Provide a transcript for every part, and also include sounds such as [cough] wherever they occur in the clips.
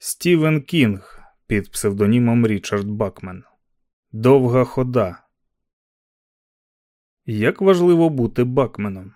Стівен Кінг під псевдонімом Річард Бакмен. Довга хода. Як важливо бути Бакменом.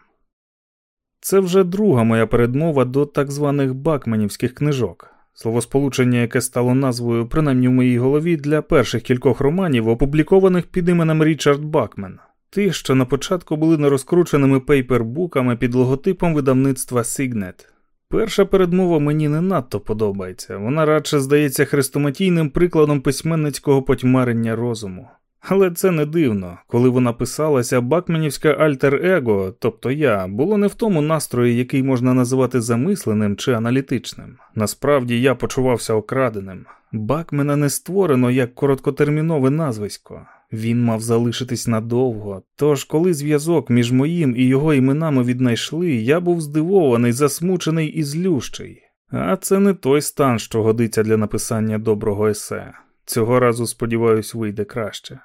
Це вже друга моя передмова до так званих бакменівських книжок, словосполучення, яке стало назвою, принаймні в моїй голові, для перших кількох романів, опублікованих під іменем Річард Бакмен, тих, що на початку були нерозкрученими пейпербуками під логотипом видавництва Signet. Перша передмова мені не надто подобається, вона радше здається хрестоматійним прикладом письменницького потьмарення розуму. Але це не дивно, коли вона писалася, бакменівське альтер-его, тобто я, було не в тому настрої, який можна називати замисленим чи аналітичним. Насправді я почувався окраденим. Бакмена не створено як короткотермінове назвисько. Він мав залишитись надовго. Тож, коли зв'язок між моїм і його іменами віднайшли, я був здивований, засмучений і злющий. А це не той стан, що годиться для написання доброго есе. Цього разу, сподіваюсь, вийде краще.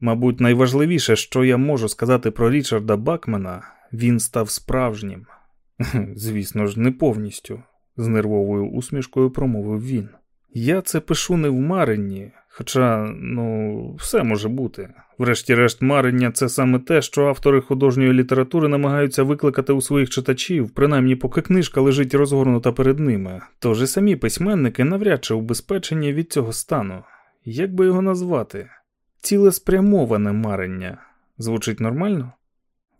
Мабуть, найважливіше, що я можу сказати про Річарда Бакмена, він став справжнім. [laughs] Звісно ж, не повністю, з нервовою усмішкою промовив він. Я це пишу не в маренні, хоча, ну, все може бути. Врешті-решт, марення це саме те, що автори художньої літератури намагаються викликати у своїх читачів, принаймні поки книжка лежить розгорнута перед ними. Тож і самі письменники навряд чи убезпечені від цього стану. Як би його назвати? Цілеспрямоване марення. Звучить нормально?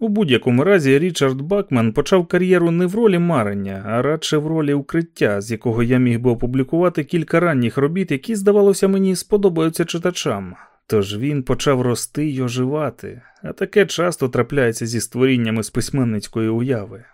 У будь-якому разі Річард Бакмен почав кар'єру не в ролі марення, а радше в ролі укриття, з якого я міг би опублікувати кілька ранніх робіт, які, здавалося мені, сподобаються читачам. Тож він почав рости й оживати, а таке часто трапляється зі створіннями з письменницької уяви.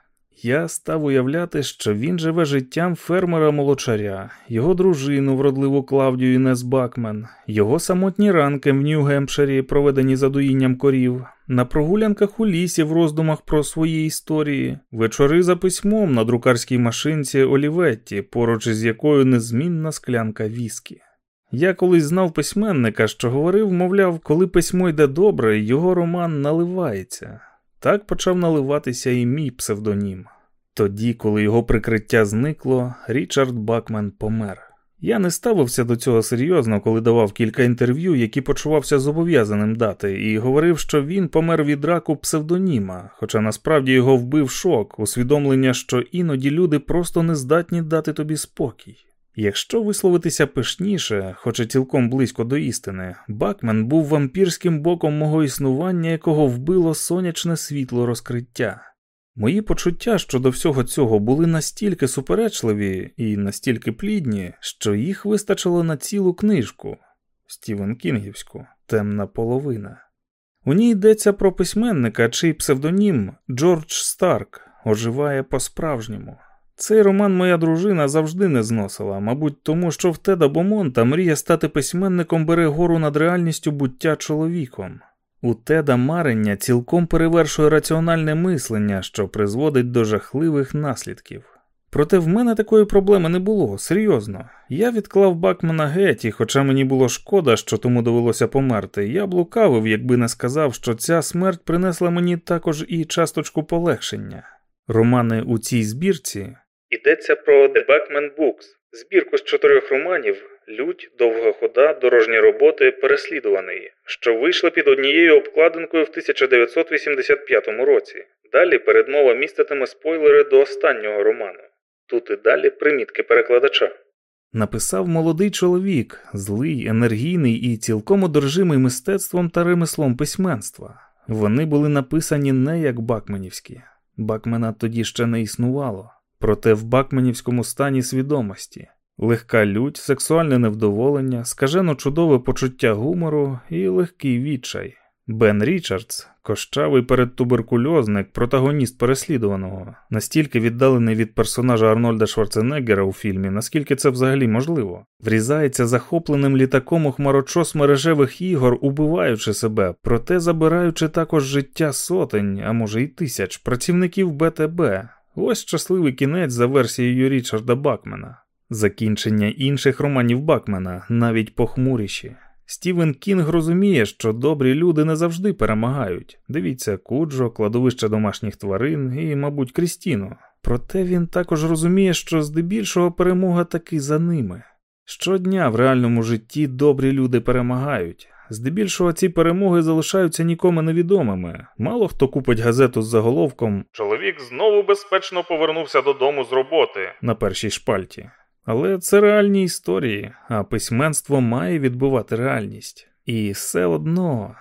Я став уявляти, що він живе життям фермера молочаря, його дружину, вродливу Клавдію Інес Бакмен, його самотні ранки в Нью-Гемпширі, проведені задоїнням корів, на прогулянках у лісі в роздумах про свої історії, вечори за письмом на друкарській машинці Оліветті, поруч із якою незмінна склянка віскі. Я колись знав письменника, що говорив, мовляв, коли письмо йде добре, його роман наливається. Так почав наливатися і мій псевдонім. Тоді, коли його прикриття зникло, Річард Бакмен помер. Я не ставився до цього серйозно, коли давав кілька інтерв'ю, які почувався зобов'язаним дати, і говорив, що він помер від раку псевдоніма, хоча насправді його вбив шок, усвідомлення, що іноді люди просто не здатні дати тобі спокій. Якщо висловитися пишніше, хоча цілком близько до істини, Бакмен був вампірським боком мого існування, якого вбило сонячне світло розкриття. Мої почуття щодо всього цього були настільки суперечливі і настільки плідні, що їх вистачило на цілу книжку Стівен Кінгівську Темна половина. У ній йдеться про письменника, чий псевдонім Джордж Старк оживає по-справжньому. Цей роман моя дружина завжди не зносила, мабуть, тому що в Теда Бомонта мрія стати письменником бере гору над реальністю буття чоловіком. У Теда марення цілком перевершує раціональне мислення, що призводить до жахливих наслідків. Проте в мене такої проблеми не було, серйозно. Я відклав Бакмана геть, і хоча мені було шкода, що тому довелося померти, я б лукавив, якби не сказав, що ця смерть принесла мені також і часточку полегшення. Романи у цій збірці Йдеться про The Backman Books, збірку з чотирьох романів Лють, довга хода, дорожні роботи, переслідуваний, що вийшли під однією обкладинкою в 1985 році. Далі передмова міститиме спойлери до останнього роману. Тут і далі примітки перекладача. Написав молодий чоловік, злий, енергійний і цілком одержимий мистецтвом та ремеслом письменства. Вони були написані не як Бакменівські. Бакмена тоді ще не існувало проте в бакменівському стані свідомості, легка лють, сексуальне невдоволення, скажено чудове почуття гумору і легкий відчай. Бен Річардс, кощавий передтуберкульозник, протагоніст переслідуваного, настільки віддалений від персонажа Арнольда Шварценеггера у фільмі, наскільки це взагалі можливо, врізається захопленим літаком у хмарочос мережевих ігор, убиваючи себе, проте забираючи також життя сотень, а може й тисяч працівників БТБ, Ось щасливий кінець за версією Річарда Бакмена, закінчення інших романів Бакмена, навіть похмуріші. Стівен Кінг розуміє, що добрі люди не завжди перемагають. Дивіться, Куджо, кладовище домашніх тварин і, мабуть, Крістіно. Проте він також розуміє, що здебільшого перемога таки за ними. Щодня в реальному житті добрі люди перемагають. Здебільшого ці перемоги залишаються нікому невідомими. Мало хто купить газету з заголовком Чоловік знову безпечно повернувся додому з роботи на першій шпальті. Але це реальні історії, а письменство має відбивати реальність. І все одно.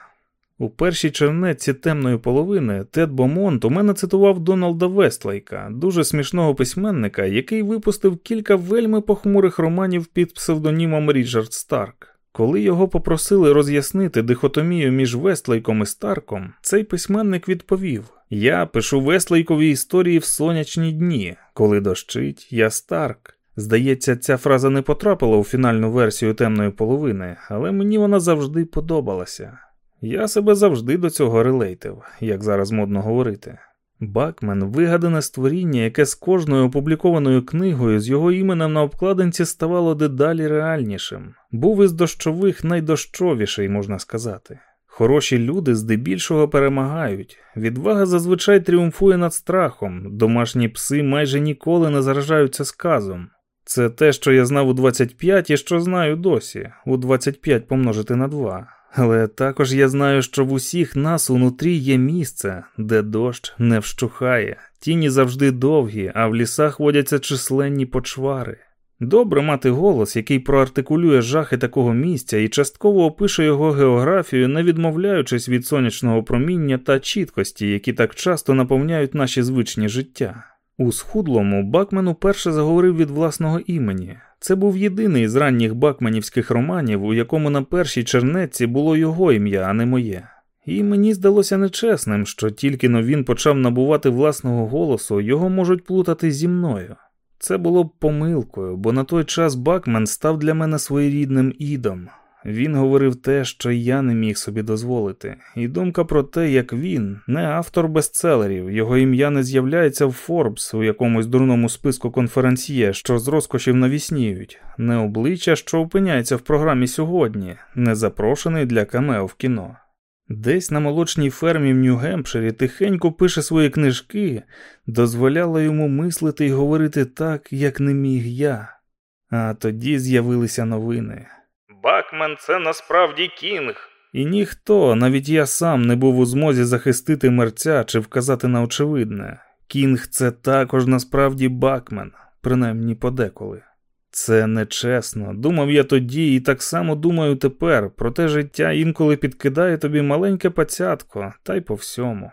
У першій чернетці темної половини Тед Бомонт у мене цитував Дональда Вестлейка, дуже смішного письменника, який випустив кілька вельми похмурих романів під псевдонімом Річард Старк. Коли його попросили роз'яснити дихотомію між Вестлейком і Старком, цей письменник відповів: Я пишу Вестлейкові історії в сонячні дні, коли дощить, я Старк. Здається, ця фраза не потрапила у фінальну версію темної половини, але мені вона завжди подобалася. Я себе завжди до цього релейтив, як зараз модно говорити. Бакмен вигадане створіння, яке з кожною опублікованою книгою з його іменем на обкладинці ставало дедалі реальнішим, був із дощових найдощовіший, можна сказати. Хороші люди здебільшого перемагають, відвага зазвичай тріумфує над страхом, домашні пси майже ніколи не заражаються сказом. Це те, що я знав у 25 і що знаю досі, у 25 помножити на 2. Але також я знаю, що в усіх нас унутрі є місце, де дощ не вщухає, тіні завжди довгі, а в лісах водяться численні почвари. Добре мати голос, який проартикулює жахи такого місця і частково опише його географію, не відмовляючись від сонячного проміння та чіткості, які так часто наповняють наші звичні життя. У схудлому Бакмен уперше заговорив від власного імені. Це був єдиний з ранніх бакменівських романів, у якому на першій чернетці було його ім'я, а не моє. І мені здалося нечесним, що тільки но він почав набувати власного голосу, його можуть плутати зі мною. Це було б помилкою, бо на той час Бакмен став для мене своєрідним ідом. Він говорив те, що я не міг собі дозволити, і думка про те, як він, не автор бестселерів, його ім'я не з'являється в Форбс у якомусь дурному списку конференціє, що з розкошів навісніють, не обличчя, що опиняється в програмі сьогодні, не запрошений для камео в кіно. Десь на молочній фермі в Нью-Гемпширі тихенько пише свої книжки, дозволяло йому мислити і говорити так, як не міг я. А тоді з'явилися новини. Бакмен це насправді кінг. І ніхто, навіть я сам, не був у змозі захистити мерця чи вказати на очевидне. Кінг це також насправді Бакмен, принаймні подеколи. Це нечесно. Думав я тоді і так само думаю тепер, проте життя інколи підкидає тобі маленьке пацятко, та й по всьому.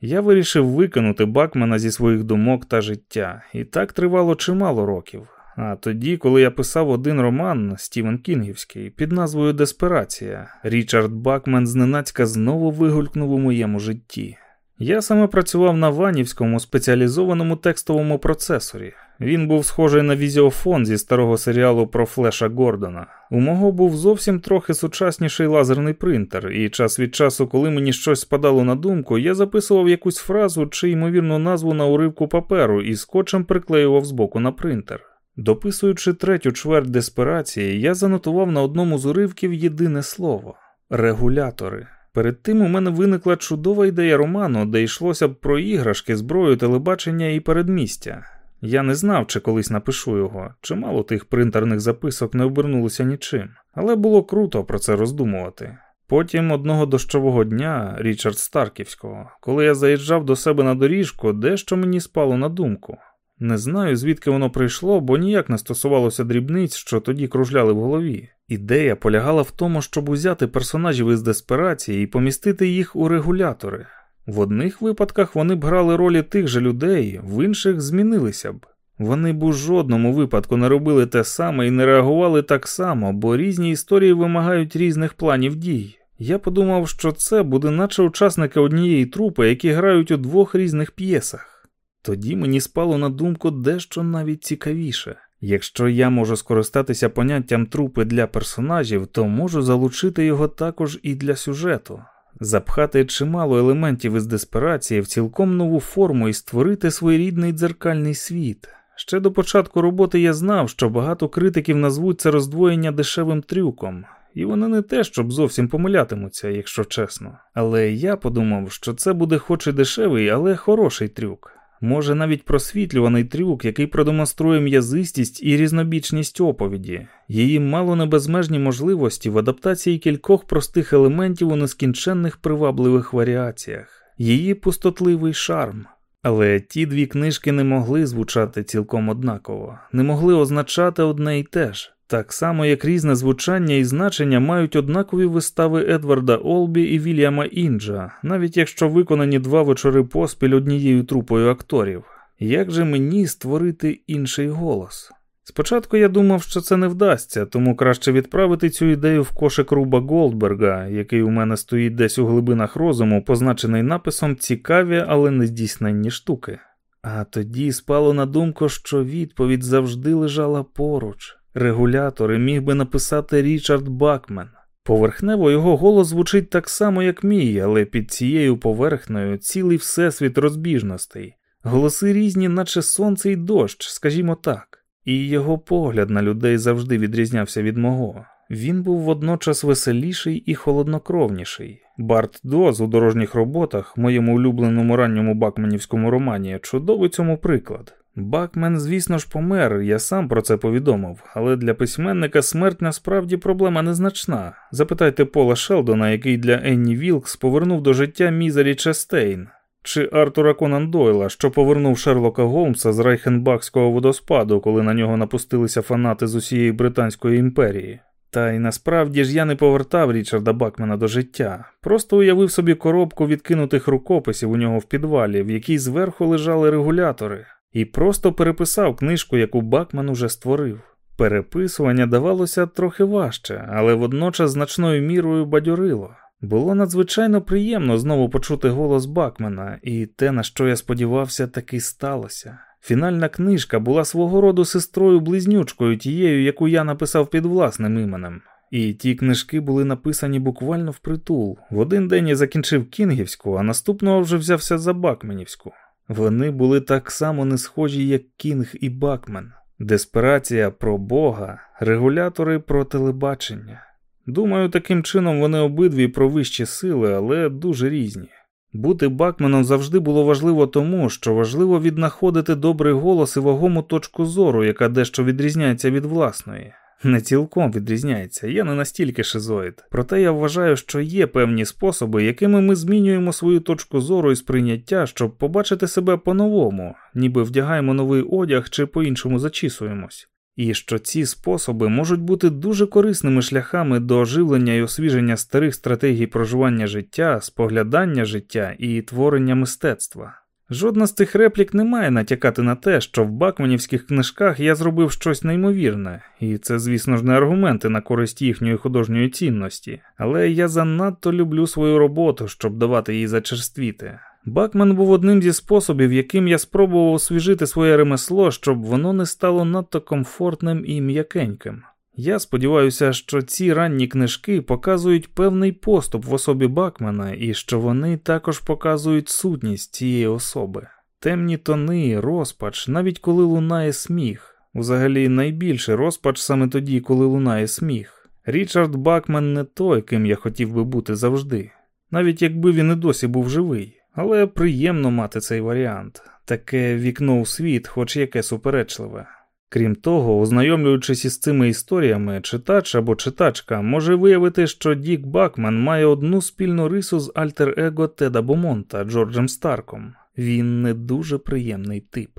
Я вирішив викинути Бакмена зі своїх думок та життя, і так тривало чимало років. А тоді, коли я писав один роман Стівен Кінгівський під назвою Десперація, Річард Бакмен зненацька знову вигулькнув у моєму житті. Я саме працював на ванівському спеціалізованому текстовому процесорі. Він був схожий на візіофон зі старого серіалу про Флеша Гордона. У мого був зовсім трохи сучасніший лазерний принтер, і час від часу, коли мені щось спадало на думку, я записував якусь фразу чи ймовірну назву на уривку паперу і скотчем приклеював збоку на принтер. Дописуючи третю чверть деспирації, я занотував на одному з уривків єдине слово регулятори. Перед тим у мене виникла чудова ідея роману, де йшлося б про іграшки, зброю, телебачення і передмістя. Я не знав, чи колись напишу його, чимало тих принтерних записок не обернулося нічим, але було круто про це роздумувати. Потім одного дощового дня Річард Старківського, коли я заїжджав до себе на доріжку, дещо мені спало на думку. Не знаю, звідки воно прийшло, бо ніяк не стосувалося дрібниць, що тоді кружляли в голові. Ідея полягала в тому, щоб узяти персонажів із десперації і помістити їх у регулятори. В одних випадках вони б грали ролі тих же людей, в інших змінилися б. Вони б у жодному випадку не робили те саме і не реагували так само, бо різні історії вимагають різних планів дій. Я подумав, що це буде наче учасники однієї трупи, які грають у двох різних п'єсах. Тоді мені спало на думку дещо навіть цікавіше. Якщо я можу скористатися поняттям трупи для персонажів, то можу залучити його також і для сюжету, запхати чимало елементів із десперації в цілком нову форму і створити своєрідний дзеркальний світ. Ще до початку роботи я знав, що багато критиків назвуть це роздвоєння дешевим трюком, і вони не те, щоб зовсім помилятимуться, якщо чесно. Але я подумав, що це буде хоч і дешевий, але хороший трюк може навіть просвітлюваний трюк, який продемонструє м'язистість і різнобічність оповіді, її мало не безмежні можливості в адаптації кількох простих елементів у нескінченних привабливих варіаціях, її пустотливий шарм. Але ті дві книжки не могли звучати цілком однаково, не могли означати одне й те ж. Так само, як різне звучання і значення мають однакові вистави Едварда Олбі і Вільяма Інджа, навіть якщо виконані два вечори поспіль однією трупою акторів. Як же мені створити інший голос? Спочатку я думав, що це не вдасться, тому краще відправити цю ідею в кошик Руба Голдберга, який у мене стоїть десь у глибинах розуму, позначений написом цікаві, але нездійсненні штуки. А тоді спало на думку, що відповідь завжди лежала поруч. Регулятори міг би написати Річард Бакмен. Поверхнево його голос звучить так само, як мій, але під цією поверхнею цілий всесвіт розбіжностей. Голоси різні, наче сонце і дощ, скажімо так, і його погляд на людей завжди відрізнявся від мого. Він був водночас веселіший і холоднокровніший. Барт Доз у дорожніх роботах, моєму улюбленому ранньому бакменівському романі, чудовий цьому приклад. Бакмен, звісно ж, помер, я сам про це повідомив, але для письменника смерть насправді проблема незначна. Запитайте Пола Шелдона, який для Енні Вілкс повернув до життя Мізері Честейн, чи Артура Конан Дойла, що повернув Шерлока Голмса з Райхенбахського водоспаду, коли на нього напустилися фанати з усієї Британської імперії. Та й насправді ж я не повертав Річарда Бакмена до життя, просто уявив собі коробку відкинутих рукописів у нього в підвалі, в якій зверху лежали регулятори і просто переписав книжку, яку Бакман уже створив. Переписування давалося трохи важче, але водночас значною мірою бадьорило. Було надзвичайно приємно знову почути голос Бакмена, і те, на що я сподівався, таки сталося. Фінальна книжка була свого роду сестрою близнючкою, тією, яку я написав під власним іменем. І ті книжки були написані буквально впритул. В один день я закінчив Кінгівську, а наступного вже взявся за Бакменівську. Вони були так само не схожі, як Кінг і Бакмен, деспирація про Бога, регулятори про телебачення. Думаю, таким чином вони обидві про вищі сили, але дуже різні. Бути Бакменом завжди було важливо тому, що важливо віднаходити добрий голос і вагому точку зору, яка дещо відрізняється від власної. Не цілком відрізняється, я не настільки шизоїд. Проте я вважаю, що є певні способи, якими ми змінюємо свою точку зору і сприйняття, щоб побачити себе по-новому, ніби вдягаємо новий одяг чи по-іншому зачісуємось. І що ці способи можуть бути дуже корисними шляхами до оживлення і освіження старих стратегій проживання життя, споглядання життя і творення мистецтва. Жодна з цих реплік не має натякати на те, що в бакманівських книжках я зробив щось неймовірне, і це, звісно ж, не аргументи на користь їхньої художньої цінності, але я занадто люблю свою роботу, щоб давати їй зачерствіти. Бакмен був одним зі способів, яким я спробував освіжити своє ремесло, щоб воно не стало надто комфортним і м'якеньким. Я сподіваюся, що ці ранні книжки показують певний поступ в особі Бакмена і що вони також показують сутність цієї особи. Темні тони, розпач, навіть коли лунає сміх. Взагалі найбільший розпач саме тоді, коли лунає сміх. Річард Бакмен не той, ким я хотів би бути завжди, навіть якби він і досі був живий. Але приємно мати цей варіант таке вікно у світ, хоч яке суперечливе. Крім того, ознайомлюючись із цими історіями, читач або читачка може виявити, що Дік Бакмен має одну спільну рису з альтер-его Теда Бомонта Джорджем Старком. Він не дуже приємний тип.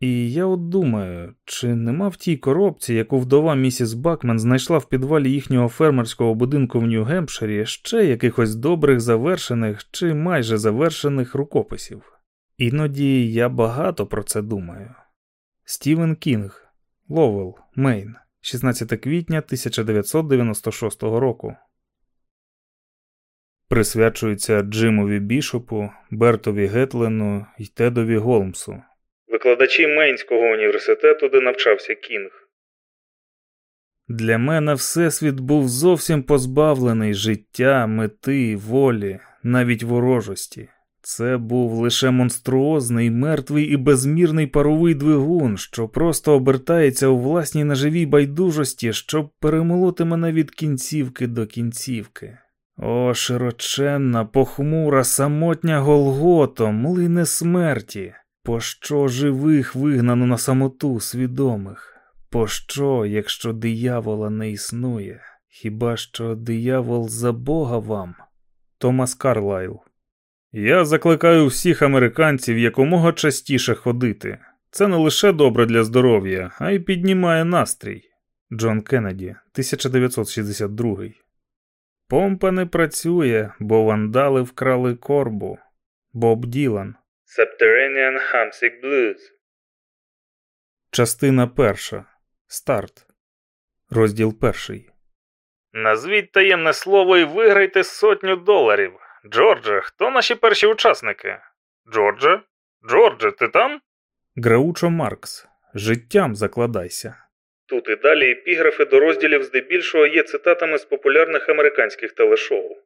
І я от думаю, чи нема в тій коробці, яку вдова місіс Бакмен знайшла в підвалі їхнього фермерського будинку в Нью-Гемпширі, ще якихось добрих завершених чи майже завершених рукописів. Іноді я багато про це думаю. Стівен Кінг Ловел, Мейн, 16 квітня 1996 року. Присвячується Джимові Бішопу, Бертові Гетлену і Тедові Голмсу. Викладачі Мейнського університету, де навчався Кінг. Для мене Всесвіт був зовсім позбавлений життя, мети, волі, навіть ворожості. Це був лише монструозний, мертвий і безмірний паровий двигун, що просто обертається у власній наживій байдужості, щоб перемолоти мене від кінцівки до кінцівки. О, широченна, похмура, самотня Голгото, млине смерті. Пощо живих вигнано на самоту свідомих? Пощо, якщо диявола не існує? Хіба що диявол за Бога вам? Томас Карлайл. Я закликаю всіх американців якомога частіше ходити. Це не лише добре для здоров'я, а й піднімає настрій. Джон Кеннеді, 1962. Помпа не працює, бо вандали вкрали корбу. Боб Ділан. Subterranean Hamsick Blues. Частина перша. Старт. Розділ перший. Назвіть таємне слово і виграйте сотню доларів. Джордже, хто наші перші учасники? Джордже? Джордже, ти там? Граучо Маркс. Життям закладайся. Тут і далі епіграфи до розділів здебільшого є цитатами з популярних американських телешоу.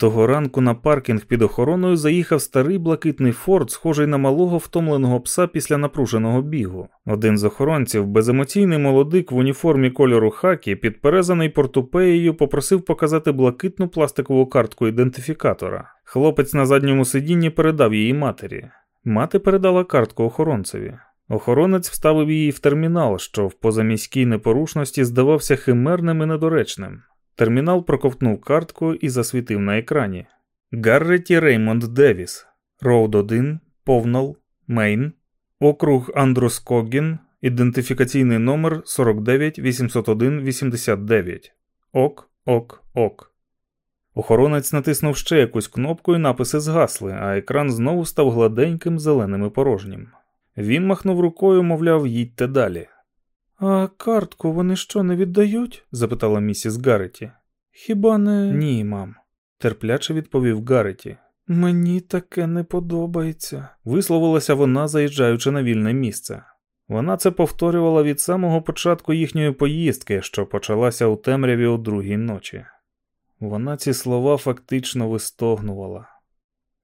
Того ранку на паркінг під охороною заїхав старий блакитний форд, схожий на малого втомленого пса після напруженого бігу. Один з охоронців, беземоційний молодик в уніформі кольору хакі, підперезаний портупеєю, попросив показати блакитну пластикову картку ідентифікатора. Хлопець на задньому сидінні передав її матері. Мати передала картку охоронцеві. Охоронець вставив її в термінал, що в позаміській непорушності здавався химерним і недоречним. Термінал проковтнув картку і засвітив на екрані. Гарреті Реймонд Девіс, Роуд 1, Повнал, Мейн, округ Андроскогін, ідентифікаційний номер 4980189. Ок, ок, ок. Охоронець натиснув ще якусь кнопку і написи згасли, а екран знову став гладеньким зеленим і порожнім. Він махнув рукою, мовляв, їдьте далі. А картку вони що не віддають? запитала місіс Гарреті. Хіба не. Ні, мам, терпляче відповів Гарреті. Мені таке не подобається, висловилася вона, заїжджаючи на вільне місце. Вона це повторювала від самого початку їхньої поїздки, що почалася у темряві у другій ночі. Вона ці слова фактично вистогнувала.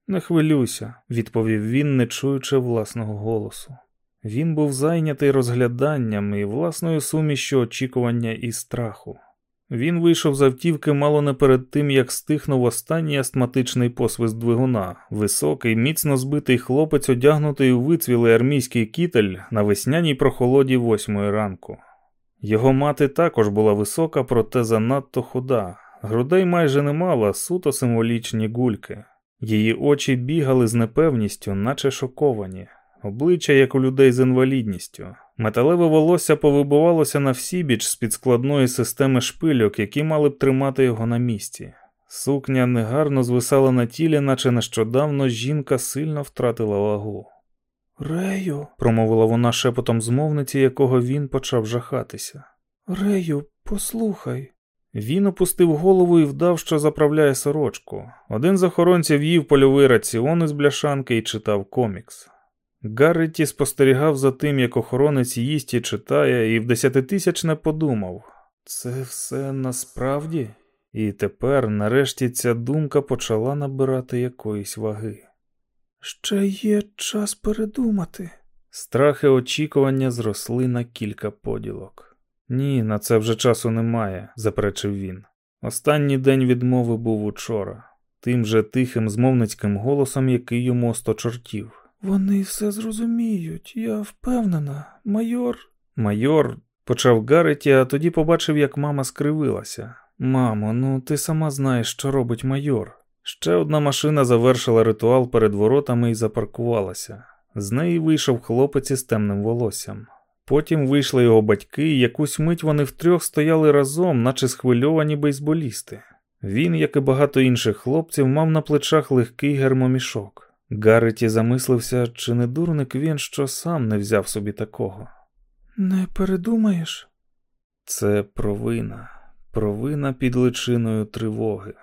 Не хвилюйся, відповів він, не чуючи власного голосу. Він був зайнятий розгляданням і власною сумішю очікування і страху. Він вийшов з автівки мало не перед тим, як стихнув останній астматичний посвист двигуна, високий, міцно збитий хлопець, одягнутий у вицвілий армійський кітель на весняній прохолоді восьмої ранку. Його мати також була висока, проте занадто худа, грудей майже не мала, суто символічні гульки. Її очі бігали з непевністю, наче шоковані обличчя як у людей з інвалідністю. Металеве волосся повибувалося на всібіч з під складної системи шпильок, які мали б тримати його на місці. Сукня негарно звисала на тілі, наче нещодавно жінка сильно втратила вагу. Рею, промовила вона шепотом змовниці, якого він почав жахатися. Рею, послухай. Він опустив голову і вдав, що заправляє сорочку. Один з охоронців їв польовий раціон із бляшанки і читав комікс. Гарреті спостерігав за тим, як охоронець їсть і читає, і в десятитисячне подумав це все насправді? І тепер, нарешті, ця думка почала набирати якоїсь ваги. Ще є час передумати. Страхи очікування зросли на кілька поділок. Ні, на це вже часу немає, заперечив він. Останній день відмови був учора, тим же тихим змовницьким голосом, який йому осточортів. Вони все зрозуміють, я впевнена, майор. Майор почав Гареті, а тоді побачив, як мама скривилася. Мамо, ну ти сама знаєш, що робить майор. Ще одна машина завершила ритуал перед воротами і запаркувалася. З неї вийшов хлопець із темним волоссям. Потім вийшли його батьки, і якусь мить вони втрьох стояли разом, наче схвильовані бейсболісти. Він, як і багато інших хлопців, мав на плечах легкий гермомішок. Гарреті замислився, чи не дурник він, що сам не взяв собі такого. Не передумаєш? Це провина, провина під личиною тривоги.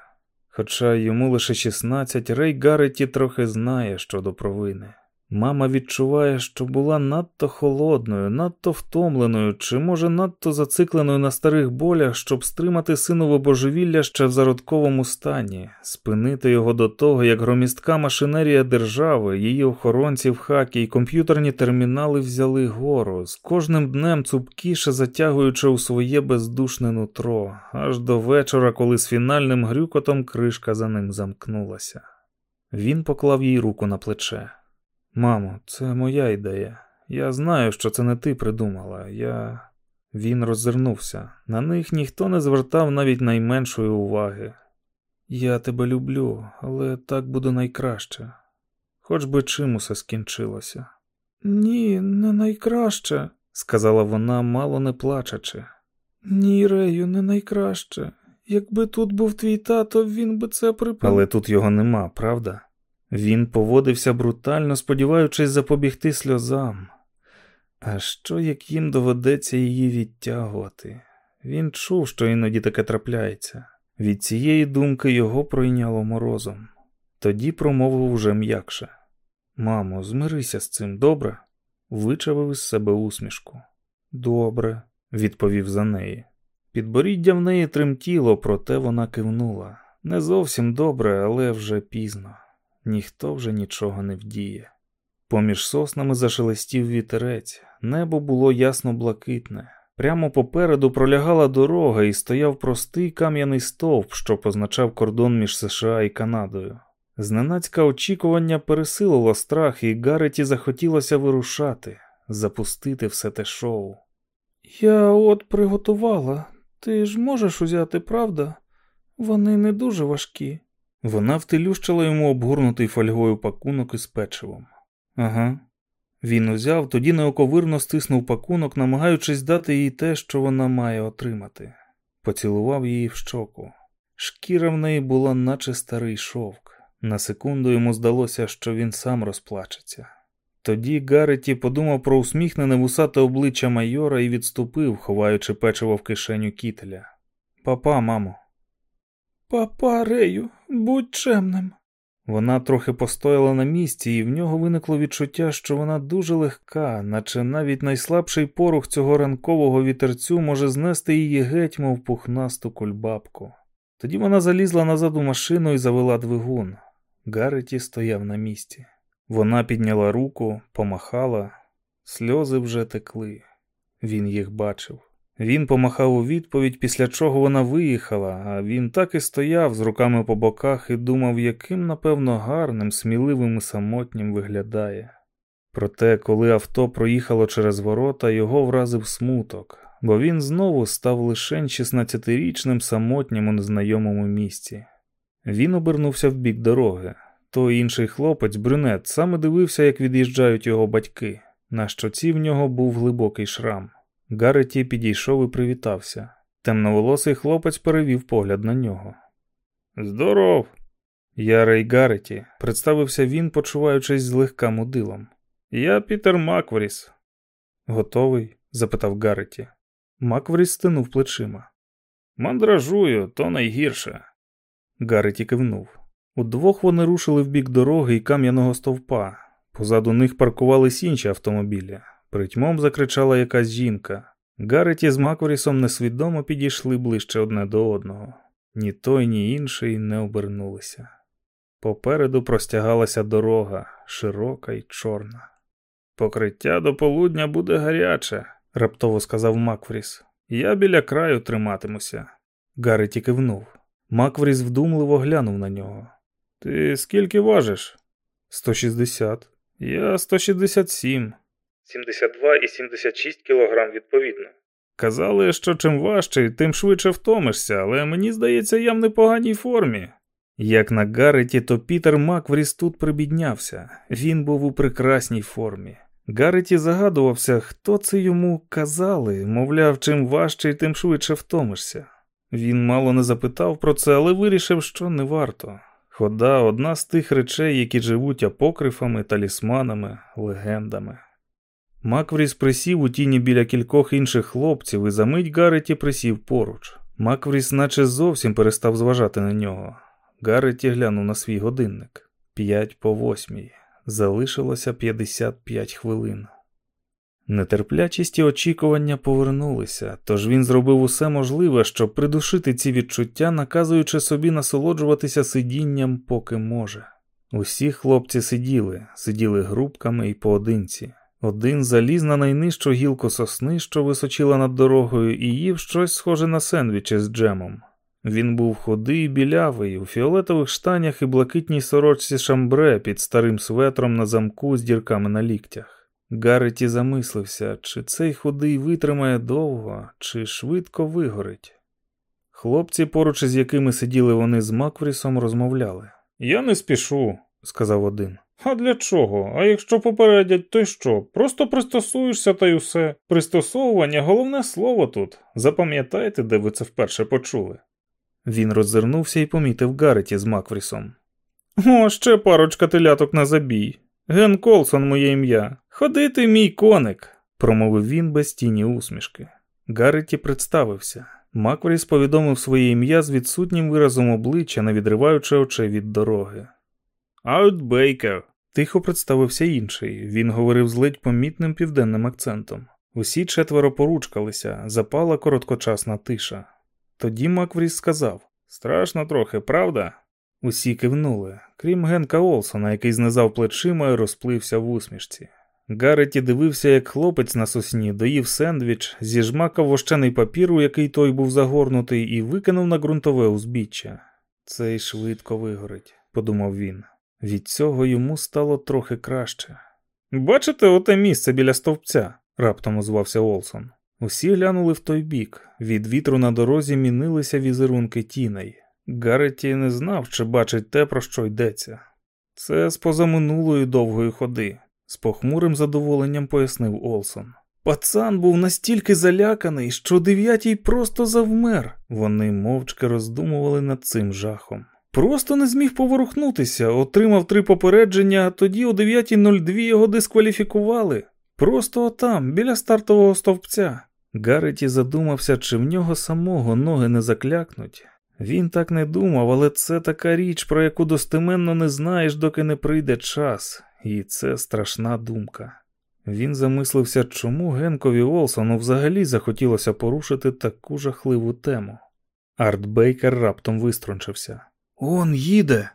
Хоча йому лише 16, Рей Гарреті трохи знає щодо провини. Мама відчуває, що була надто холодною, надто втомленою, чи, може, надто зацикленою на старих болях, щоб стримати синове божевілля ще в зародковому стані, спинити його до того, як громістка машинерія держави, її охоронці в хакі і комп'ютерні термінали взяли гору, з кожним днем цупкіше затягуючи у своє бездушне нутро, аж до вечора, коли з фінальним грюкотом кришка за ним замкнулася. Він поклав їй руку на плече. Мамо, це моя ідея. Я знаю, що це не ти придумала. Я. Він роззирнувся. На них ніхто не звертав навіть найменшої уваги. Я тебе люблю, але так буде найкраще. Хоч би чим усе скінчилося. Ні, не найкраще, сказала вона, мало не плачучи. Ні, Рею, не найкраще. Якби тут був твій тато, він би це припинив. Але тут його нема, правда? Він поводився брутально, сподіваючись запобігти сльозам. А що як їм доведеться її відтягувати? Він чув, що іноді таке трапляється. Від цієї думки його пройняло морозом. Тоді промовив уже м'якше. Мамо, змирися з цим, добре? Вичавив із себе усмішку. Добре, відповів за неї. Підборіддя в неї тремтіло, проте вона кивнула. Не зовсім добре, але вже пізно. Ніхто вже нічого не вдіє. Поміж соснами зашелестів вітерець, небо було ясно блакитне. Прямо попереду пролягала дорога і стояв простий кам'яний стовп, що позначав кордон між США і Канадою. Зненацька очікування пересилило страх, і Гареті захотілося вирушати, запустити все те шоу. Я от приготувала. Ти ж можеш узяти, правда? Вони не дуже важкі. Вона втелющила йому обгорнутий фольгою пакунок із печивом. Ага. Він узяв, тоді неоковирно стиснув пакунок, намагаючись дати їй те, що вона має отримати. Поцілував її в щоку. Шкіра в неї була, наче старий шовк. На секунду йому здалося, що він сам розплачеться. Тоді Гареті подумав про усміхнене вусате обличчя майора і відступив, ховаючи печиво в кишеню кітеля. Папа, мамо. Папа, Рею, будь чемним. Вона трохи постояла на місці, і в нього виникло відчуття, що вона дуже легка, наче навіть найслабший порух цього ранкового вітерцю може знести її геть, мов пухнасту кульбабку. Тоді вона залізла назад у машину і завела двигун. Гареті стояв на місці. Вона підняла руку, помахала, сльози вже текли. Він їх бачив. Він помахав у відповідь, після чого вона виїхала, а він так і стояв з руками по боках і думав, яким, напевно, гарним, сміливим і самотнім виглядає. Проте, коли авто проїхало через ворота, його вразив смуток, бо він знову став лишень 16-річним самотнім у незнайомому місці. Він обернувся в бік дороги. Той інший хлопець, брюнет, саме дивився, як від'їжджають його батьки. На щоці в нього був глибокий шрам. Гареті підійшов і привітався. Темноволосий хлопець перевів погляд на нього. Здоров! Я Рей Гареті, представився він, почуваючись злегка мудилом. Я Пітер Маквріс. Готовий? запитав Гареті. Маквріс стинув плечима. Мандражую, то найгірше. Гареті кивнув. Удвох вони рушили в бік дороги і кам'яного стовпа. Позаду них паркувались інші автомобілі. Притьмом закричала якась жінка. Гареті з Макворісом несвідомо підійшли ближче одне до одного. Ні той, ні інший не обернулися. Попереду простягалася дорога, широка й чорна. Покриття до полудня буде гаряче, раптово сказав Макфріс. Я біля краю триматимуся. Гареті кивнув. Макфріс вдумливо глянув на нього. Ти скільки важиш? 160. Я 167. 72 і 76 кілограм відповідно. Казали, що чим важче, тим швидше втомишся, але мені здається, я в непоганій формі. Як на Гареті, то Пітер Маквріс тут прибіднявся, він був у прекрасній формі. Гареті загадувався, хто це йому казали, мовляв, чим важче, тим швидше втомишся. Він мало не запитав про це, але вирішив, що не варто. Хода одна з тих речей, які живуть апокрифами, талісманами, легендами. Маквріс присів у тіні біля кількох інших хлопців і за мить Гареті присів поруч. Маквріс наче зовсім перестав зважати на нього. Гареті глянув на свій годинник п'ять по восьмій. Залишилося 55 хвилин. Нетерплячість і очікування повернулися, тож він зробив усе можливе, щоб придушити ці відчуття, наказуючи собі насолоджуватися сидінням, поки може. Усі хлопці сиділи, сиділи групками і поодинці. Один заліз на найнижчу гілку сосни, що височила над дорогою, і їв щось схоже на сендвічі з джемом. Він був худий і білявий, у фіолетових штанях і блакитній сорочці шамбре під старим светром на замку з дірками на ліктях. Гарреті замислився, чи цей худий витримає довго, чи швидко вигорить. Хлопці, поруч із якими сиділи вони з Макфрісом, розмовляли. Я не спішу, сказав один. А для чого? А якщо попередять, то й що? Просто пристосуєшся та й усе. Пристосовування головне слово тут. Запам'ятайте, де ви це вперше почули. Він роззирнувся і помітив Гареті з Макфрісом. О, ще парочка теляток на забій. Ген Колсон, моє ім'я. Ходити, мій коник, промовив він без тіні усмішки. Гареті представився. Макфріс повідомив своє ім'я з відсутнім виразом обличчя, не відриваючи очей від дороги. Аут Бейкер. Тихо представився інший. Він говорив з ледь помітним південним акцентом. Усі четверо поручкалися, запала короткочасна тиша. Тоді Маквріс сказав Страшно трохи, правда? Усі кивнули, крім Генка Олсона, який знизав плечима і розплився в усмішці. Гареті дивився, як хлопець на сосні доїв сендвіч, зіжмакав вощений папір, у який той був загорнутий, і викинув на ґрунтове узбіччя. Цей швидко вигорить, подумав він. Від цього йому стало трохи краще. Бачите, оте місце біля стовпця? раптом озвався Олсон. Усі глянули в той бік. Від вітру на дорозі мінилися візерунки тіней. Гареті не знав, чи бачить те, про що йдеться. Це з позаминулої довгої ходи, з похмурим задоволенням пояснив Олсон. Пацан був настільки заляканий, що дев'ятій просто завмер. Вони мовчки роздумували над цим жахом. Просто не зміг поворухнутися, отримав три попередження, тоді о 9.02 його дискваліфікували. Просто отам, біля стартового стовпця. Гареті задумався, чи в нього самого ноги не заклякнуть. Він так не думав, але це така річ, про яку достеменно не знаєш, доки не прийде час, і це страшна думка. Він замислився, чому Генкові Олсону взагалі захотілося порушити таку жахливу тему. Арт Бейкер раптом виструнчився. Он їде.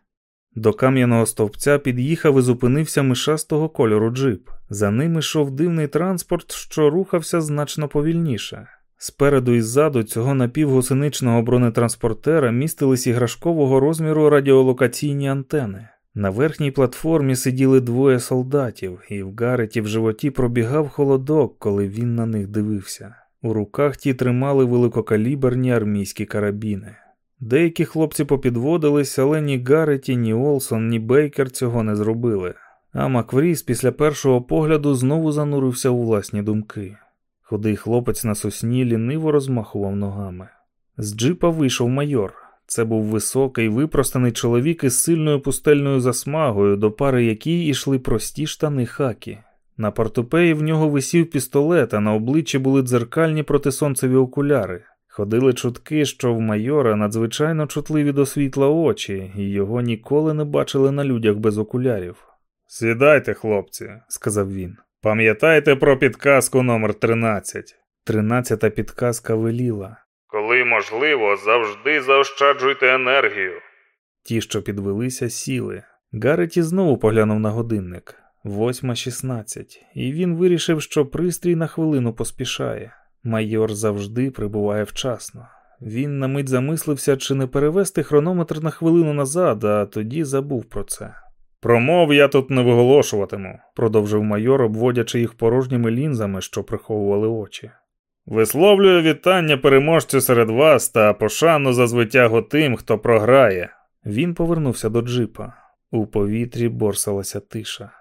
До кам'яного стовпця під'їхав і зупинився мишастого кольору джип. За ним йшов дивний транспорт, що рухався значно повільніше. Спереду і ззаду цього напівгусеничного бронетранспортера містились іграшкового розміру радіолокаційні антени. На верхній платформі сиділи двоє солдатів, і в Гареті в животі пробігав холодок, коли він на них дивився. У руках ті тримали великокаліберні армійські карабіни. Деякі хлопці попідводились, але ні Гареті, ні Олсон, ні Бейкер цього не зробили. А Маквріс після першого погляду знову занурився у власні думки. Худий хлопець на сосні ліниво розмахував ногами. З джипа вийшов майор. Це був високий, випростаний чоловік із сильною пустельною засмагою, до пари якій ішли прості штани хакі. На портупеї в нього висів пістолет, а на обличчі були дзеркальні протисонцеві окуляри. Ходили чутки, що в майора надзвичайно чутливі до світла очі, і його ніколи не бачили на людях без окулярів. Сідайте, хлопці, сказав він. Пам'ятайте про підказку номер 13 Тринадцята підказка веліла. Коли можливо, завжди заощаджуйте енергію. Ті, що підвелися, сіли. Гареті знову поглянув на годинник восьма шістнадцять, і він вирішив, що пристрій на хвилину поспішає. Майор завжди прибуває вчасно. Він на мить замислився, чи не перевести хронометр на хвилину назад, а тоді забув про це. Промов я тут не виголошуватиму, продовжив майор, обводячи їх порожніми лінзами, що приховували очі. Висловлюю вітання переможцю серед вас та пошану за звитягу тим, хто програє. Він повернувся до джипа. У повітрі борсалася тиша.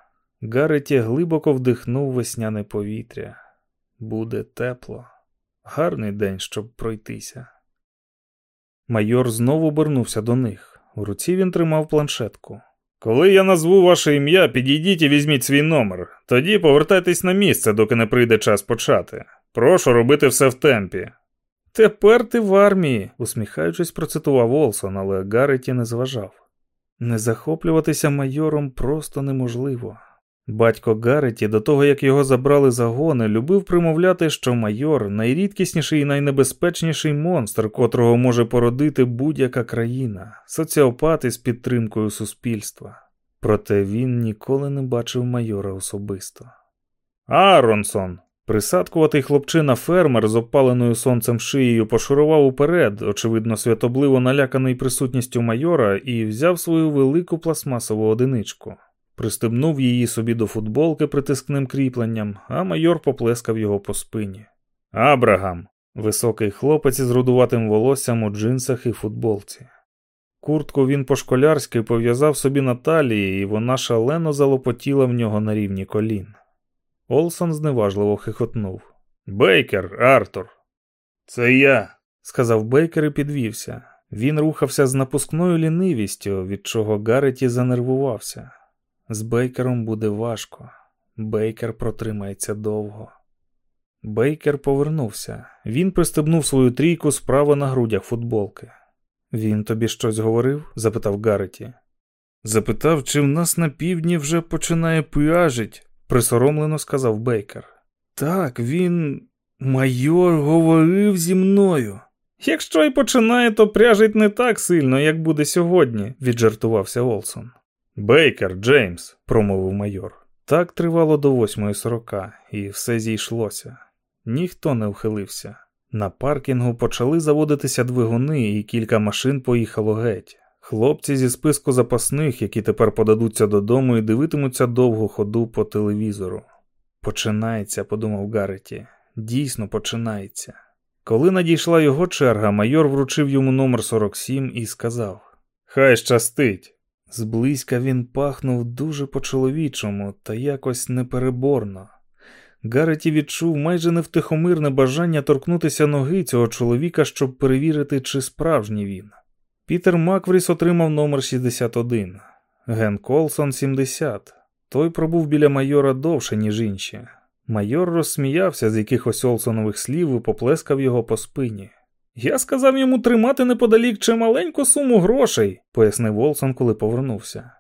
Гареті глибоко вдихнув весняне повітря. Буде тепло, гарний день, щоб пройтися. Майор знову обернувся до них. У руці він тримав планшетку. Коли я назву ваше ім'я, підійдіть і візьміть свій номер. Тоді повертайтесь на місце, доки не прийде час почати. Прошу робити все в темпі. Тепер ти в армії, усміхаючись, процитував Олсон, але Гарреті не зважав. Не захоплюватися майором просто неможливо. Батько Гареті, до того як його забрали загони, любив примовляти, що майор найрідкісніший і найнебезпечніший монстр, котрого може породити будь-яка країна, соціопат із підтримкою суспільства. Проте він ніколи не бачив майора особисто. Аронсон, Присадкуватий хлопчина фермер з опаленою сонцем шиєю пошурував уперед, очевидно, святобливо наляканий присутністю майора, і взяв свою велику пластмасову одиничку. Пристебнув її собі до футболки притискним кріпленням, а майор поплескав його по спині. Абрагам, високий хлопець із рудуватим волоссям у джинсах і футболці. Куртку він по школярськи пов'язав собі на талії, і вона шалено залопотіла в нього на рівні колін. Олсон зневажливо хихотнув. Бейкер, Артур. Це я, сказав Бейкер і підвівся. Він рухався з напускною лінивістю, від чого Гареті занервувався. З Бейкером буде важко. Бейкер протримається довго. Бейкер повернувся. Він пристебнув свою трійку справа на грудях футболки. Він тобі щось говорив? запитав Гареті. Запитав, чи в нас на півдні вже починає пуяжить, присоромлено сказав Бейкер. Так, він. Майор говорив зі мною. Якщо й починає, то пряжить не так сильно, як буде сьогодні, віджартувався Олсон. Бейкер, Джеймс, промовив майор. Так тривало до 8.40, і все зійшлося. Ніхто не вхилився. На паркінгу почали заводитися двигуни, і кілька машин поїхало геть. Хлопці зі списку запасних, які тепер подадуться додому і дивитимуться довгу ходу по телевізору. Починається, подумав Гареті. Дійсно починається. Коли надійшла його черга, майор вручив йому номер 47 і сказав: Хай щастить. Зблизька він пахнув дуже по-чоловічому та якось непереборно. Гареті відчув майже невтихомирне бажання торкнутися ноги цього чоловіка, щоб перевірити, чи справжній він. Пітер Маквріс отримав номер 61, Ген Колсон 70. Той пробув біля майора довше, ніж інші. Майор розсміявся з якихось Олсонових слів і поплескав його по спині. Я сказав йому тримати неподалік чималеньку суму грошей, пояснив Олсон, коли повернувся.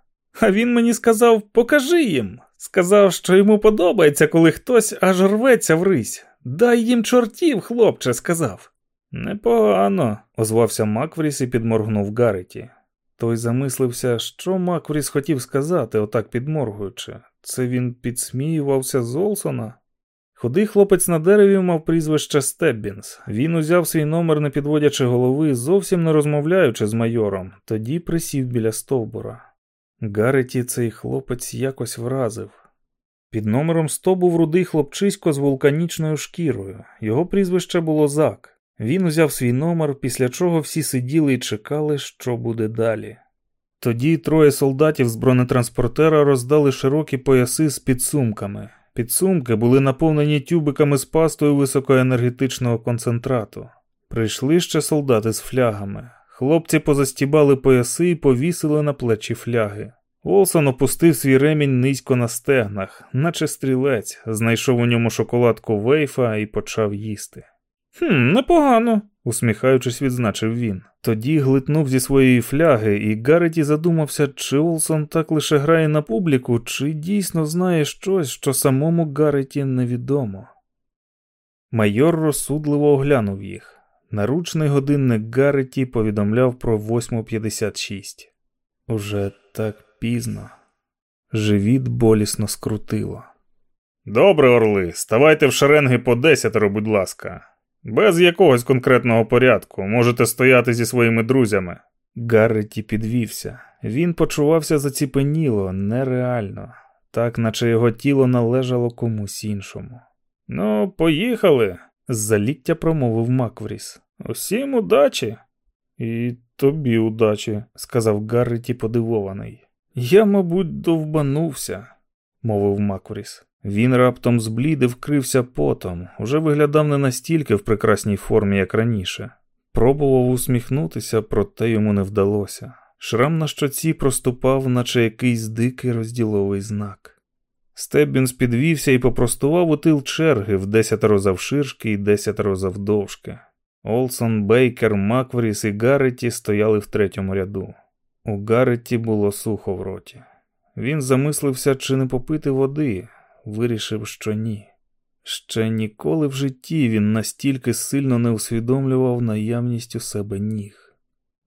А він мені сказав покажи їм. Сказав, що йому подобається, коли хтось аж рветься в рись. Дай їм чортів, хлопче, сказав. Непогано, озвався Маквріс і підморгнув Гареті. Той замислився, що Маквріс хотів сказати, отак підморгуючи. Це він підсміювався з Олсона. Худий хлопець на дереві мав прізвище Стеббінс. Він узяв свій номер, не підводячи голови, зовсім не розмовляючи з майором, тоді присів біля стовбура. Гареті цей хлопець якось вразив. Під номером 100 був рудий хлопчисько з вулканічною шкірою. Його прізвище було Зак. Він узяв свій номер, після чого всі сиділи і чекали, що буде далі. Тоді троє солдатів з бронетранспортера роздали широкі пояси з підсумками. Підсумки були наповнені тюбиками з пастою високоенергетичного концентрату. Прийшли ще солдати з флягами. Хлопці позастібали пояси і повісили на плечі фляги. Олсон опустив свій ремінь низько на стегнах, наче стрілець, знайшов у ньому шоколадку вейфа і почав їсти. «Хм, непогано, усміхаючись, відзначив він. Тоді глитнув зі своєї фляги, і Гарреті задумався, чи Олсон так лише грає на публіку, чи дійсно знає щось, що самому Гарреті невідомо. Майор розсудливо оглянув їх. Наручний годинник Гарреті повідомляв про 8.56. Уже так пізно. Живіт болісно скрутило. Добре, орли, ставайте в шеренги по десятеро, будь ласка. Без якогось конкретного порядку можете стояти зі своїми друзями. Гарреті підвівся. Він почувався заціпеніло, нереально, так наче його тіло належало комусь іншому. Ну, поїхали, з-за ліктя промовив Маквріс. Усім удачі. І тобі удачі, сказав Гарреті подивований. Я, мабуть, довбанувся, мовив Маквріс. Він раптом зблідив, вкрився потом, уже виглядав не настільки в прекрасній формі, як раніше. Пробував усміхнутися, проте йому не вдалося. Шрам на щоці проступав, наче якийсь дикий розділовий знак. Стеббінс підвівся і попростував у тил черги в десятеро завширшки і десятеро завдовжки. Олсон, Бейкер, Маквріс і Гарреті стояли в третьому ряду. У Гарреті було сухо в роті. Він замислився, чи не попити води, вирішив, що ні. Ще ніколи в житті він настільки сильно не усвідомлював наявність у себе ніг.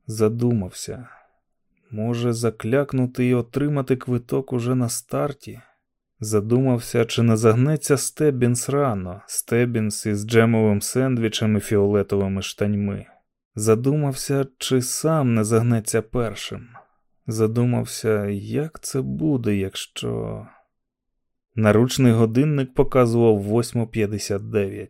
Задумався може, заклякнути і отримати квиток уже на старті? Задумався, чи не загнеться Стебінс рано, Стебінс із джемовим сендвічем і фіолетовими штаньми. Задумався, чи сам не загнеться першим. Задумався, як це буде, якщо. Наручний годинник показував 8.59.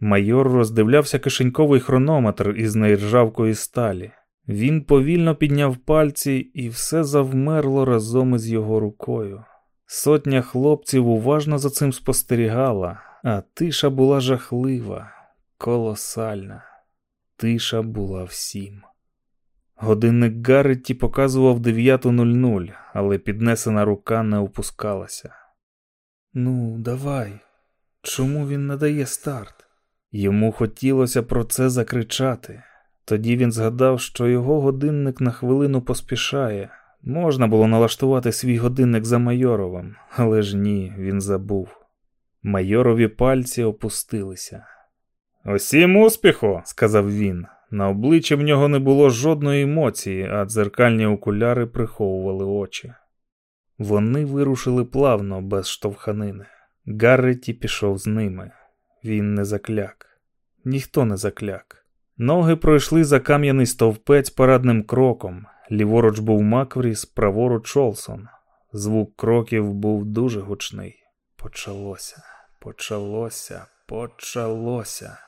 Майор роздивлявся кишеньковий хронометр із нержавкої сталі. Він повільно підняв пальці, і все завмерло разом із його рукою. Сотня хлопців уважно за цим спостерігала, а тиша була жахлива, колосальна. Тиша була всім. Годинник Гарретті показував 9.00, але піднесена рука не опускалася. Ну, давай. Чому він не дає старт? Йому хотілося про це закричати. Тоді він згадав, що його годинник на хвилину поспішає. Можна було налаштувати свій годинник за майоровим, але ж ні, він забув. Майорові пальці опустилися. Усім успіху, сказав він. На обличчі в нього не було жодної емоції, а дзеркальні окуляри приховували очі. Вони вирушили плавно, без штовханини. Гарреті пішов з ними. Він не закляк, ніхто не закляк. Ноги пройшли за кам'яний стовпець парадним кроком. Ліворуч був Маквріс, праворуч Олсон. Звук кроків був дуже гучний. Почалося, почалося, почалося.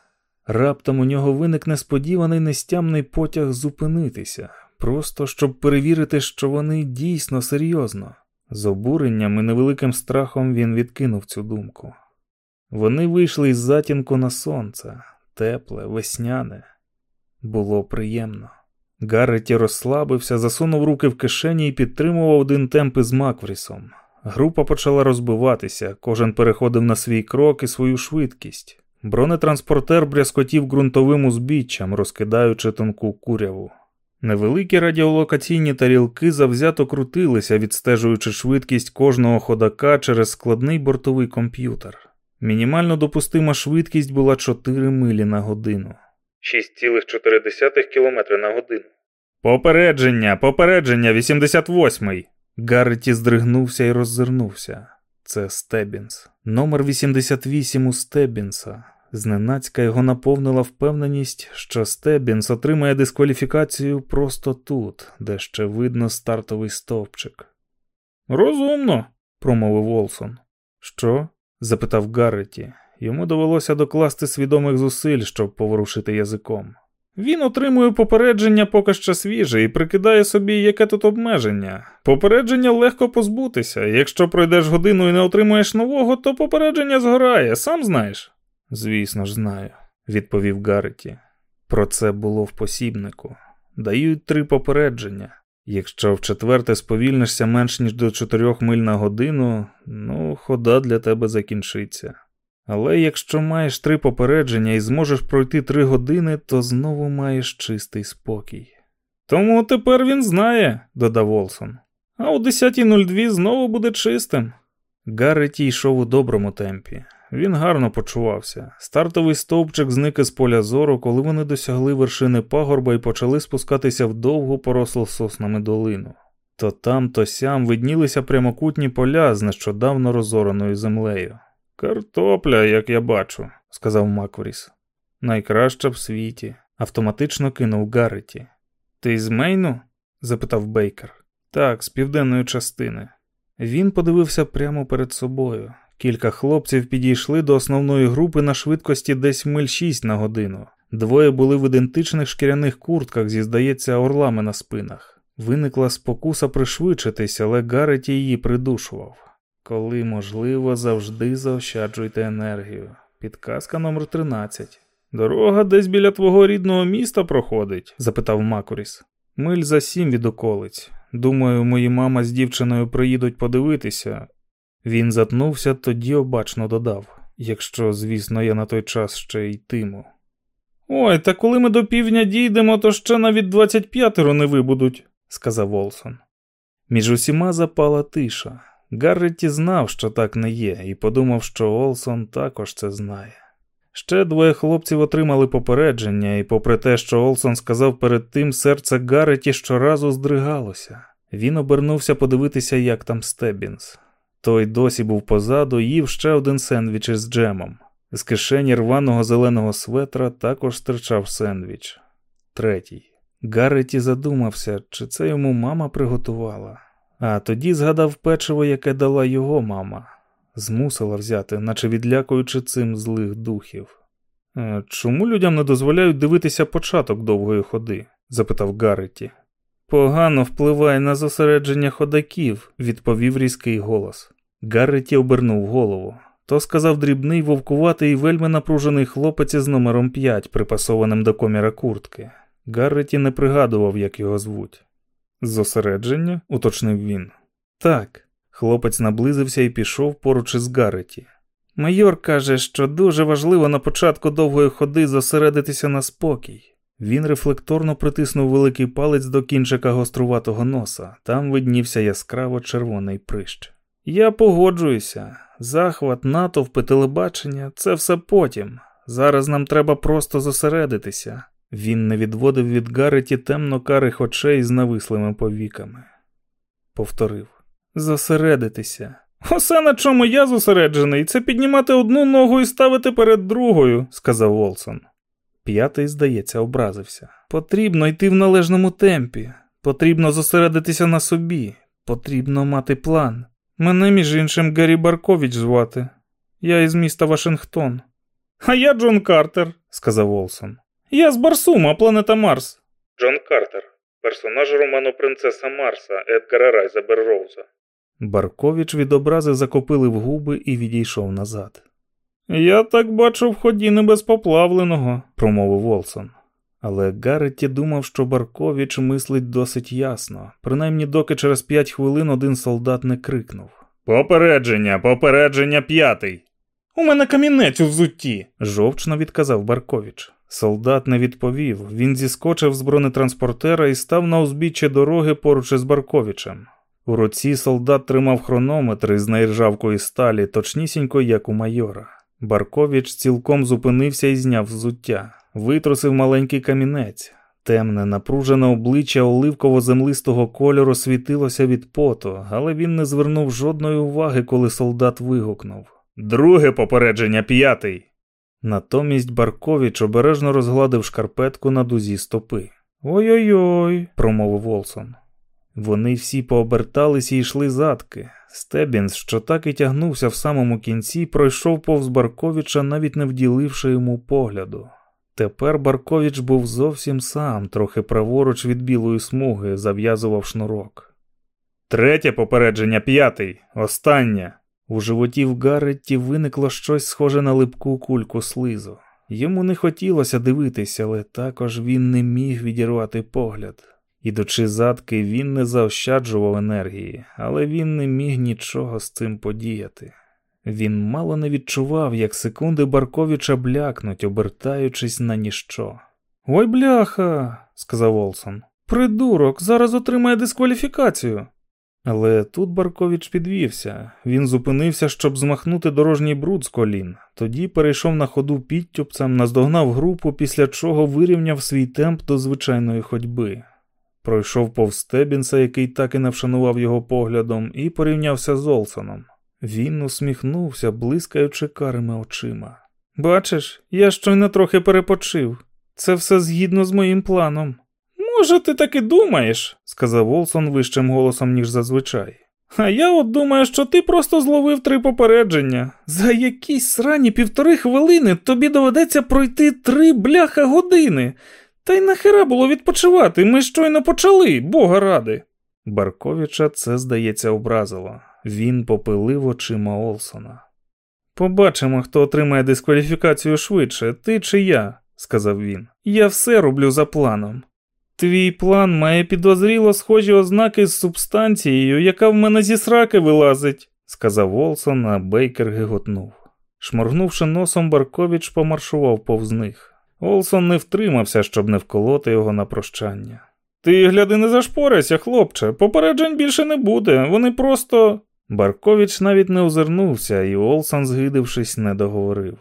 Раптом у нього виник несподіваний нестямний потяг зупинитися, просто щоб перевірити, що вони дійсно серйозно. З обуренням і невеликим страхом він відкинув цю думку. Вони вийшли із затінку на сонце, тепле, весняне. Було приємно. Гарреті розслабився, засунув руки в кишені і підтримував один темп із Макврісом. Група почала розбиватися, кожен переходив на свій крок і свою швидкість. Бронетранспортер брязкотів ґрунтовим узбіччям, розкидаючи тонку куряву. Невеликі радіолокаційні тарілки завзято крутилися, відстежуючи швидкість кожного ходака через складний бортовий комп'ютер. Мінімально допустима швидкість була 4 милі на годину. 6,4 км на годину. Попередження, попередження, 88-й. Гарреті здригнувся і роззирнувся. Це Стебінс. Номер 88 у Стебінса. Зненацька його наповнила впевненість, що Стебінс отримає дискваліфікацію просто тут, де ще видно стартовий стовпчик. Розумно, промовив Волсон. Що? запитав Гарреті. Йому довелося докласти свідомих зусиль, щоб поворушити язиком. Він отримує попередження поки що свіже і прикидає собі, яке тут обмеження. Попередження легко позбутися. Якщо пройдеш годину і не отримуєш нового, то попередження згорає, сам знаєш. Звісно ж, знаю, відповів Гарреті. Про це було в посібнику. Дають три попередження. Якщо в четверте сповільнишся менш ніж до чотирьох миль на годину, ну, хода для тебе закінчиться. Але якщо маєш три попередження і зможеш пройти три години, то знову маєш чистий спокій. Тому тепер він знає, додав Олсон. А у 10.02 знову буде чистим. Гарреті йшов у доброму темпі. Він гарно почувався. Стартовий стовпчик зник із поля зору, коли вони досягли вершини пагорба і почали спускатися в довгу порослу соснами долину. То там, то сям виднілися прямокутні поля з нещодавно розораною землею. Картопля, як я бачу, сказав Маквріс. Найкраща в світі, автоматично кинув Гарреті. Ти з Мейну? запитав Бейкер. Так, з південної частини. Він подивився прямо перед собою. Кілька хлопців підійшли до основної групи на швидкості десь миль шість на годину. Двоє були в ідентичних шкіряних куртках зі, здається, орлами на спинах. Виникла спокуса пришвидшитись, але Гарреті її придушував. Коли можливо, завжди заощаджуйте енергію. Підказка номер 13. Дорога десь біля твого рідного міста проходить? запитав Макуріс. Миль за сім від околиць. Думаю, мої мама з дівчиною приїдуть подивитися. Він затнувся, тоді обачно додав, якщо, звісно, я на той час ще йтиму. Ой, та коли ми до півдня дійдемо, то ще навіть двадцять п'ятеро не вибудуть, сказав Волсон. Між усіма запала тиша. Гарреті знав, що так не є, і подумав, що Олсон також це знає. Ще двоє хлопців отримали попередження, і, попри те, що Олсон сказав перед тим, серце Гарреті щоразу здригалося. Він обернувся подивитися, як там Стебінс. Той досі був позаду, їв ще один сендвіч із джемом. З кишені рваного зеленого светра також стирчав сендвіч. Третій. Гарреті задумався, чи це йому мама приготувала. А тоді згадав печиво, яке дала його мама, змусила взяти, наче відлякуючи цим злих духів. «Е, чому людям не дозволяють дивитися початок довгої ходи? запитав Гарреті. Погано впливає на зосередження ходаків, відповів різкий голос. Гарреті обернув голову. То сказав дрібний вовкуватий і вельми напружений хлопець із номером 5, припасованим до коміра куртки. Гарреті не пригадував, як його звуть. Зосередження? уточнив він. Так. Хлопець наблизився і пішов поруч із Гарреті. Майор каже, що дуже важливо на початку довгої ходи зосередитися на спокій. Він рефлекторно притиснув великий палець до кінчика гоструватого носа, там виднівся яскраво червоний прищ. Я погоджуюся. Захват, натовпи, телебачення це все потім. Зараз нам треба просто зосередитися. Він не відводив від Гареті темно карих очей з навислими повіками. Повторив зосередитися. Усе, на чому я зосереджений, це піднімати одну ногу і ставити перед другою, сказав Волсон. П'ятий, здається, образився. Потрібно йти в належному темпі, потрібно зосередитися на собі, потрібно мати план. Мене, між іншим, Гаррі Баркович звати. Я із міста Вашингтон. А я Джон Картер, сказав Волсон. Я з Барсума, планета Марс. Джон Картер, персонаж роману Принцеса Марса Едгара Райза Берроуза. Баркович від образи закопили в губи і відійшов назад. Я так бачу в ході не без поплавленого, промовив Волсон. Але Гарретті думав, що Баркович мислить досить ясно, принаймні доки через п'ять хвилин один солдат не крикнув Попередження, попередження п'ятий. У мене камінець у взутті, жовчно відказав Баркович. Солдат не відповів, він зіскочив з бронетранспортера і став на узбіччя дороги поруч із Барковичем. У руці солдат тримав хронометр із наіржавкої сталі, точнісінько, як у майора. Баркович цілком зупинився і зняв взуття, витрусив маленький камінець. Темне, напружене обличчя оливково-землистого кольору світилося від поту, але він не звернув жодної уваги, коли солдат вигукнув Друге попередження п'ятий. Натомість Баркович обережно розгладив шкарпетку на дузі стопи. Ой-ой-ой, промовив Волсон. Вони всі пообертались і йшли задки. Стебінс, що так і тягнувся в самому кінці, пройшов повз Барковича, навіть не вділивши йому погляду. Тепер Баркович був зовсім сам, трохи праворуч від білої смуги, зав'язував шнурок. Третє попередження п'ятий, останнє. У животі в Гарретті виникло щось схоже на липку кульку слизу. Йому не хотілося дивитися, але також він не міг відірвати погляд. Ідучи задки, він не заощаджував енергії, але він не міг нічого з цим подіяти. Він мало не відчував, як секунди Барковича блякнуть, обертаючись на ніщо. Ой, бляха, сказав Олсон. Придурок, зараз отримає дискваліфікацію. Але тут Баркович підвівся. Він зупинився, щоб змахнути дорожній бруд з колін, тоді перейшов на ходу підтюпцем, наздогнав групу, після чого вирівняв свій темп до звичайної ходьби. Пройшов повз Стебінса, який так і не вшанував його поглядом, і порівнявся з Олсоном. Він усміхнувся, блискаючи карими очима. Бачиш, я щойно трохи перепочив. Це все згідно з моїм планом. Може, ти так і думаєш, сказав Олсон вищим голосом, ніж зазвичай. А я от думаю, що ти просто зловив три попередження. За якісь срані півтори хвилини тобі доведеться пройти три бляха години. Та й нахера було відпочивати, ми щойно почали, бога ради. Барковича це, здається, образило. Він попилив очима Олсона. Побачимо, хто отримає дискваліфікацію швидше, ти чи я, сказав він. Я все роблю за планом. Твій план має підозріло схожі ознаки з субстанцією, яка в мене зі сраки вилазить, сказав Олсон, а Бейкер гиготнув. Шморгнувши носом, Баркович помаршував повз них. Олсон не втримався, щоб не вколоти його на прощання. Ти гляди, не зашпорайся, хлопче, попереджень більше не буде, вони просто. Баркович навіть не озирнувся, і Олсон, згидившись, не договорив.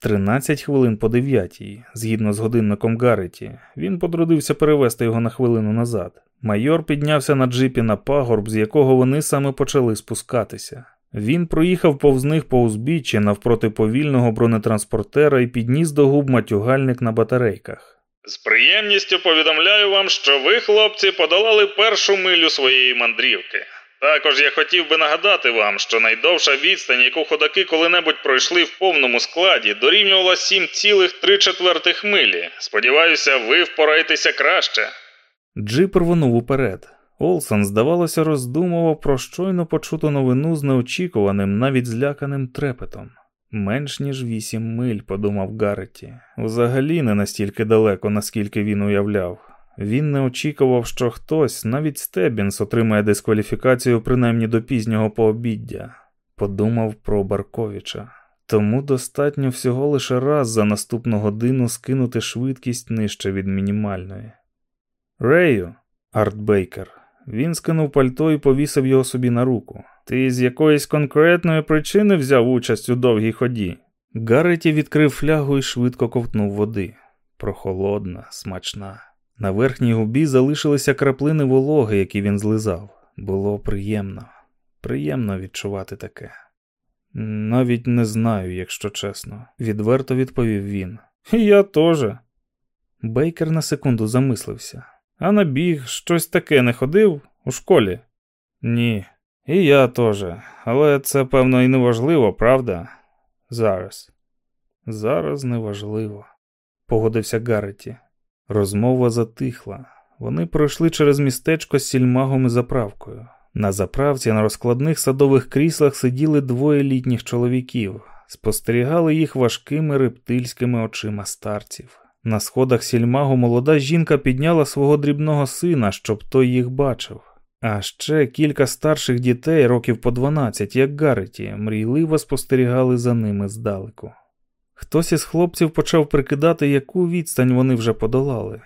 Тринадцять хвилин по дев'ятій, згідно з годинником Гарреті, він потрудився перевести його на хвилину назад. Майор піднявся на джипі на пагорб, з якого вони саме почали спускатися. Він проїхав повз них по узбіччі навпроти повільного бронетранспортера і підніс до губ матюгальник на батарейках. З приємністю повідомляю вам, що ви, хлопці, подолали першу милю своєї мандрівки. Також я хотів би нагадати вам, що найдовша відстань, яку ходаки коли-небудь пройшли в повному складі, дорівнювала 7,3 милі. Сподіваюся, ви впораєтеся краще. Джип рвонув уперед. Олсон, здавалося, роздумував про щойно почуту новину з неочікуваним, навіть зляканим трепетом. Менш ніж вісім миль, подумав Гарреті. Взагалі не настільки далеко, наскільки він уявляв. Він не очікував, що хтось, навіть Стебінс, отримає дискваліфікацію принаймні до пізнього пообіддя. Подумав про Барковича. Тому достатньо всього лише раз за наступну годину скинути швидкість нижче від мінімальної. Рею, Арт Бейкер. Він скинув пальто і повісив його собі на руку. Ти з якоїсь конкретної причини взяв участь у довгій ході. Гарреті відкрив флягу і швидко ковтнув води. Прохолодна, смачна. На верхній губі залишилися краплини вологи, які він злизав. Було приємно, приємно відчувати таке. Навіть не знаю, якщо чесно, відверто відповів він. Я теж. Бейкер на секунду замислився. А на біг щось таке не ходив у школі? Ні. І я теж. Але це, певно, і не важливо, правда? Зараз. Зараз неважливо, погодився Гарреті. Розмова затихла. Вони пройшли через містечко з сільмагом і заправкою. На заправці на розкладних садових кріслах сиділи двоє літніх чоловіків, спостерігали їх важкими рептильськими очима старців. На сходах сільмагу молода жінка підняла свого дрібного сина, щоб той їх бачив. А ще кілька старших дітей, років по 12, як Гарреті, мрійливо спостерігали за ними здалеку. Хтось із хлопців почав прикидати, яку відстань вони вже подолали.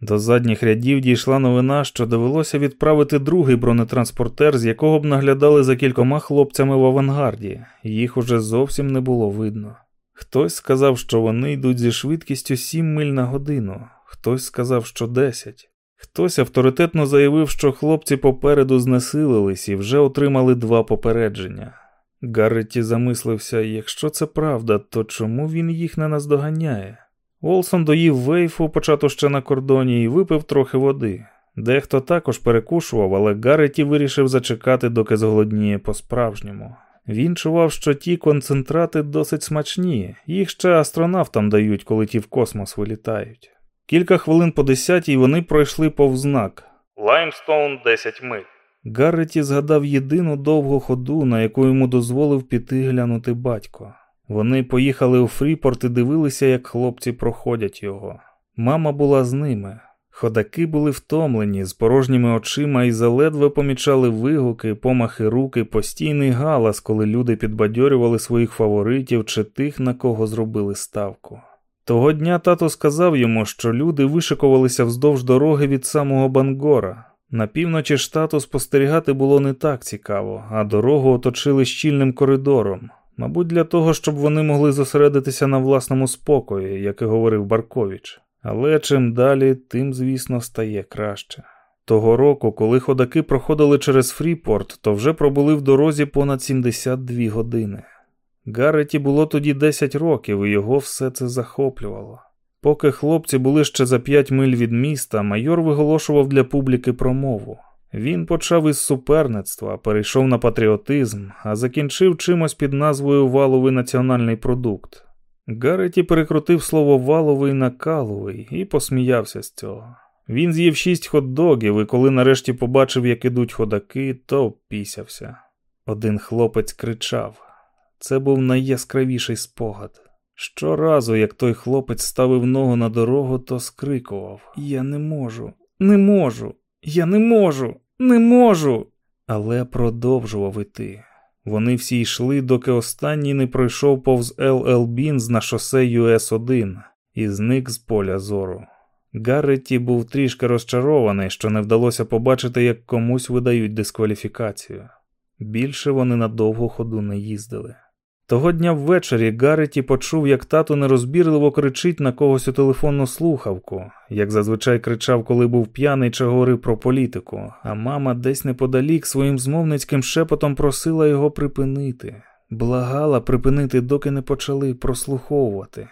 До задніх рядів дійшла новина, що довелося відправити другий бронетранспортер, з якого б наглядали за кількома хлопцями в авангарді, їх уже зовсім не було видно. Хтось сказав, що вони йдуть зі швидкістю 7 миль на годину, хтось сказав, що 10. Хтось авторитетно заявив, що хлопці попереду знесилились і вже отримали два попередження. Гарреті замислився, якщо це правда, то чому він їх не наздоганяє? Олсон доїв вейфу, почату ще на кордоні, і випив трохи води. Дехто також перекушував, але Гарреті вирішив зачекати, доки зголодніє по-справжньому. Він чував, що ті концентрати досить смачні, їх ще астронавтам дають, коли ті в космос вилітають. Кілька хвилин по десятій вони пройшли повз знак Лаймстоун 10 миль. Гарреті згадав єдину довгу ходу, на яку йому дозволив піти глянути батько. Вони поїхали у Фріпорт і дивилися, як хлопці проходять його. Мама була з ними. Ходаки були втомлені, з порожніми очима і заледве помічали вигуки, помахи руки, постійний галас, коли люди підбадьорювали своїх фаворитів чи тих, на кого зробили ставку. Того дня тато сказав йому, що люди вишикувалися вздовж дороги від самого Бангора. На півночі штату спостерігати було не так цікаво, а дорогу оточили щільним коридором. Мабуть, для того, щоб вони могли зосередитися на власному спокої, як і говорив Баркович. Але чим далі, тим, звісно, стає краще. Того року, коли ходаки проходили через Фріпорт, то вже пробули в дорозі понад 72 години. Гарреті було тоді 10 років, і його все це захоплювало. Поки хлопці були ще за 5 миль від міста, майор виголошував для публіки промову. Він почав із суперництва, перейшов на патріотизм, а закінчив чимось під назвою Валовий національний продукт. Гарреті перекрутив слово валовий на каловий і посміявся з цього. Він з'їв шість хот-догів, і коли нарешті побачив, як ідуть ходаки, то пісявся. Один хлопець кричав. Це був найяскравіший спогад. Щоразу, як той хлопець ставив ногу на дорогу, то скрикував Я не можу, не можу, я не можу, не можу. Але продовжував іти. Вони всі йшли, доки останній не пройшов повз ЛЛ Бінз на шосе ЮС-1 і зник з поля зору. Гарреті був трішки розчарований, що не вдалося побачити, як комусь видають дискваліфікацію. Більше вони на довгу ходу не їздили. Того дня ввечері Гарреті почув, як тато нерозбірливо кричить на когось у телефонну слухавку, як зазвичай кричав, коли був п'яний чи говорив про політику, а мама десь неподалік своїм змовницьким шепотом просила його припинити, благала припинити, доки не почали прослуховувати.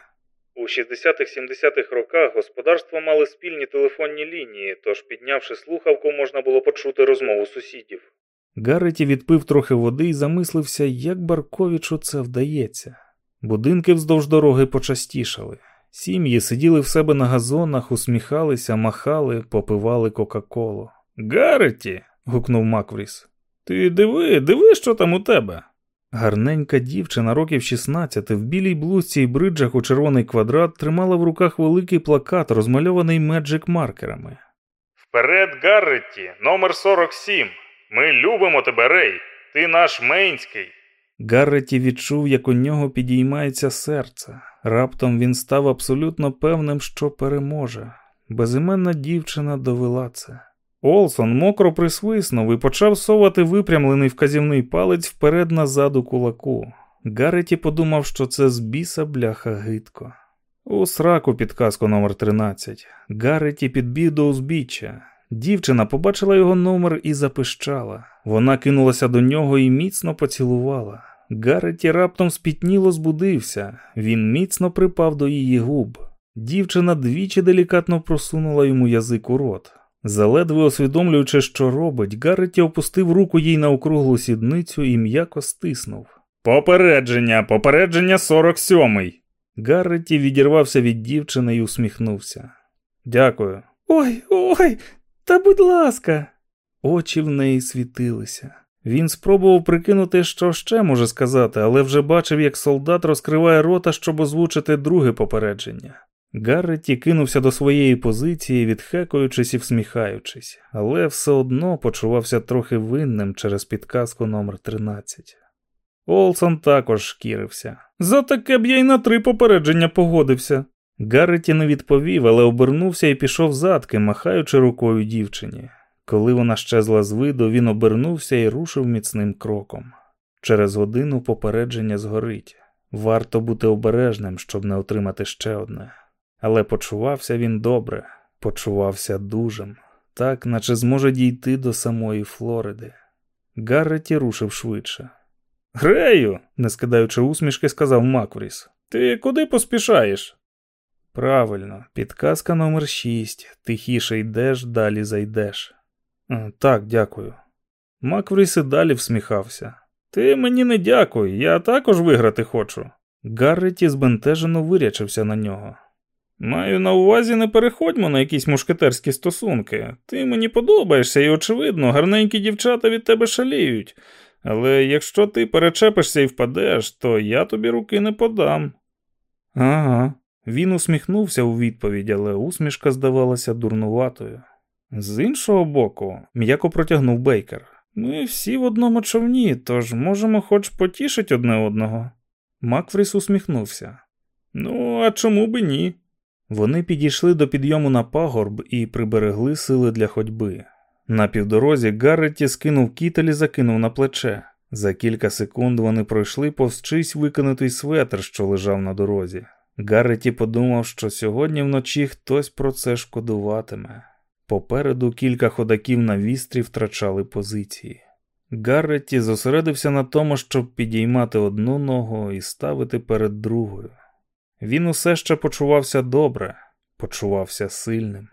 У 60-70-х роках господарства мали спільні телефонні лінії, тож, піднявши слухавку, можна було почути розмову сусідів. Гарреті відпив трохи води і замислився, як Барковічу це вдається. Будинки вздовж дороги почастішали. Сім'ї сиділи в себе на газонах, усміхалися, махали, попивали Кока-Колу. Гарреті. гукнув Маквріс. Ти диви, диви, що там у тебе. Гарненька дівчина, років 16, в білій блузці і бриджах у червоний квадрат тримала в руках великий плакат, розмальований меджик маркерами. Вперед, Гарреті, номер 47. Ми любимо тебе, Рей. Ти наш Мейнський. Гарреті відчув, як у нього підіймається серце. Раптом він став абсолютно певним, що переможе. Безіменна дівчина довела це. Олсон мокро присвиснув і почав совати випрямлений вказівний палець вперед назад у кулаку. Гарреті подумав, що це з біса бляха гидко. У сраку підказку номер 13 Гарреті підбіг до узбіччя. Дівчина побачила його номер і запищала. Вона кинулася до нього і міцно поцілувала. Гарреті раптом спітніло збудився, він міцно припав до її губ. Дівчина двічі делікатно просунула йому язик у рот. Заледве усвідомлюючи, що робить, Гарреті опустив руку їй на округлу сідницю і м'яко стиснув. Попередження, попередження 47-й. Гарреті відірвався від дівчини і усміхнувся. Дякую. Ой, ой, та будь ласка. Очі в неї світилися. Він спробував прикинути, що ще може сказати, але вже бачив, як солдат розкриває рота, щоб озвучити друге попередження. Гарреті кинувся до своєї позиції, відхекуючись і всміхаючись, але все одно почувався трохи винним через підказку номер 13 Олсон також шкірився. За таке б я й на три попередження погодився. Гарреті не відповів, але обернувся і пішов задки, махаючи рукою дівчині. Коли вона щезла з виду, він обернувся і рушив міцним кроком. Через годину попередження згорить. Варто бути обережним, щоб не отримати ще одне. Але почувався він добре, почувався дужим, так, наче зможе дійти до самої Флориди. Гарреті рушив швидше. Грею, не скидаючи усмішки, сказав Маквріс. Ти куди поспішаєш? Правильно, підказка номер шість. Тихіше йдеш, далі зайдеш. Так, дякую. Маквріс і далі всміхався. Ти мені не дякуй, я також виграти хочу. Гарреті збентежено вирячився на нього. Маю на увазі, не переходьмо на якісь мушкетерські стосунки. Ти мені подобаєшся, і, очевидно, гарненькі дівчата від тебе шаліють. Але якщо ти перечепишся і впадеш, то я тобі руки не подам. Ага. Він усміхнувся у відповідь, але усмішка здавалася дурнуватою. З іншого боку, м'яко протягнув Бейкер. Ми всі в одному човні, тож можемо хоч потішити одне одного. Макфріс усміхнувся. Ну, а чому би ні? Вони підійшли до підйому на пагорб і приберегли сили для ходьби. На півдорозі Гарреті скинув кітель і закинув на плече. За кілька секунд вони пройшли повз чийсь викинутий светр, що лежав на дорозі. Гарреті подумав, що сьогодні вночі хтось про це шкодуватиме. Попереду кілька ходаків на вістрі втрачали позиції. Гарреті зосередився на тому, щоб підіймати одну ногу і ставити перед другою. Він усе ще почувався добре, почувався сильним.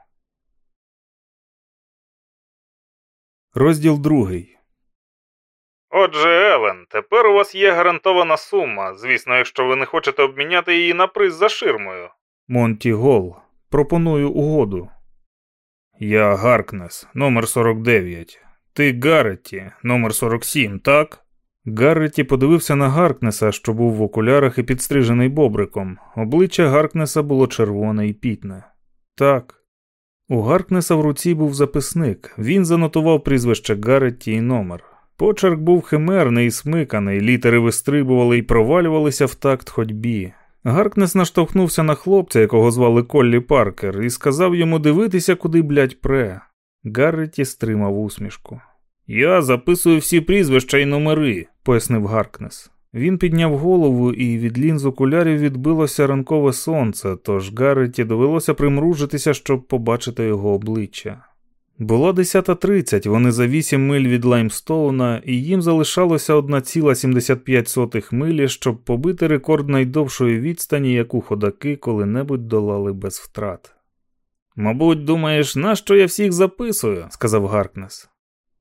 Розділ другий. Отже, Елен, тепер у вас є гарантована сума, звісно, якщо ви не хочете обміняти її на приз за ширмою. Монті Гол. Пропоную угоду. Я Гаркнес, номер 49. Ти Гарреті, номер 47, так? Гарреті подивився на Гаркнеса, що був в окулярах і підстрижений бобриком. Обличчя Гаркнеса було червоне і пітне. Так. У Гаркнеса в руці був записник. Він занотував прізвище Гарретті і номер. Почерк був химерний і смиканий, літери вистрибували і провалювалися в такт ходьбі. Гаркнес наштовхнувся на хлопця, якого звали Коллі Паркер, і сказав йому дивитися, куди блядь, пре. Гарреті стримав усмішку. Я записую всі прізвища і номери, пояснив Гаркнес. Він підняв голову, і від лінз окулярів відбилося ранкове сонце, тож Гарреті довелося примружитися, щоб побачити його обличчя. Було 10.30, вони за 8 миль від Лаймстоуна, і їм залишалося 1,75 милі, щоб побити рекорд найдовшої відстані, яку ходаки коли-небудь долали без втрат. Мабуть, думаєш, нащо я всіх записую, сказав Гаркнес.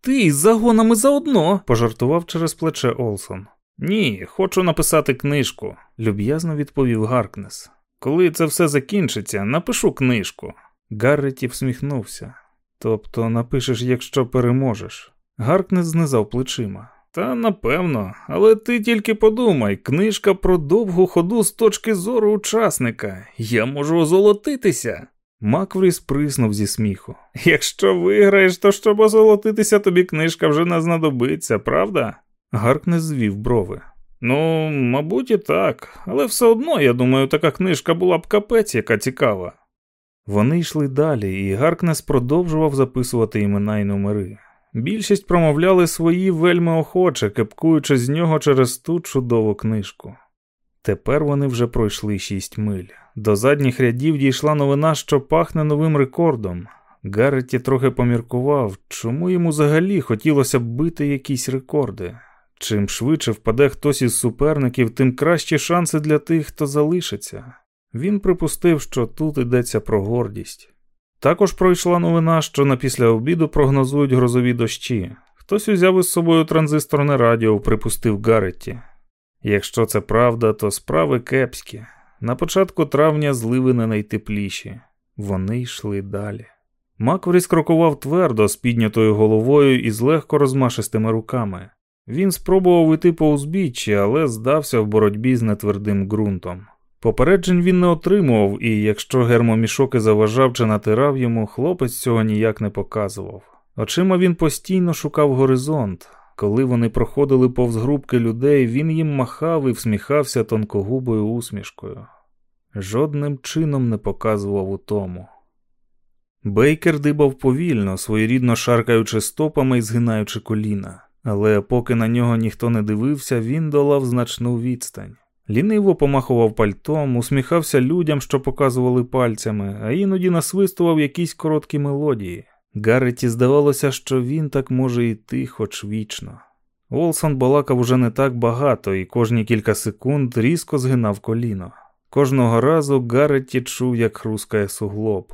Ти з загонами заодно, пожартував через плече Олсон. Ні, хочу написати книжку, люб'язно відповів Гаркнес. Коли це все закінчиться, напишу книжку. Гарреті всміхнувся. Тобто напишеш, якщо переможеш. Гаркнес знизав плечима. Та напевно, але ти тільки подумай, книжка про довгу ходу з точки зору учасника. Я можу озолотитися. Макврі сприснув зі сміху. Якщо виграєш, то щоб озолотитися, тобі книжка вже не знадобиться, правда? Гаркнес звів брови. Ну, мабуть, і так, але все одно, я думаю, така книжка була б капець, яка цікава. Вони йшли далі, і Гаркнес продовжував записувати імена й номери. Більшість промовляли свої вельми охоче, кепкуючи з нього через ту чудову книжку. Тепер вони вже пройшли шість миль. До задніх рядів дійшла новина, що пахне новим рекордом. Гарреті трохи поміркував, чому йому взагалі хотілося б бити якісь рекорди. Чим швидше впаде хтось із суперників, тим кращі шанси для тих, хто залишиться. Він припустив, що тут йдеться про гордість. Також пройшла новина, що на після обіду прогнозують грозові дощі. Хтось узяв із собою транзисторне радіо, припустив Гарретті. Якщо це правда, то справи кепські. На початку травня зливи не найтепліші. Вони йшли далі. Макворіс крокував твердо з піднятою головою і з легко розмашистими руками. Він спробував іти по узбіччі, але здався в боротьбі з нетвердим ґрунтом. Попереджень він не отримував, і якщо гермомішок і заважав чи натирав йому, хлопець цього ніяк не показував. Очима він постійно шукав горизонт. Коли вони проходили повз групки людей, він їм махав і всміхався тонкогубою усмішкою. Жодним чином не показував утому. Бейкер дибав повільно, своєрідно шаркаючи стопами і згинаючи коліна, але поки на нього ніхто не дивився, він долав значну відстань. Ліниво помахував пальтом, усміхався людям, що показували пальцями, а іноді насвистував якісь короткі мелодії. Гарреті здавалося, що він так може йти хоч вічно. Олсон балакав уже не так багато і кожні кілька секунд різко згинав коліно. Кожного разу Гарреті чув, як хрускає суглоб.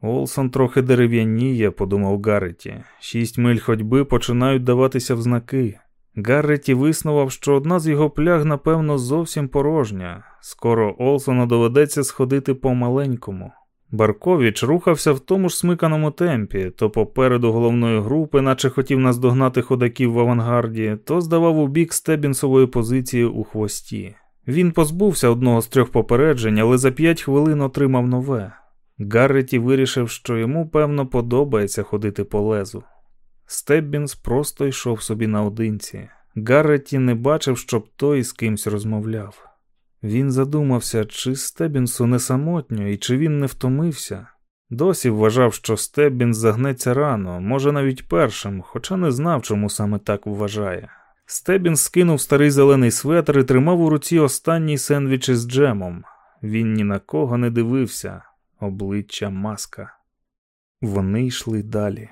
Олсон трохи дерев'яніє, подумав Гарреті. Шість миль ходьби починають даватися в знаки. Гарреті виснував, що одна з його пляг, напевно, зовсім порожня. Скоро Олсону доведеться сходити по маленькому. Барковіч рухався в тому ж смиканому темпі, то попереду головної групи, наче хотів наздогнати ходаків в авангарді, то здавав у бік стебінсової позиції у хвості. Він позбувся одного з трьох попереджень, але за п'ять хвилин отримав нове. Гарреті вирішив, що йому, певно, подобається ходити по лезу. Стеббінс просто йшов собі наодинці. Гарреті не бачив, щоб той з кимсь розмовляв. Він задумався, чи Стебінсу не самотньо і чи він не втомився. Досі вважав, що Стеббінс загнеться рано, може навіть першим, хоча не знав, чому саме так вважає. Стебінс скинув старий зелений светр і тримав у руці останній сендвіч із джемом. Він ні на кого не дивився, обличчя маска. Вони йшли далі.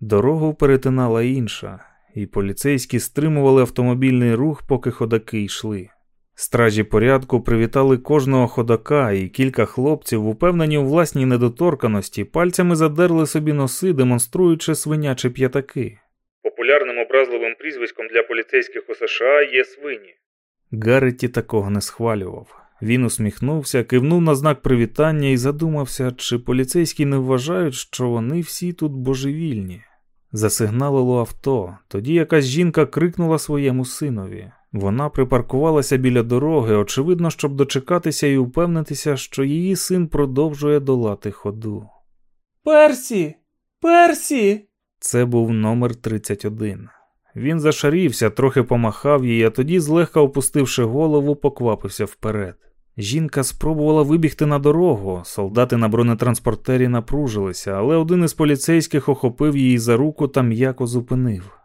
Дорогу перетинала інша, і поліцейські стримували автомобільний рух, поки ходаки йшли. Стражі порядку привітали кожного ходака, і кілька хлопців, упевнені у власній недоторканості, пальцями задерли собі носи, демонструючи свинячі п'ятаки. Популярним образливим прізвиськом для поліцейських у США є свині. Гарреті такого не схвалював. Він усміхнувся, кивнув на знак привітання і задумався, чи поліцейські не вважають, що вони всі тут божевільні. Засигналило авто, тоді якась жінка крикнула своєму синові. Вона припаркувалася біля дороги, очевидно, щоб дочекатися і упевнитися, що її син продовжує долати ходу. Персі! Персі! Це був номер 31. Він зашарівся, трохи помахав їй, а тоді, злегка опустивши голову, поквапився вперед. Жінка спробувала вибігти на дорогу, солдати на бронетранспортері напружилися, але один із поліцейських охопив її за руку та м'яко зупинив.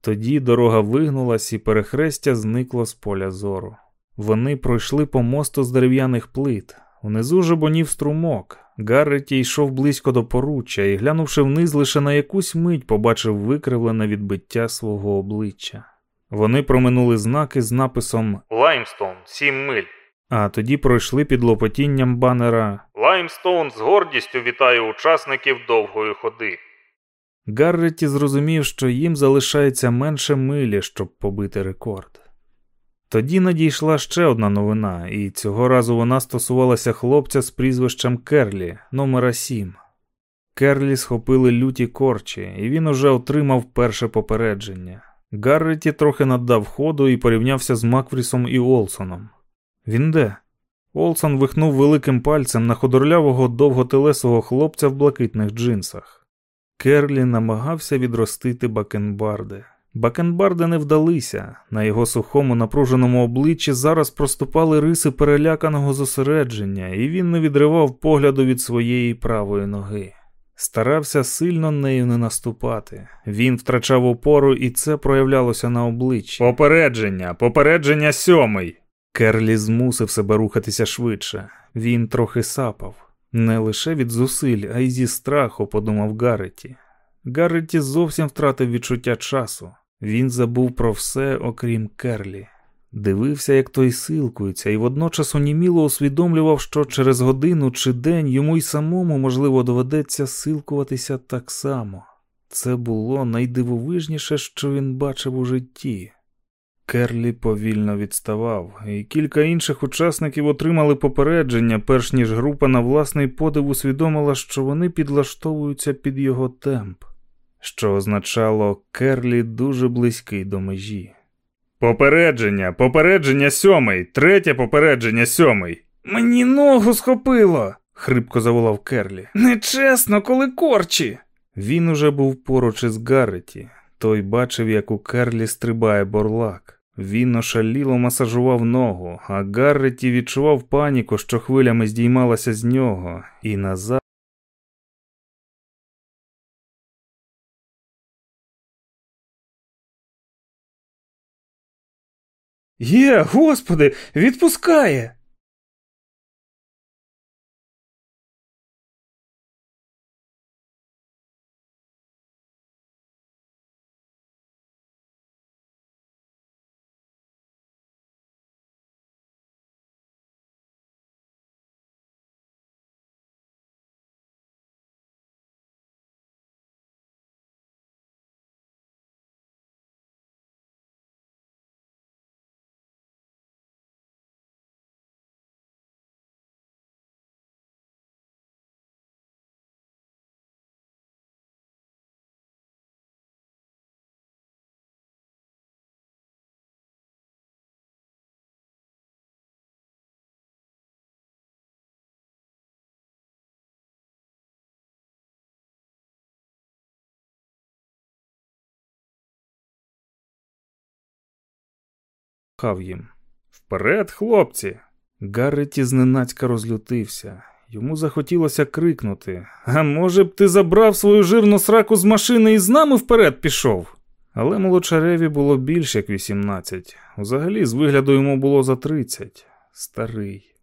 Тоді дорога вигнулась і перехрестя зникло з поля зору. Вони пройшли по мосту з дерев'яних плит. Унизу жебонів струмок. Гарреті йшов близько до поруччя і, глянувши вниз, лише на якусь мить побачив викривлене відбиття свого обличчя. Вони проминули знаки з написом Лаймстоун, сім миль. А тоді пройшли під лопотінням банера Лаймстоун з гордістю вітає учасників довгої ходи. Гарреті зрозумів, що їм залишається менше милі, щоб побити рекорд. Тоді надійшла ще одна новина, і цього разу вона стосувалася хлопця з прізвищем Керлі, номера 7. Керлі схопили люті корчі, і він уже отримав перше попередження. Гарреті трохи наддав ходу і порівнявся з Макфрісом і Олсоном. Він де? Олсон вихнув великим пальцем на ходорлявого довготелесого хлопця в блакитних джинсах. Керлі намагався відростити бакенбарди. Бакенбарди не вдалися, на його сухому напруженому обличчі зараз проступали риси переляканого зосередження, і він не відривав погляду від своєї правої ноги. Старався сильно нею не наступати. Він втрачав опору, і це проявлялося на обличчі. Попередження, попередження сьомий. Керлі змусив себе рухатися швидше. Він трохи сапав. Не лише від зусиль, а й зі страху, подумав Гарреті. Гарреті зовсім втратив відчуття часу. Він забув про все, окрім Керлі. Дивився, як той силкується, і водночас уніміло усвідомлював, що через годину чи день йому й самому, можливо, доведеться силкуватися так само. Це було найдивовижніше, що він бачив у житті. Керлі повільно відставав, і кілька інших учасників отримали попередження, перш ніж група на власний подив усвідомила, що вони підлаштовуються під його темп, що означало Керлі дуже близький до межі. Попередження, попередження сьомий, третє попередження сьомий. Мені ногу схопило, хрипко заволав Керлі. Нечесно, коли корчі. Він уже був поруч із Гарреті. Той бачив, як у Керлі стрибає борлак. Він ошаліло масажував ногу, а Гарреті відчував паніку, що хвилями здіймалася з нього, і назад. Є, господи, відпускає. Хав їм. Вперед, хлопці! Гарреті зненацька розлютився. Йому захотілося крикнути А може б ти забрав свою жирну сраку з машини і з нами вперед пішов? Але молодшареві було більш як 18. Взагалі, з вигляду йому було за 30. Старий.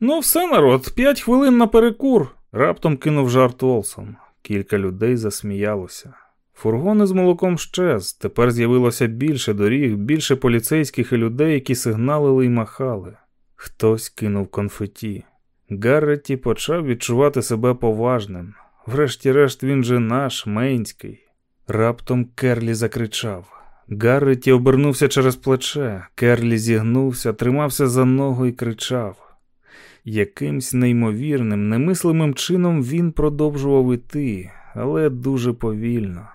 Ну, все, народ, п'ять хвилин на перекур. Раптом кинув жарт Олсон. Кілька людей засміялося. Фургони з молоком щез, тепер з'явилося більше доріг, більше поліцейських і людей, які сигналили й махали. Хтось кинув конфеті. Гарреті почав відчувати себе поважним. Врешті-решт, він же наш, Мейнський. Раптом Керлі закричав. Гарреті обернувся через плече. Керлі зігнувся, тримався за ногу і кричав. Якимсь неймовірним, немислимим чином він продовжував іти, але дуже повільно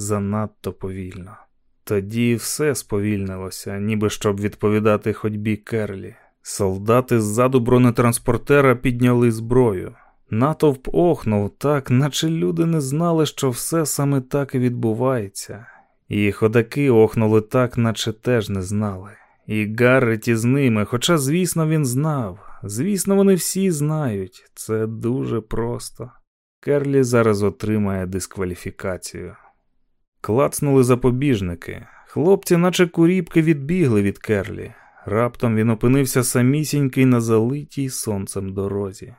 занадто повільно. Тоді все сповільнилося, ніби щоб відповідати ходьбі Керлі. Солдати ззаду бронетранспортера підняли зброю. Натовп охнув так, наче люди не знали, що все саме так і відбувається, і ходаки охнули так, наче теж не знали. І Гарреті з ними, хоча, звісно, він знав. Звісно, вони всі знають. Це дуже просто. Керлі зараз отримає дискваліфікацію. Клацнули запобіжники. Хлопці, наче куріпки, відбігли від керлі. Раптом він опинився самісінький на залитій сонцем дорозі.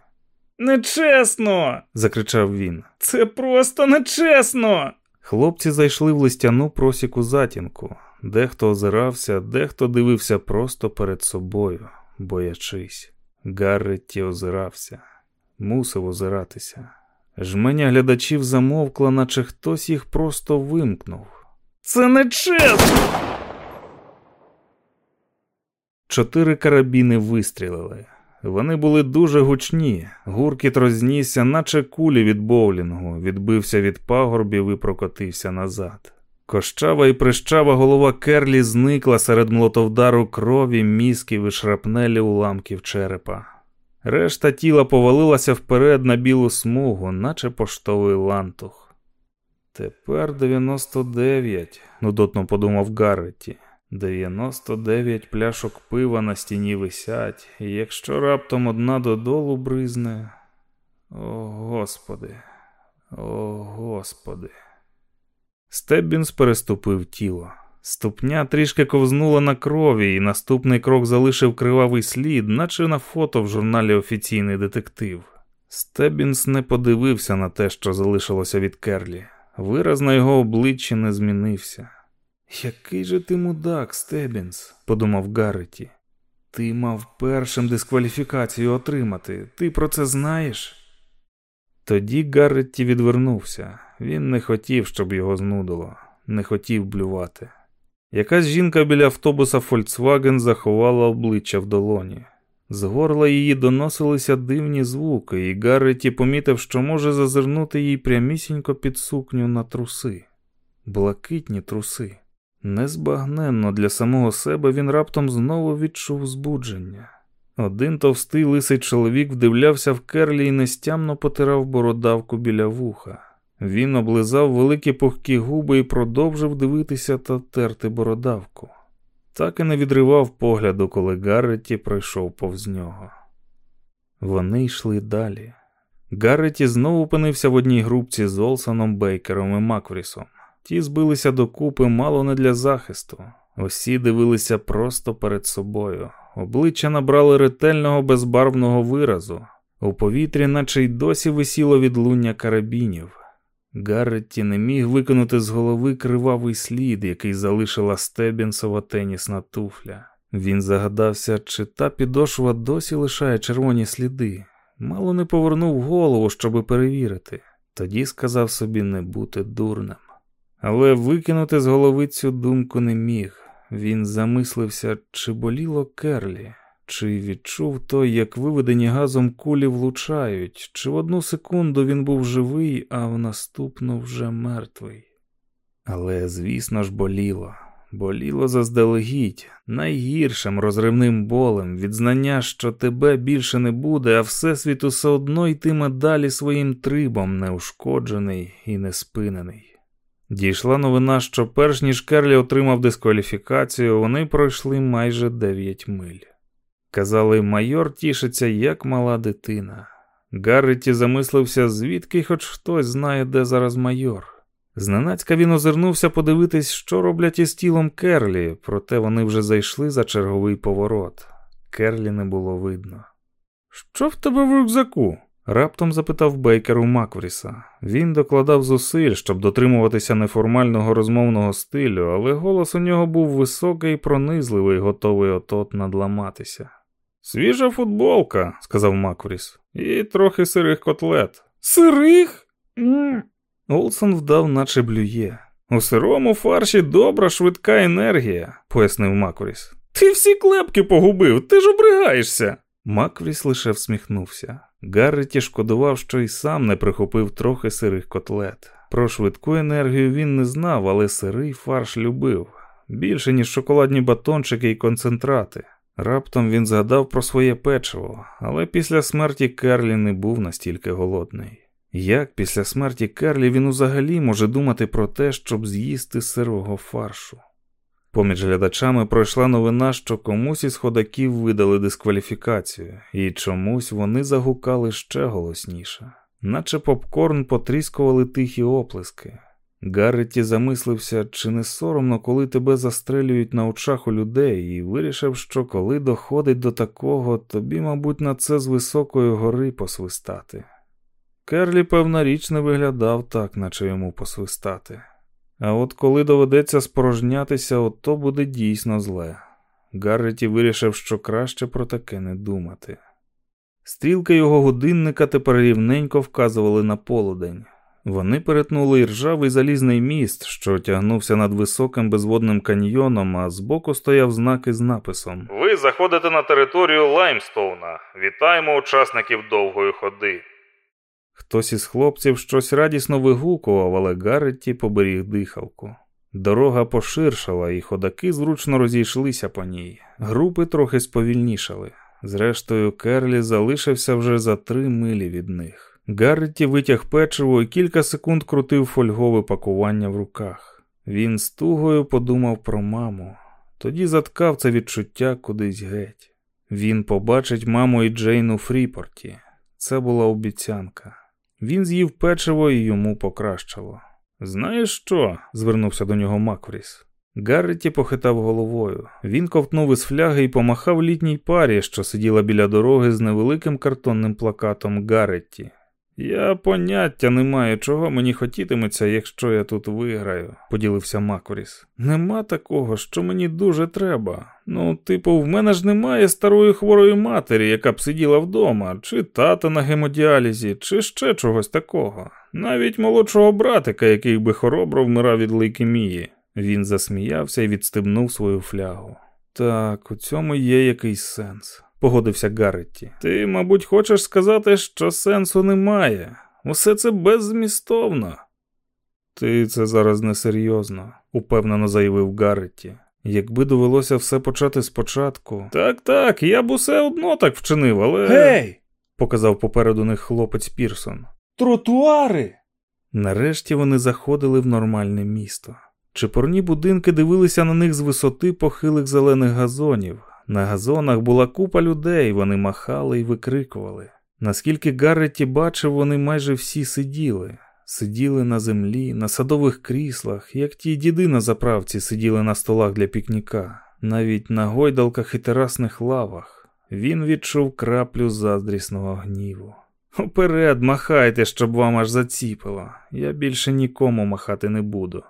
Нечесно. закричав він. Це просто нечесно. Хлопці зайшли в листяну просіку затінку. Дехто озирався, дехто дивився просто перед собою, боячись. Гарретті озирався, мусив озиратися. Жменя глядачів замовкла, наче хтось їх просто вимкнув. Це нечесно. Чотири карабіни вистрілили. Вони були дуже гучні, гуркіт рознісся, наче кулі від боулінгу, відбився від пагорбів і прокотився назад. Кощава і прищава голова Керлі зникла серед млотовдару крові, мізків і шрапнелі уламків черепа. Решта тіла повалилася вперед на білу смугу, наче поштовий лантух. Тепер 99, нудотно подумав Гарреті. 99 пляшок пива на стіні висять, і якщо раптом одна додолу бризне. О Господи, о Господи. Стеббінс переступив тіло. Ступня трішки ковзнула на крові, і наступний крок залишив кривавий слід, наче на фото в журналі Офіційний детектив. Стеббінс не подивився на те, що залишилося від Керлі. Вираз на його обличчі не змінився. Який же ти мудак, Стебінс, подумав Гарреті. Ти мав першим дискваліфікацію отримати. Ти про це знаєш? Тоді Гарретті відвернувся. Він не хотів, щоб його знудило, не хотів блювати. Якась жінка біля автобуса Volkswagen заховала обличчя в долоні. З горла її доносилися дивні звуки, і Гарреті помітив, що може зазирнути їй прямісінько під сукню на труси, блакитні труси. Незбагненно для самого себе він раптом знову відчув збудження. Один товстий лисий чоловік вдивлявся в керлі і нестямно потирав бородавку біля вуха. Він облизав великі пухкі губи і продовжив дивитися та терти бородавку. Так і не відривав погляду, коли Гарреті пройшов повз нього. Вони йшли далі. Гарреті знову опинився в одній групці з Олсоном Бейкером і Макврісом. Ті збилися докупи мало не для захисту. Усі дивилися просто перед собою. Обличчя набрали ретельного безбарвного виразу. У повітрі, наче й досі висіло відлуння карабінів. Гарретті не міг викинути з голови кривавий слід, який залишила Стебінсова тенісна туфля. Він загадався, чи та підошва досі лишає червоні сліди. Мало не повернув голову, щоби перевірити. Тоді сказав собі не бути дурним. Але викинути з голови цю думку не міг. Він замислився, чи боліло Керлі, чи відчув той, як виведені газом кулі влучають, чи в одну секунду він був живий, а в наступну вже мертвий. Але, звісно ж, боліло. Боліло заздалегідь, найгіршим розривним болем, від знання, що тебе більше не буде, а всесвіт усе одно йтиме далі своїм трибом, неушкоджений і неспинений. Дійшла новина, що перш ніж Керлі отримав дискваліфікацію, вони пройшли майже 9 миль. Казали, майор тішиться, як мала дитина. Гарреті замислився, звідки хоч хтось знає, де зараз майор. Зненацька він озирнувся подивитись, що роблять із тілом Керлі, проте вони вже зайшли за черговий поворот. Керлі не було видно. Що в тебе в рюкзаку? Раптом запитав Бейкер у Маквріса. Він докладав зусиль, щоб дотримуватися неформального розмовного стилю, але голос у нього був високий, пронизливий, готовий отот надламатися. Свіжа футболка, сказав Маквріс, і трохи сирих котлет. Сирих? м Олсон вдав, наче блює. У сирому фарші добра швидка енергія, пояснив Маквріс. Ти всі клепки погубив, ти ж обригаєшся. Маквріс лише всміхнувся. Гарреті шкодував, що й сам не прихопив трохи сирих котлет. Про швидку енергію він не знав, але сирий фарш любив більше, ніж шоколадні батончики і концентрати. Раптом він згадав про своє печиво, але після смерті Керлі не був настільки голодний. Як після смерті Керлі він взагалі може думати про те, щоб з'їсти сирого фаршу? Поміж глядачами пройшла новина, що комусь із ходаків видали дискваліфікацію, і чомусь вони загукали ще голосніше, наче попкорн потріскували тихі оплески. Гарреті замислився, чи не соромно, коли тебе застрелюють на очах у людей, і вирішив, що коли доходить до такого, тобі, мабуть, на це з високої гори посвистати. Керлі, певна річ, не виглядав так, наче йому посвистати. А от коли доведеться спорожнятися, от то буде дійсно зле. Гарреті вирішив, що краще про таке не думати. Стрілки його годинника тепер рівненько вказували на полудень. Вони перетнули ржавий залізний міст, що тягнувся над високим безводним каньйоном, а збоку стояв знак із написом Ви заходите на територію Лаймстоуна. Вітаємо учасників довгої ходи. Хтось із хлопців щось радісно вигукував, але Гарретті поберіг дихалку. Дорога поширшала, і ходаки зручно розійшлися по ній. Групи трохи сповільнішали. Зрештою, Керлі залишився вже за три милі від них. Гарретті витяг печиво і кілька секунд крутив фольгове пакування в руках. Він з тугою подумав про маму, тоді заткав це відчуття кудись геть. Він побачить маму і Джейн у Фріпорті. Це була обіцянка. Він з'їв печиво і йому покращило. Знаєш що? звернувся до нього Макфріс. Гарреті похитав головою. Він ковтнув із фляги і помахав літній парі, що сиділа біля дороги з невеликим картонним плакатом Гарретті. Я поняття не маю, чого мені хотітиметься, якщо я тут виграю, поділився Макоріс. Нема такого, що мені дуже треба. Ну, типу, в мене ж немає старої хворої матері, яка б сиділа вдома, чи тата на гемодіалізі, чи ще чогось такого. Навіть молодшого братика, який би хоробро вмирав від лейкемії. Він засміявся і відстебнув свою флягу. Так, у цьому є якийсь сенс погодився Гарретті. Ти, мабуть, хочеш сказати, що сенсу немає. Усе це беззмістовно. Ти це зараз несерйозно, упевнено заявив Гарретті. Якби довелося все почати спочатку. Так, так, я б усе одно так вчинив, але. Гей! показав попереду них хлопець Пірсон. Тротуари! Нарешті вони заходили в нормальне місто. Чепурні будинки дивилися на них з висоти похилих зелених газонів, на газонах була купа людей, вони махали і викрикували. Наскільки Гарреті бачив, вони майже всі сиділи, сиділи на землі, на садових кріслах, як ті діди на заправці сиділи на столах для пікніка, навіть на гойдалках і терасних лавах. Він відчув краплю заздрісного гніву. Оперед, махайте, щоб вам аж заціпило. Я більше нікому махати не буду.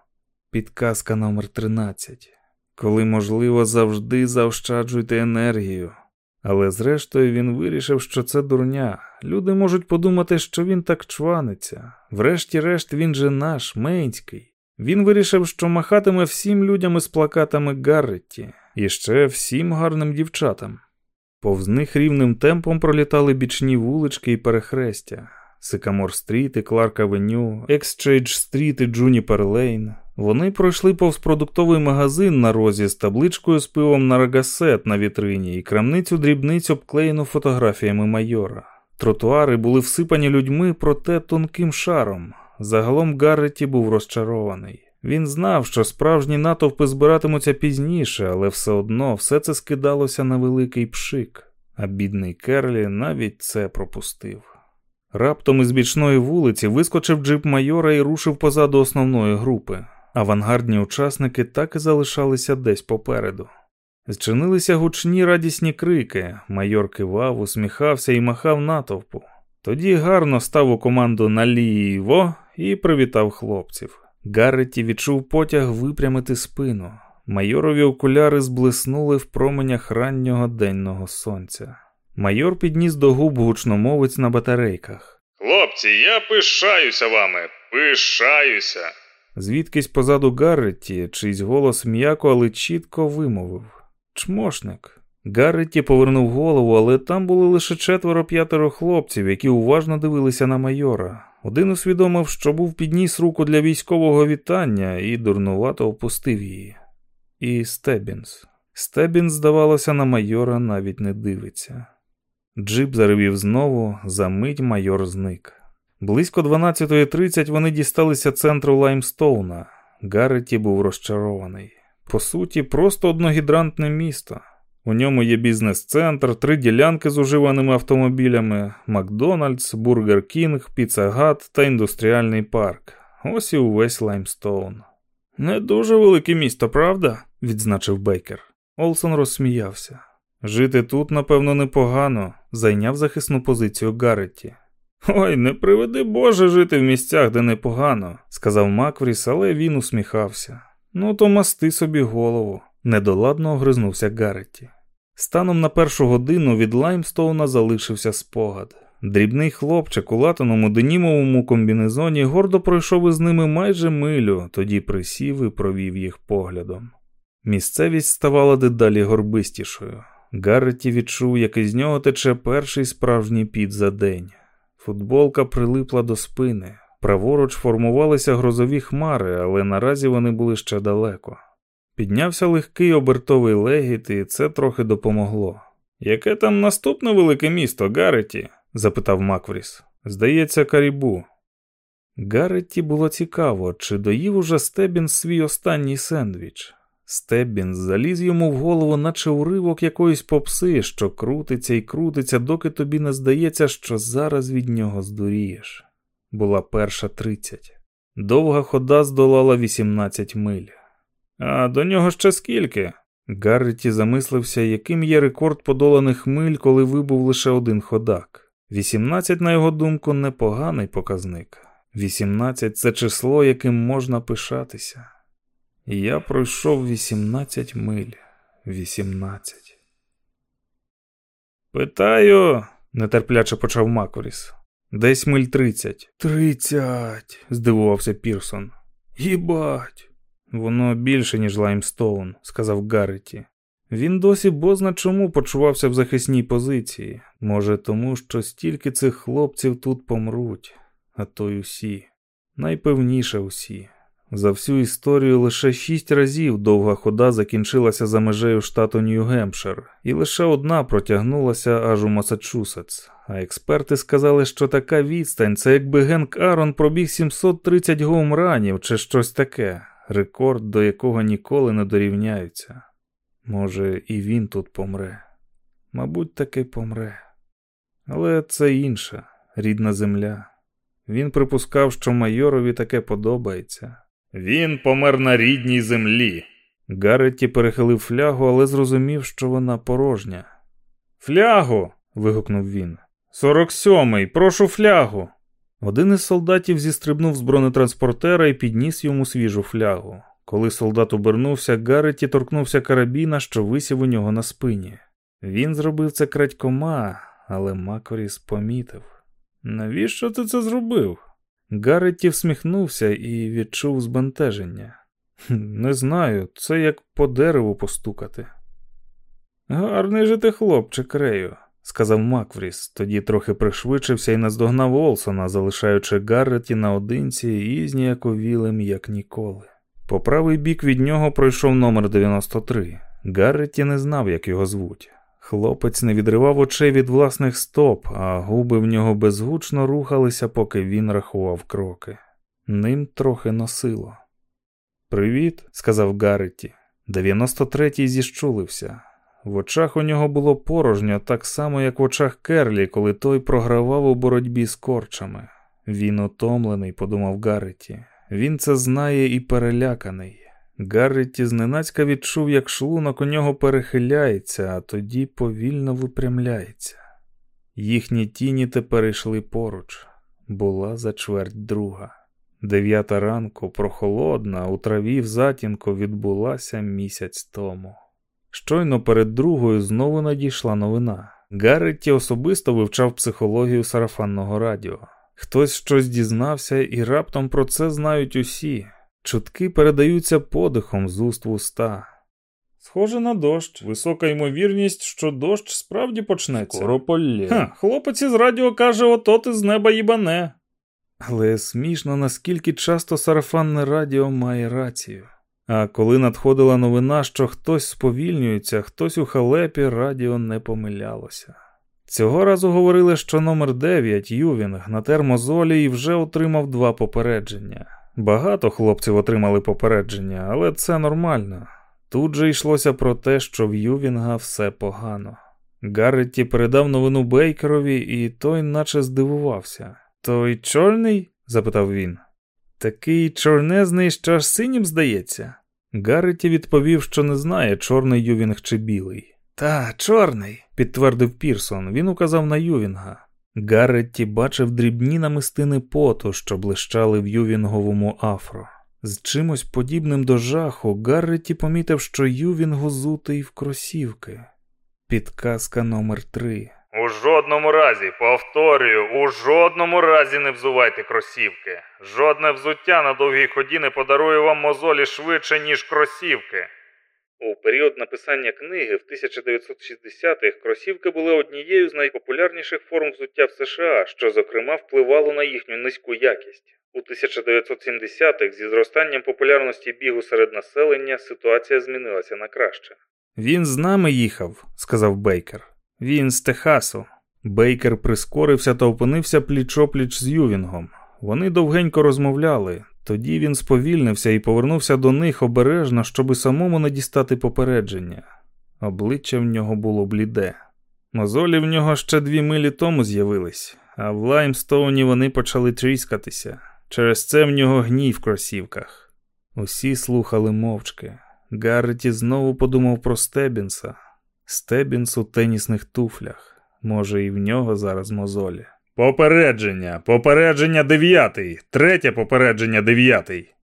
Підказка номер 13 коли можливо, завжди заощаджуйте енергію. Але зрештою він вирішив, що це дурня. Люди можуть подумати, що він так чваниться. Врешті-решт, він же наш, Мейнський. Він вирішив, що махатиме всім людям із плакатами Гарретті і ще всім гарним дівчатам. Повз них рівним темпом пролітали бічні вулички і перехрестя, Сикамор Стріт і Кларк Авеню, Ексчейндж Стріт і Джуніпер Лейн. Вони пройшли повз продуктовий магазин на розі з табличкою з пивом Нарагансет на вітрині і крамницю дрібниць обклеєну фотографіями майора. Тротуари були всипані людьми, проте тонким шаром. Загалом Гарреті був розчарований. Він знав, що справжні натовпи збиратимуться пізніше, але все одно все це скидалося на великий пшик, а бідний Керлі навіть це пропустив. Раптом із бічної вулиці вискочив джип майора і рушив позаду основної групи. Авангардні учасники так і залишалися десь попереду. Зчинилися гучні радісні крики, майор кивав, усміхався і махав натовпу. Тоді гарно став у команду наліво і привітав хлопців. Гарреті відчув потяг випрямити спину. Майорові окуляри зблиснули в променях раннього денного сонця. Майор підніс до губ гучномовець на батарейках. Хлопці, я пишаюся вами, пишаюся. Звідкись позаду Гарреті чийсь голос м'яко, але чітко вимовив Чмошник. Гарреті повернув голову, але там були лише четверо-п'ятеро хлопців, які уважно дивилися на майора. Один усвідомив, що був підніс руку для військового вітання і дурнувато опустив її. І Стебінс. Стебінс, здавалося, на майора навіть не дивиться. Джип заревів знову, за мить майор зник. Близько 12.30 вони дісталися центру Лаймстоуна. Гарреті був розчарований. По суті, просто одногідрантне місто. У ньому є бізнес-центр, три ділянки з уживаними автомобілями, Макдональдс, Бургер Кінг, Піца Гат та індустріальний парк. Ось і увесь Лаймстоун. Не дуже велике місто, правда? відзначив Бейкер. Олсон розсміявся. Жити тут, напевно, непогано, зайняв захисну позицію Гарреті. Ой, не приведи Боже жити в місцях, де непогано, сказав Маквріс, але він усміхався. Ну, то масти собі голову, недоладно огризнувся Гарреті. Станом на першу годину від Лаймстоуна залишився спогад. Дрібний хлопчик у латаному денімовому комбінезоні гордо пройшов із ними майже милю, тоді присів і провів їх поглядом. Місцевість ставала дедалі горбистішою. Гарреті відчув, як із нього тече перший справжній піт за день. Футболка прилипла до спини. Праворуч формувалися грозові хмари, але наразі вони були ще далеко. Піднявся легкий обертовий легіт, і це трохи допомогло. Яке там наступне велике місто, Гарреті? запитав Маквріс. Здається, Карібу. Гарреті було цікаво, чи доїв уже Стебін свій останній сендвіч. Стеббін заліз йому в голову, наче уривок якоїсь попси, що крутиться і крутиться, доки тобі не здається, що зараз від нього здурієш. Була перша тридцять. Довга хода здолала 18 миль. А до нього ще скільки? Гарреті замислився, яким є рекорд подоланих миль, коли вибув лише один ходак. 18, на його думку, непоганий показник. 18 – це число, яким можна пишатися. Я пройшов 18 миль. 18. Питаю, нетерпляче почав Макоріс. Десь миль 30. Тридцять, здивувався Пірсон. Їбать. Воно більше, ніж Лаймстоун, сказав Гарреті. Він досі бозна чому почувався в захисній позиції. Може, тому що стільки цих хлопців тут помруть, а то й усі. Найпевніше усі. За всю історію лише шість разів довга хода закінчилася за межею штату Нью-Гемпшир, і лише одна протягнулася аж у Масачусетс. А експерти сказали, що така відстань це якби Генк Арон пробіг 730 гоумранів чи щось таке, рекорд, до якого ніколи не дорівняються. Може, і він тут помре. Мабуть, таки помре. Але це інша, рідна земля. Він припускав, що майорові таке подобається. Він помер на рідній землі. Гарреті перехилив флягу, але зрозумів, що вона порожня. Флягу. вигукнув він. Сорок сьомий, прошу флягу. Один із солдатів зістрибнув з бронетранспортера і підніс йому свіжу флягу. Коли солдат обернувся, Гарреті торкнувся карабіна, що висів у нього на спині. Він зробив це крадькома, але Макоріс помітив. Навіщо ти це зробив? Гарреті всміхнувся і відчув збентеження. Не знаю, це як по дереву постукати. Гарний же ти, хлопчик, Рею, сказав Маквріс, тоді трохи пришвидшився і наздогнав Олсона, залишаючи Гарреті наодинці і зніяковілим, як ніколи. По правий бік від нього пройшов номер 93. Гарреті не знав, як його звуть. Хлопець не відривав очей від власних стоп, а губи в нього безгучно рухалися, поки він рахував кроки. Ним трохи носило. Привіт, сказав Гарреті. 93-й зіщулився. В очах у нього було порожньо, так само, як в очах Керлі, коли той програвав у боротьбі з корчами. Він утомлений, подумав Гарреті. Він це знає і переляканий. Гарреті зненацька відчув, як шлунок у нього перехиляється, а тоді повільно випрямляється. Їхні тіні тепер йшли поруч, була за чверть друга. Дев'ята ранку, прохолодна, у траві в затінку відбулася місяць тому. Щойно перед другою знову надійшла новина. Гарретті особисто вивчав психологію сарафанного радіо. Хтось щось дізнався, і раптом про це знають усі. Чутки передаються подихом з уст в уста. Схоже на дощ, висока ймовірність, що дощ справді почнеться. Скоро полє. Ха, Хлопець із радіо каже, ото ти з неба їбане. Але смішно, наскільки часто сарафанне радіо має рацію. А коли надходила новина, що хтось сповільнюється, хтось у халепі, радіо не помилялося. Цього разу говорили, що номер 9 Ювінг натер мозолі і вже отримав два попередження. Багато хлопців отримали попередження, але це нормально. Тут же йшлося про те, що в Ювінга все погано. Гарретті передав новину Бейкерові, і той наче здивувався. Той чорний? запитав він. Такий чорнезний, що аж синім здається. Гарреті відповів, що не знає, чорний Ювінг чи білий. Та, чорний, підтвердив Пірсон. Він указав на Ювінга. Гарретті бачив дрібні намистини поту, що блищали в Ювінговому афро. З чимось подібним до жаху, Гарреті помітив, що Ювінг узутий в кросівки. Підказка номер три. У жодному разі, повторюю, у жодному разі не взувайте кросівки. Жодне взуття на довгій ході не подарує вам мозолі швидше, ніж кросівки. У період написання книги в 1960-х кросівки були однією з найпопулярніших форм взуття в США, що, зокрема, впливало на їхню низьку якість. У 1970-х зі зростанням популярності бігу серед населення ситуація змінилася на краще. Він з нами їхав, сказав Бейкер. Він з Техасу. Бейкер прискорився та опинився пліч-опліч з Ювінгом. Вони довгенько розмовляли, тоді він сповільнився і повернувся до них обережно, щоби самому не дістати попередження. Обличчя в нього було бліде. Мозолі в нього ще дві милі тому з'явились, а в Лаймстоуні вони почали тріскатися. Через це в нього гній в кросівках. Усі слухали мовчки. Гарреті знову подумав про Стебінса. Стебінс у тенісних туфлях. Може, і в нього зараз мозолі. Попередження, попередження дев'ятий, третє попередження дев'ятий.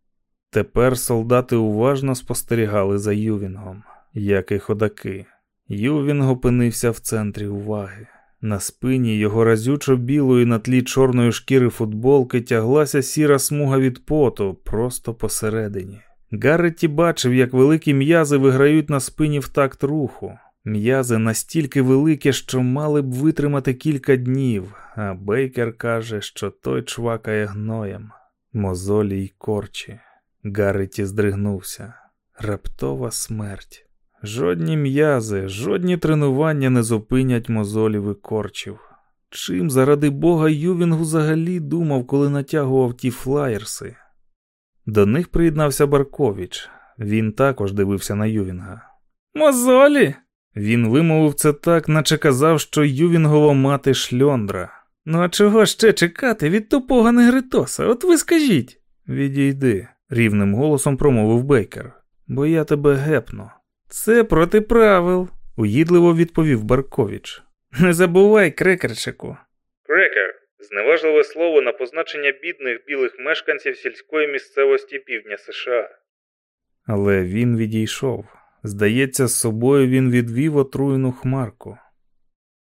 Тепер солдати уважно спостерігали за Ювінгом, як і ходаки. Ювінг опинився в центрі уваги. На спині його разючо білої на тлі чорної шкіри футболки тяглася сіра смуга від поту просто посередині. Гарреті бачив, як великі м'язи виграють на спині в такт руху. М'язи настільки великі, що мали б витримати кілька днів, а Бейкер каже, що той чвакає гноєм, мозолі й корчі. Гарреті здригнувся. Раптова смерть. Жодні м'язи, жодні тренування не зупинять мозолів і корчів. Чим заради бога Ювінг взагалі думав, коли натягував ті флаєрси? До них приєднався Баркович. Він також дивився на Ювінга. Мозолі. Він вимовив це так, наче казав, що Ювінгова мати шльондра. Ну а чого ще чекати від тупого негритоса? От ви скажіть. Відійди, рівним голосом промовив Бейкер, бо я тебе гепну. Це проти правил, уїдливо відповів Баркович. Не забувай, крекерчику. Крекер зневажливе слово на позначення бідних білих мешканців сільської місцевості півдня США. Але він відійшов. Здається, з собою він відвів отруєну хмарку.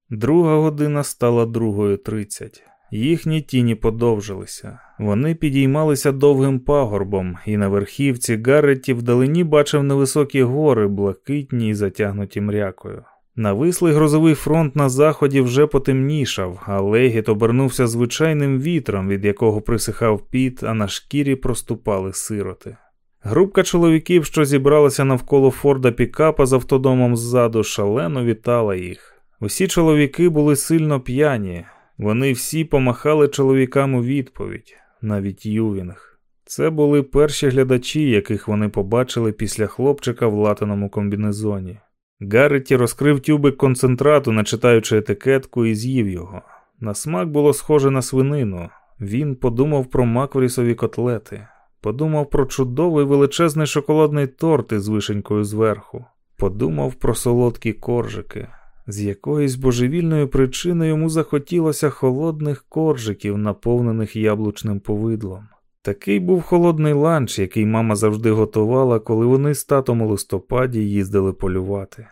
Друга година стала другою тридцять. Їхні тіні подовжилися. Вони підіймалися довгим пагорбом, і на верхівці Гарреті вдалині бачив невисокі гори, блакитні й затягнуті мрякою. Навислий грозовий фронт на заході вже потемнішав, а легіт обернувся звичайним вітром, від якого присихав піт, а на шкірі проступали сироти. Групка чоловіків, що зібралася навколо Форда Пікапа з автодомом ззаду, шалено вітала їх. Усі чоловіки були сильно п'яні, вони всі помахали чоловікам у відповідь, навіть Ювінг. Це були перші глядачі, яких вони побачили після хлопчика в латаному комбінезоні. Гарреті розкрив тюбик концентрату, начитаючи етикетку, і з'їв його. На смак було схоже на свинину. Він подумав про макврісові котлети, подумав про чудовий величезний шоколадний торт із вишенькою зверху, подумав про солодкі коржики. З якоїсь божевільної причини йому захотілося холодних коржиків, наповнених яблучним повидлом. Такий був холодний ланч, який мама завжди готувала, коли вони з татом у листопаді їздили полювати.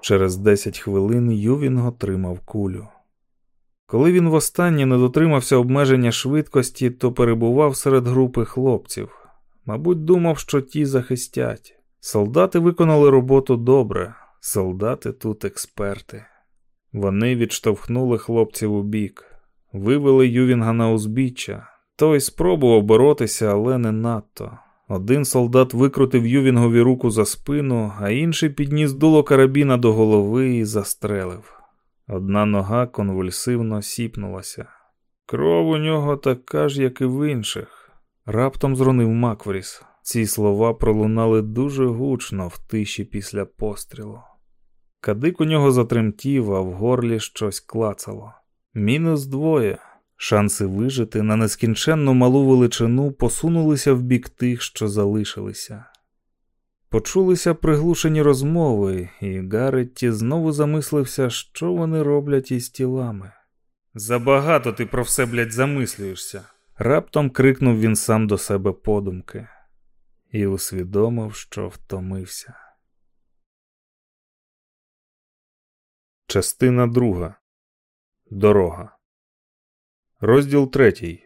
Через 10 хвилин Ювінг отримав кулю. Коли він востаннє не дотримався обмеження швидкості, то перебував серед групи хлопців. Мабуть, думав, що ті захистять. Солдати виконали роботу добре, солдати тут експерти. Вони відштовхнули хлопців у бік. Вивели Ювінга на узбіччя. Той спробував боротися, але не надто. Один солдат викрутив Ювінгові руку за спину, а інший підніс дуло карабіна до голови і застрелив. Одна нога конвульсивно сіпнулася. Кров у нього така ж, як і в інших. Раптом зронив Маквріс. Ці слова пролунали дуже гучно в тиші після пострілу. Кадик у нього затремтів, а в горлі щось клацало. Мінус двоє. Шанси вижити на нескінченно малу величину посунулися в бік тих, що залишилися. Почулися приглушені розмови, і Гарретті знову замислився, що вони роблять із тілами. Забагато ти про все, блядь, замислюєшся. Раптом крикнув він сам до себе подумки і усвідомив, що втомився. Частина друга Дорога. Розділ третій.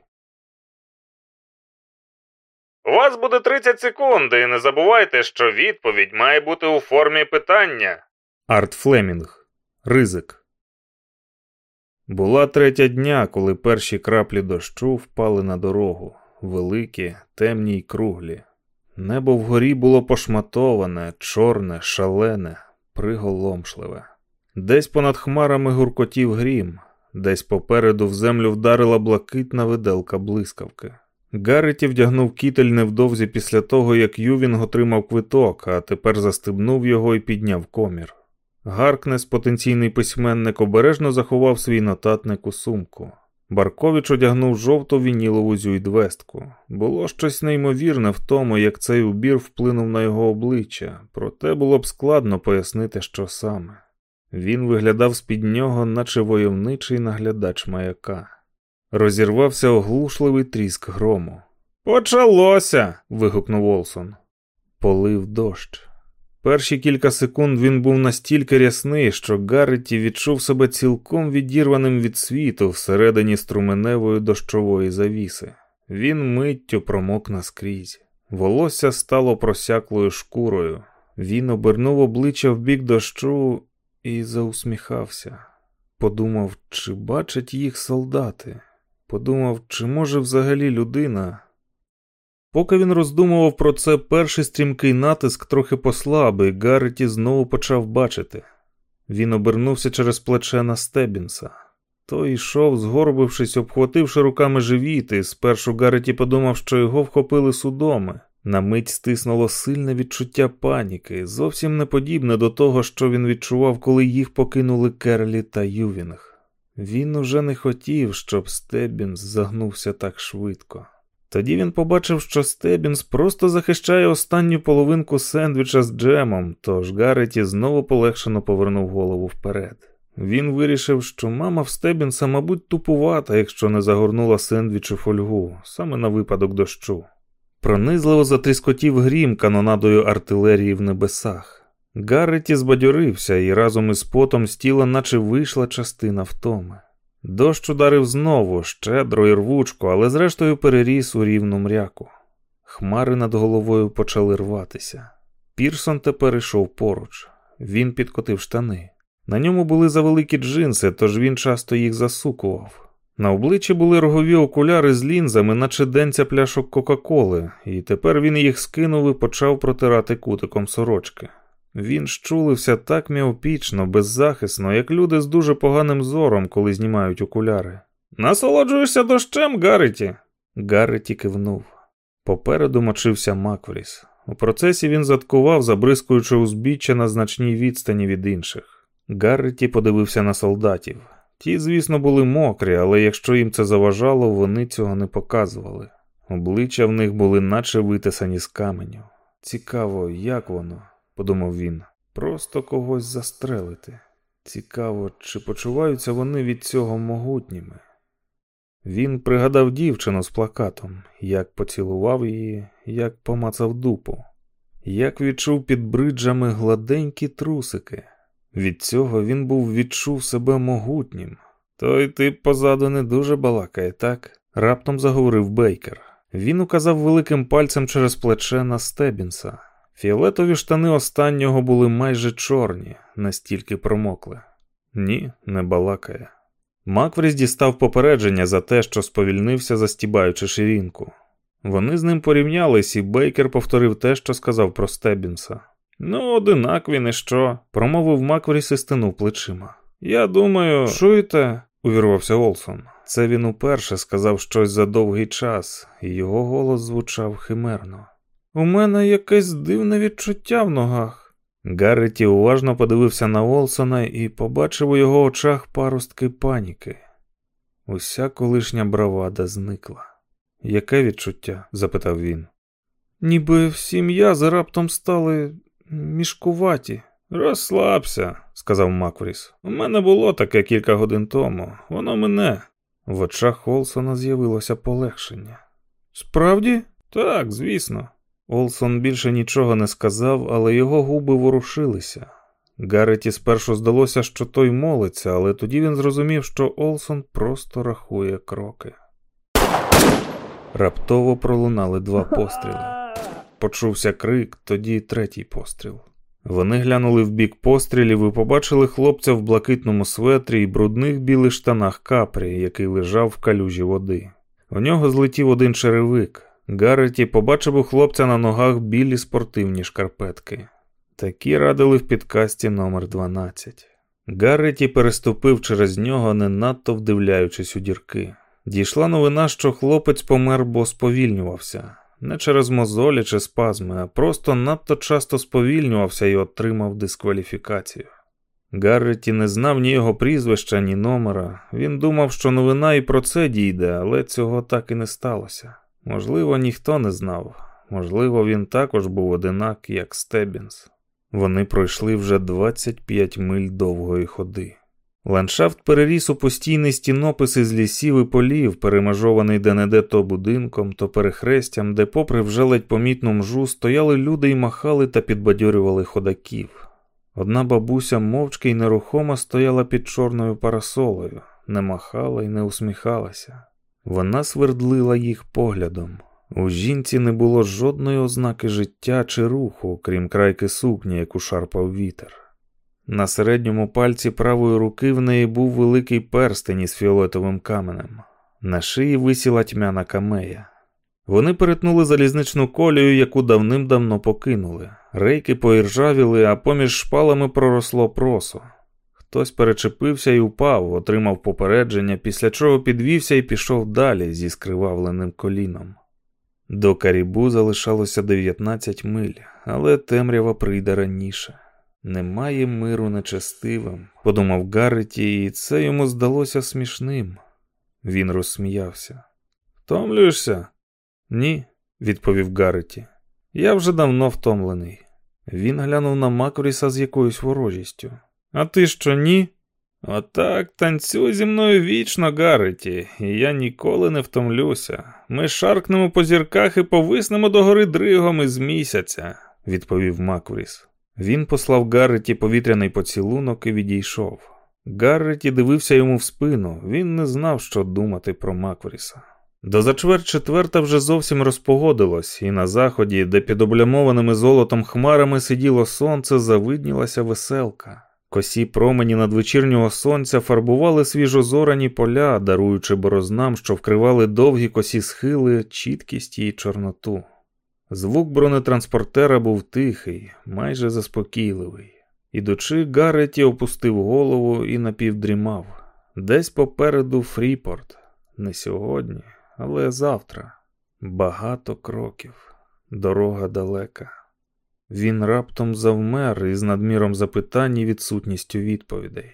У вас буде 30 секунд, і не забувайте, що відповідь має бути у формі питання. Арт Флемінг. Ризик. Була третя дня, коли перші краплі дощу впали на дорогу, великі, темні й круглі. Небо вгорі було пошматоване, чорне, шалене, приголомшливе. Десь понад хмарами гуркотів грім, десь попереду в землю вдарила блакитна виделка блискавки. Гарреті вдягнув кітель невдовзі після того, як Ювінг отримав квиток, а тепер застебнув його і підняв комір. Гаркнес, потенційний письменник, обережно заховав свій нотатник у сумку. Баркович одягнув жовту вінілову зюйдвестку. Було щось неймовірне в тому, як цей убір вплинув на його обличчя, проте було б складно пояснити, що саме. Він виглядав з під нього, наче войовничий наглядач маяка. Розірвався оглушливий тріск грому. Почалося. вигукнув Олсон. Полив дощ. Перші кілька секунд він був настільки рясний, що Гарреті відчув себе цілком відірваним від світу всередині струменевої дощової завіси. Він миттю промок наскрізь. Волосся стало просяклою шкурою. Він обернув обличчя в бік дощу і заусміхався. Подумав, чи бачать їх солдати. Подумав, чи може взагалі людина. Поки він роздумував про це, перший стрімкий натиск трохи послаб, і Гарреті знову почав бачити. Він обернувся через плече на Стебінса. Той йшов, згорбившись, обхвативши руками живіт, і спершу Гарреті подумав, що його вхопили судоми. На мить стиснуло сильне відчуття паніки, зовсім не подібне до того, що він відчував, коли їх покинули Керлі та Ювінг. Він уже не хотів, щоб Стебінс загнувся так швидко. Тоді він побачив, що Стебінс просто захищає останню половинку сендвіча з джемом, тож Гарреті знову полегшено повернув голову вперед. Він вирішив, що мама в Стебінса, мабуть, тупувата, якщо не загорнула сендвіч у фольгу, саме на випадок дощу. Пронизливо затріскотів грім канонадою артилерії в небесах. Гарреті збадьорився і разом із потом з тіла наче вийшла частина втоми. Дощ ударив знову, щедро і рвучко, але зрештою переріс у рівну мряку. Хмари над головою почали рватися. Пірсон тепер йшов поруч. Він підкотив штани. На ньому були завеликі джинси, тож він часто їх засукував. На обличчі були рогові окуляри з лінзами, наче денця пляшок Кока-Коли, і тепер він їх скинув і почав протирати кутиком сорочки. Він щулився так міопічно, беззахисно, як люди з дуже поганим зором, коли знімають окуляри. Насолоджуєшся дощем, Гарреті?» Гарреті кивнув. Попереду мочився Маквріс. У процесі він заткував, забризкуючи узбіччя на значній відстані від інших. Гарреті подивився на солдатів. Ті, звісно, були мокрі, але якщо їм це заважало, вони цього не показували. Обличчя в них були наче витисані з каменю. Цікаво, як воно, подумав він, просто когось застрелити. Цікаво, чи почуваються вони від цього могутніми. Він пригадав дівчину з плакатом, як поцілував її, як помацав дупу, як відчув під бриджами гладенькі трусики. Від цього він був відчув себе могутнім. Той тип позаду не дуже балакає, так? раптом заговорив Бейкер. Він указав великим пальцем через плече на Стебінса. Фіолетові штани останнього були майже чорні, настільки промокли. Ні, не балакає. Макфріс дістав попередження за те, що сповільнився, застібаючи ширинку. Вони з ним порівнялись, і Бейкер повторив те, що сказав про Стебінса. Ну, одинак він і що, промовив Макфріс і стинув плечима. Я думаю, чуєте, увірвався Олсон. Це він уперше сказав щось за довгий час, і його голос звучав химерно. У мене якесь дивне відчуття в ногах. Гарреті уважно подивився на Олсона і побачив у його очах паростки паніки. Уся колишня бравада зникла. Яке відчуття? запитав він. Ніби всі м'язи раптом стали мішкуваті. Розслабся, сказав Маквріс. У мене було таке кілька годин тому. Воно мене. В очах Холсона з'явилося полегшення. Справді? Так, звісно. Олсон більше нічого не сказав, але його губи ворушилися. Гарреті спершу здалося, що той молиться, але тоді він зрозумів, що Олсон просто рахує кроки. Раптово пролунали два постріли. Почувся крик, тоді третій постріл. Вони глянули в бік пострілів і побачили хлопця в блакитному светрі і брудних білих штанах капрі, який лежав в калюжі води. У нього злетів один черевик. Гарреті побачив у хлопця на ногах білі спортивні шкарпетки. Такі радили в підкасті номер 12 Гарреті переступив через нього, не надто вдивляючись у дірки. Дійшла новина, що хлопець помер, бо сповільнювався. Не через мозолі чи спазми, а просто надто часто сповільнювався і отримав дискваліфікацію. Гарреті не знав ні його прізвища, ні номера. Він думав, що новина і про це дійде, але цього так і не сталося. Можливо, ніхто не знав, можливо, він також був одинак, як Стебінс. Вони пройшли вже 25 миль довгої ходи. Ландшафт переріс у постійний стінопис із лісів і полів, перемежований де-не-де то будинком, то перехрестям, де, попри вже ледь помітну мжу, стояли люди і махали та підбадьорювали ходаків. Одна бабуся мовчки й нерухомо стояла під чорною парасолою, не махала й не усміхалася. Вона свердлила їх поглядом. У жінці не було жодної ознаки життя чи руху, крім крайки сукні, яку шарпав вітер. На середньому пальці правої руки в неї був великий перстень із фіолетовим каменем. На шиї висіла тьмяна камея. Вони перетнули залізничну колію, яку давним-давно покинули. Рейки поіржавіли, а поміж шпалами проросло просо. Хтось перечепився і упав, отримав попередження, після чого підвівся і пішов далі зі скривавленим коліном. До Карібу залишалося 19 миль, але темрява прийде раніше. Немає миру нечестивим, подумав Гарреті, і це йому здалося смішним. Він розсміявся. Втомлюєшся? Ні, відповів Гарреті. Я вже давно втомлений. Він глянув на Макріса з якоюсь ворожістю. А ти що ні? Отак танцюй зі мною вічно, Гарреті, і я ніколи не втомлюся. Ми шаркнемо по зірках і повиснемо до гори дригом із місяця, відповів Маквріс. Він послав Гарреті повітряний поцілунок і відійшов. Гарреті дивився йому в спину, він не знав, що думати про Маквріса. До зачверть четверта вже зовсім розпогодилось, і на заході, де під облямованими золотом хмарами сиділо сонце, завиднілася веселка. Косі промені надвечірнього сонця фарбували свіжозорані поля, даруючи борознам, що вкривали довгі косі схили, чіткість і чорноту. Звук бронетранспортера був тихий, майже заспокійливий. Ідучи, Гарреті опустив голову і напівдрімав. Десь попереду Фріпорт. Не сьогодні, але завтра. Багато кроків. Дорога далека. Він раптом завмер із надміром запитань і відсутністю відповідей.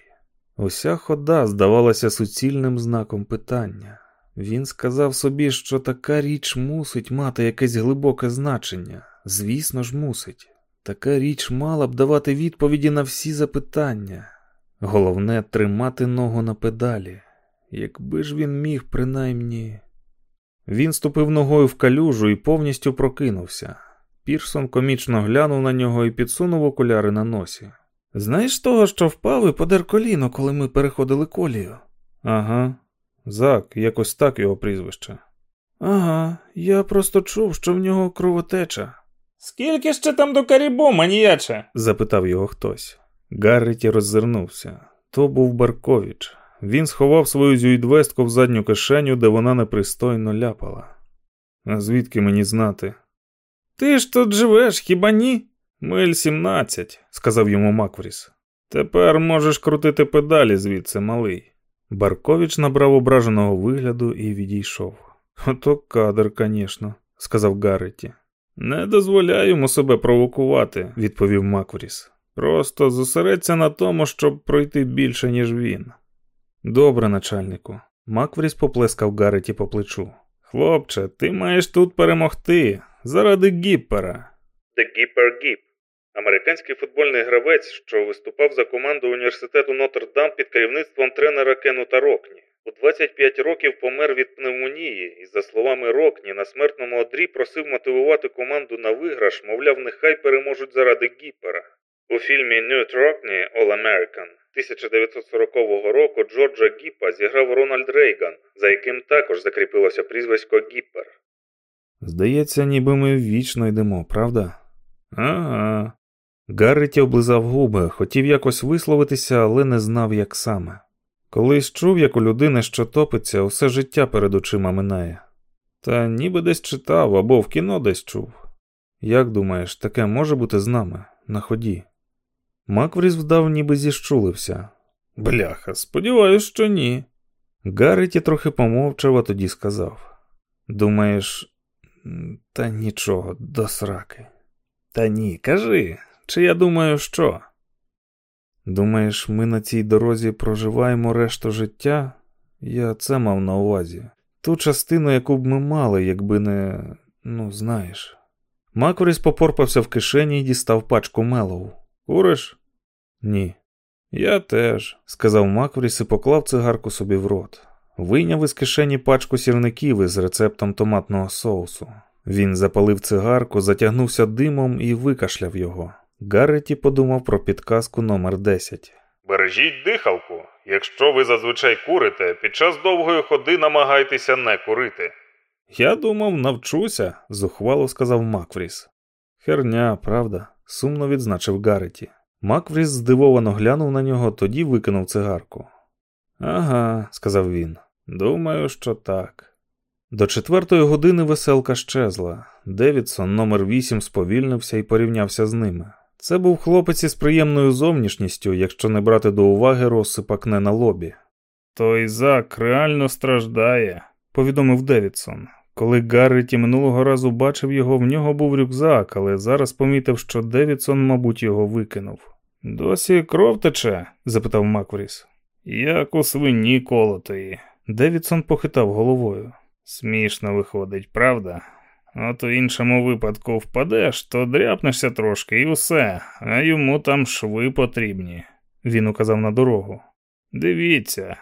Уся хода здавалася суцільним знаком питання. Він сказав собі, що така річ мусить мати якесь глибоке значення. Звісно ж, мусить. Така річ мала б давати відповіді на всі запитання. Головне тримати ногу на педалі. Якби ж він міг, принаймні. Він ступив ногою в калюжу і повністю прокинувся. Пірсон комічно глянув на нього і підсунув окуляри на носі. Знаєш того, що впав і подер коліно, коли ми переходили колію? Ага, Зак, якось так його прізвище. Ага, я просто чув, що в нього кровотеча. Скільки ще там до карібу, маніяче? запитав його хтось. Гарреті роззирнувся. То був Барковіч. Він сховав свою зюйдвестку в задню кишеню, де вона непристойно ляпала. А звідки мені знати? Ти ж тут живеш, хіба ні? Миль сімнадцять, сказав йому Маквріс. Тепер можеш крутити педалі звідси, малий. Баркович набрав ображеного вигляду і відійшов. Ото кадр, звісно, сказав Гарреті. Не дозволяю йому себе провокувати, відповів Маквріс. Просто зосередься на тому, щоб пройти більше, ніж він. Добре, начальнику. Маквріс поплескав Гареті по плечу. Хлопче, ти маєш тут перемогти заради Гіппера. The Gipper Гіп. Американський футбольний гравець, що виступав за команду університету Нотр-Дам під керівництвом тренера Кенута Рокні. У 25 років помер від пневмонії і, за словами Рокні, на смертному одрі просив мотивувати команду на виграш, мовляв, нехай переможуть заради Гіппера. У фільмі Ньют Рокні All American 1940 року Джорджа Гіппа зіграв Рональд Рейган, за яким також закріпилося прізвисько Гіппер. Здається, ніби ми вічно йдемо, правда? Ага. Гарреті облизав губи, хотів якось висловитися, але не знав, як саме. Колись чув, як у людини, що топиться, усе життя перед очима минає. Та ніби десь читав або в кіно десь чув. Як думаєш, таке може бути з нами на ході? Маквріс вдав, ніби зіщулився. Бляха, сподіваюсь, що ні. Гарреті трохи помовчав, а тоді сказав: Думаєш, та нічого, до сраки. Та ні, кажи, чи я думаю, що? Думаєш, ми на цій дорозі проживаємо решту життя? Я це мав на увазі. Ту частину, яку б ми мали, якби не. ну, знаєш. Макоріс попорпався в кишені і дістав пачку мелоу. Куриш? Ні. Я теж, сказав Маквріс і поклав цигарку собі в рот. Вийняв із кишені пачку сірників із рецептом томатного соусу. Він запалив цигарку, затягнувся димом і викашляв його. Гарреті подумав про підказку номер 10 Бережіть дихалку. Якщо ви зазвичай курите, під час довгої ходи намагайтеся не курити. Я думав, навчуся, зухвало сказав Макфріс. Херня, правда, сумно відзначив Гарреті. Макфріс здивовано глянув на нього, тоді викинув цигарку. Ага, сказав він. Думаю, що так. До четвертої години веселка щезла. Девідсон номер 8 сповільнився і порівнявся з ними. Це був хлопець із приємною зовнішністю, якщо не брати до уваги розсип акне на лобі. Той Зак реально страждає, повідомив Девідсон. Коли Гарреті минулого разу бачив його, в нього був рюкзак, але зараз помітив, що Девідсон, мабуть, його викинув. Досі кров тече? запитав Макфріс. Як у свині колотої. Девідсон похитав головою. Смішно виходить, правда? От у іншому випадку впадеш, то дряпнешся трошки і усе, а йому там шви потрібні. Він указав на дорогу. Дивіться.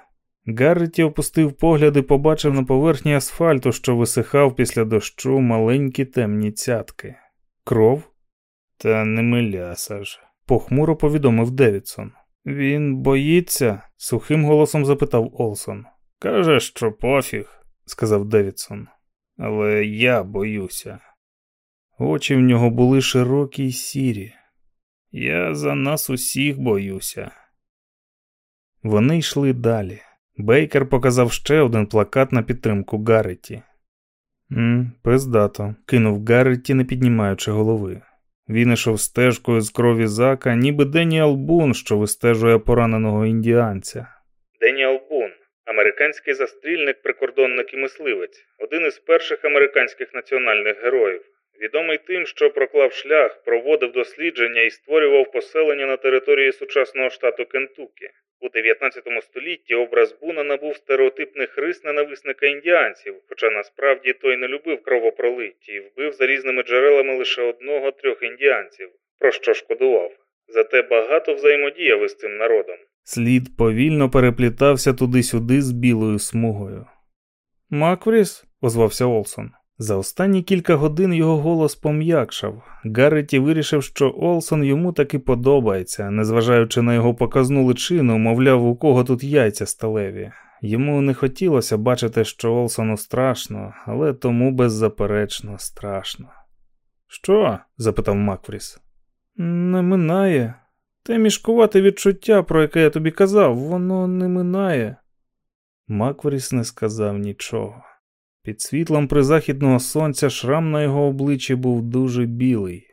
Гарреті опустив погляд і побачив на поверхні асфальту, що висихав після дощу маленькі темні цятки. Кров? Та не меляса ж, похмуро повідомив Девідсон. Він боїться? сухим голосом запитав Олсон. Каже, що пофіг сказав Девідсон. Але я боюся. Очі в нього були широкі й сірі. Я за нас усіх боюся. Вони йшли далі. Бейкер показав ще один плакат на підтримку Гарреті. «М, Пиздато, кинув Гарреті, не піднімаючи голови. Він ішов стежкою з крові зака, ніби Деніал Бун, що вистежує пораненого індіанця. Деніал Американський застрільник, прикордонник і мисливець, один із перших американських національних героїв, відомий тим, що проклав шлях, проводив дослідження і створював поселення на території сучасного штату Кентукі. У 19 столітті образ Буна набув стереотипних рис ненависника індіанців, хоча насправді той не любив кровопролитті і вбив за різними джерелами лише одного трьох індіанців, про що шкодував. Зате багато взаємодіяв із цим народом. Слід повільно переплітався туди-сюди з білою смугою. Маквріс, озвався Олсон. За останні кілька годин його голос пом'якшав. Гарреті вирішив, що Олсон йому таки подобається, незважаючи на його показну личину, мовляв, у кого тут яйця сталеві. Йому не хотілося бачити, що Олсону страшно, але тому беззаперечно страшно. Що? запитав Макфріс. Не минає, те мішкувате відчуття, про яке я тобі казав, воно не минає. Маквріс не сказав нічого. Під світлом призахідного сонця шрам на його обличчі був дуже білий.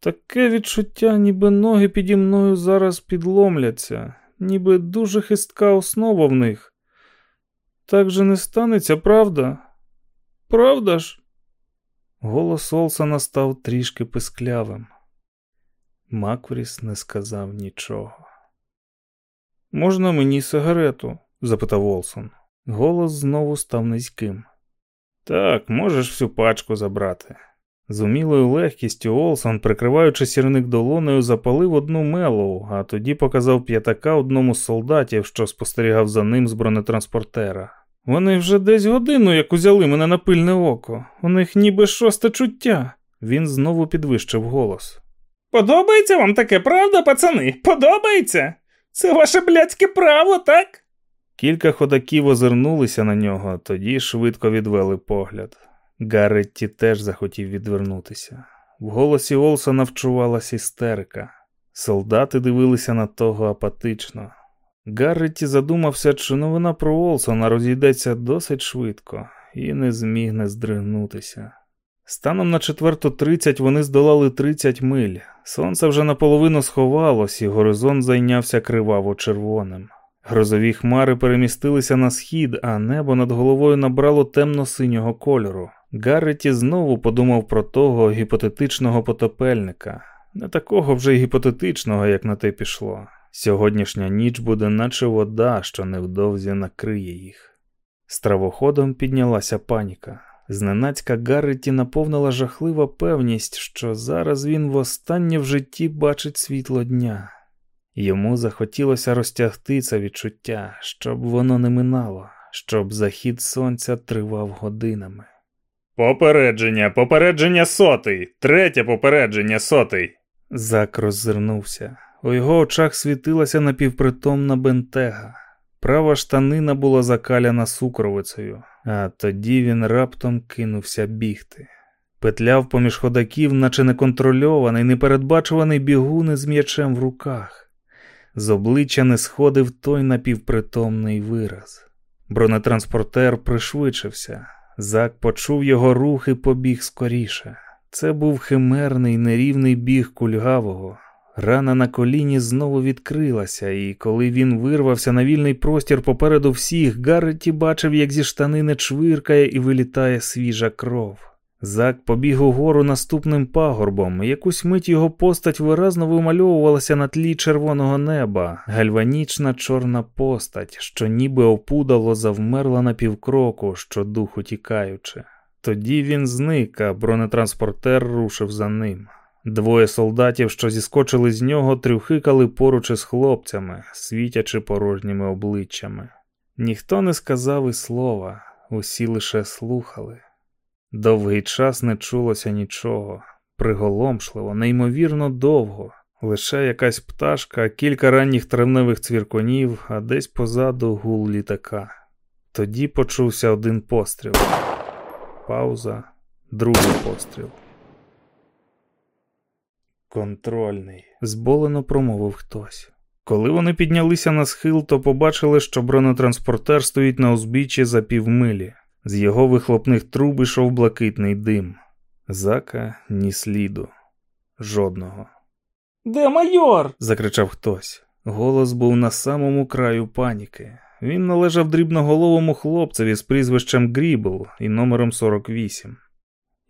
Таке відчуття, ніби ноги піді мною зараз підломляться, ніби дуже хистка основа в них. Так же не станеться, правда? Правда ж? Голос Олсона став трішки писклявим. Маквріс не сказав нічого. Можна мені сигарету? запитав Олсон. Голос знову став низьким. Так, можеш всю пачку забрати. З умілою легкістю Олсон, прикриваючи сірник долонею, запалив одну мелоу, а тоді показав п'ятака одному з солдатів, що спостерігав за ним з бронетранспортера. Вони вже десь годину, як узяли мене на пильне око. У них ніби шосте чуття. Він знову підвищив голос. Подобається вам таке, правда, пацани? Подобається? Це ваше блядське право, так? Кілька ходаків озирнулися на нього, тоді швидко відвели погляд. Гарретті теж захотів відвернутися. В голосі Олсона вчувалася істерика. Солдати дивилися на того апатично. Гарретті задумався, чи новина про Олсона розійдеться досить швидко і не зміг не здригнутися. Станом на четверту тридцять вони здолали 30 миль. Сонце вже наполовину сховалось, і горизонт зайнявся криваво червоним. Грозові хмари перемістилися на схід, а небо над головою набрало темно-синього кольору. Гарреті знову подумав про того гіпотетичного потопельника, не такого вже гіпотетичного, як на те пішло. Сьогоднішня ніч буде, наче вода, що невдовзі накриє їх. Стравоходом піднялася паніка. Зненацька Гарреті наповнила жахлива певність, що зараз він востаннє в житті бачить світло дня. Йому захотілося розтягти це відчуття, щоб воно не минало, щоб захід сонця тривав годинами. Попередження, попередження сотий, третє попередження сотий. Зак роззирнувся. У його очах світилася напівпритомна бентега. Права штанина була закаляна сукровицею, а тоді він раптом кинувся бігти. Петляв поміж ходаків, наче неконтрольований, непередбачуваний бігун з м'ячем в руках. З обличчя не сходив той напівпритомний вираз. Бронетранспортер пришвидшився. Зак почув його рух і побіг скоріше. Це був химерний нерівний біг кульгавого. Рана на коліні знову відкрилася, і коли він вирвався на вільний простір попереду всіх, Гарреті бачив, як зі штанини чвиркає і вилітає свіжа кров. Зак побіг угору наступним пагорбом, якусь мить його постать виразно вимальовувалася на тлі червоного неба, гальванічна чорна постать, що ніби опудало завмерла на півкроку, що духу тікаючи. Тоді він зник, а бронетранспортер рушив за ним. Двоє солдатів, що зіскочили з нього, трюхикали поруч із хлопцями, світячи порожніми обличчями. Ніхто не сказав і слова, усі лише слухали. Довгий час не чулося нічого, приголомшливо, неймовірно довго, лише якась пташка, кілька ранніх травневих цвіркунів, а десь позаду гул літака. Тоді почувся один постріл. Пауза, другий постріл. Контрольний, зболено промовив хтось. Коли вони піднялися на схил, то побачили, що бронетранспортер стоїть на узбіччі за півмилі. З його вихлопних труб ішов блакитний дим. Зака ні сліду. Жодного. Де майор? закричав хтось. Голос був на самому краю паніки. Він належав дрібноголовому хлопцеві з прізвищем Грібл і номером 48.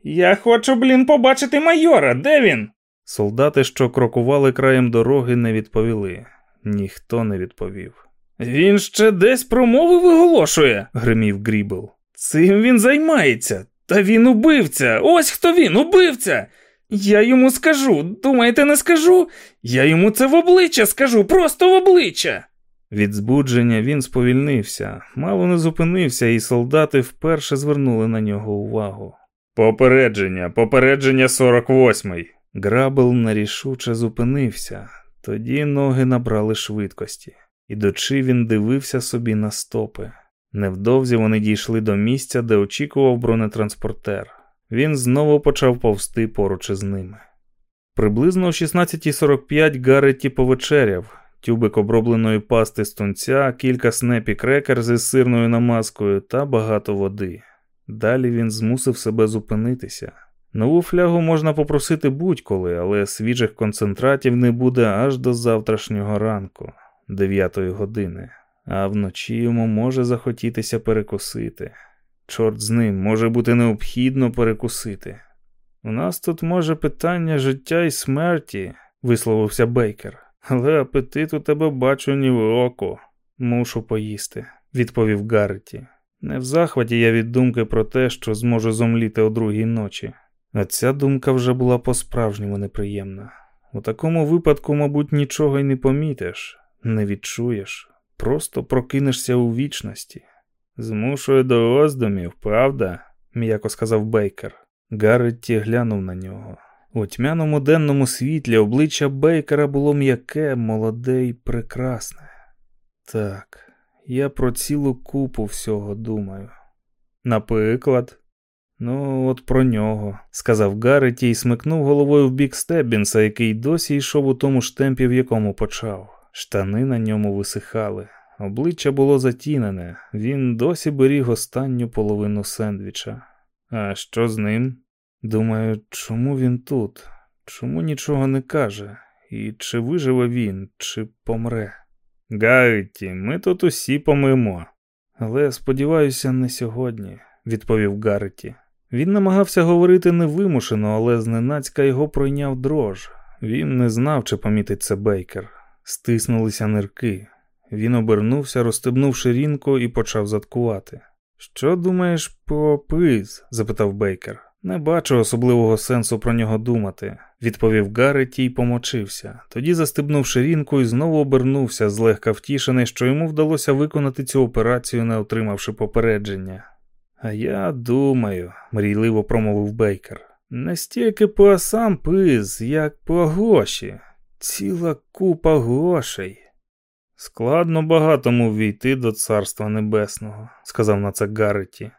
Я хочу, блін, побачити майора. Де він? Солдати, що крокували краєм дороги, не відповіли. Ніхто не відповів. Він ще десь промови виголошує, гримів Грібл. Цим він займається. Та він убивця. Ось хто він, убивця. Я йому скажу. Думаєте, не скажу? Я йому це в обличчя скажу, просто в обличчя. Від збудження він сповільнився, мало не зупинився, і солдати вперше звернули на нього увагу. Попередження, попередження 48-й. Грабел нерішуче зупинився, тоді ноги набрали швидкості. Ідучи, він дивився собі на стопи. Невдовзі вони дійшли до місця, де очікував бронетранспортер. Він знову почав повсти поруч із ними. Приблизно о 16.45 Гарреті повечеряв, тюбик обробленої пасти з тунця, кілька снепі крекер зі сирною намазкою та багато води. Далі він змусив себе зупинитися. Нову флягу можна попросити будь-коли, але свіжих концентратів не буде аж до завтрашнього ранку, 9 години а вночі йому може захотітися перекусити. Чорт з ним може бути необхідно перекусити. У нас тут може питання життя і смерті, висловився Бейкер, але апетит у тебе бачу ні в око. Мушу поїсти. відповів Гарреті. Не в захваті я від думки про те, що зможу зомліти о другій ночі. А ця думка вже була по-справжньому неприємна. У такому випадку, мабуть, нічого й не помітиш, не відчуєш, просто прокинешся у вічності. Змушує до роздумів, правда? м'яко сказав Бейкер. Гарретті глянув на нього. У тьмяному денному світлі обличчя Бейкера було м'яке, молоде й прекрасне. Так, я про цілу купу всього думаю. Наприклад, ну, от про нього, сказав Гарреті і смикнув головою в бік Стеббінса, який досі йшов у тому ж темпі, в якому почав. Штани на ньому висихали. Обличчя було затінене, він досі беріг останню половину сендвіча. А що з ним? Думаю, чому він тут? Чому нічого не каже? І чи виживе він, чи помре? Гарріті, ми тут усі помимо. Але сподіваюся, не сьогодні, відповів Гарреті. Він намагався говорити невимушено, але зненацька його пройняв дрож. Він не знав, чи помітить це Бейкер. Стиснулися нирки. Він обернувся, розстебнув рінку і почав заткувати. Що думаєш про приз? запитав Бейкер. Не бачу особливого сенсу про нього думати, відповів Гарреті й помочився. Тоді застебнув ширінку і знову обернувся, злегка втішений, що йому вдалося виконати цю операцію, не отримавши попередження. А я думаю, мрійливо промовив Бейкер, не стільки про сам приз, як про гроші. Ціла купа грошей. Складно багатому ввійти до Царства Небесного, сказав на це Гарреті.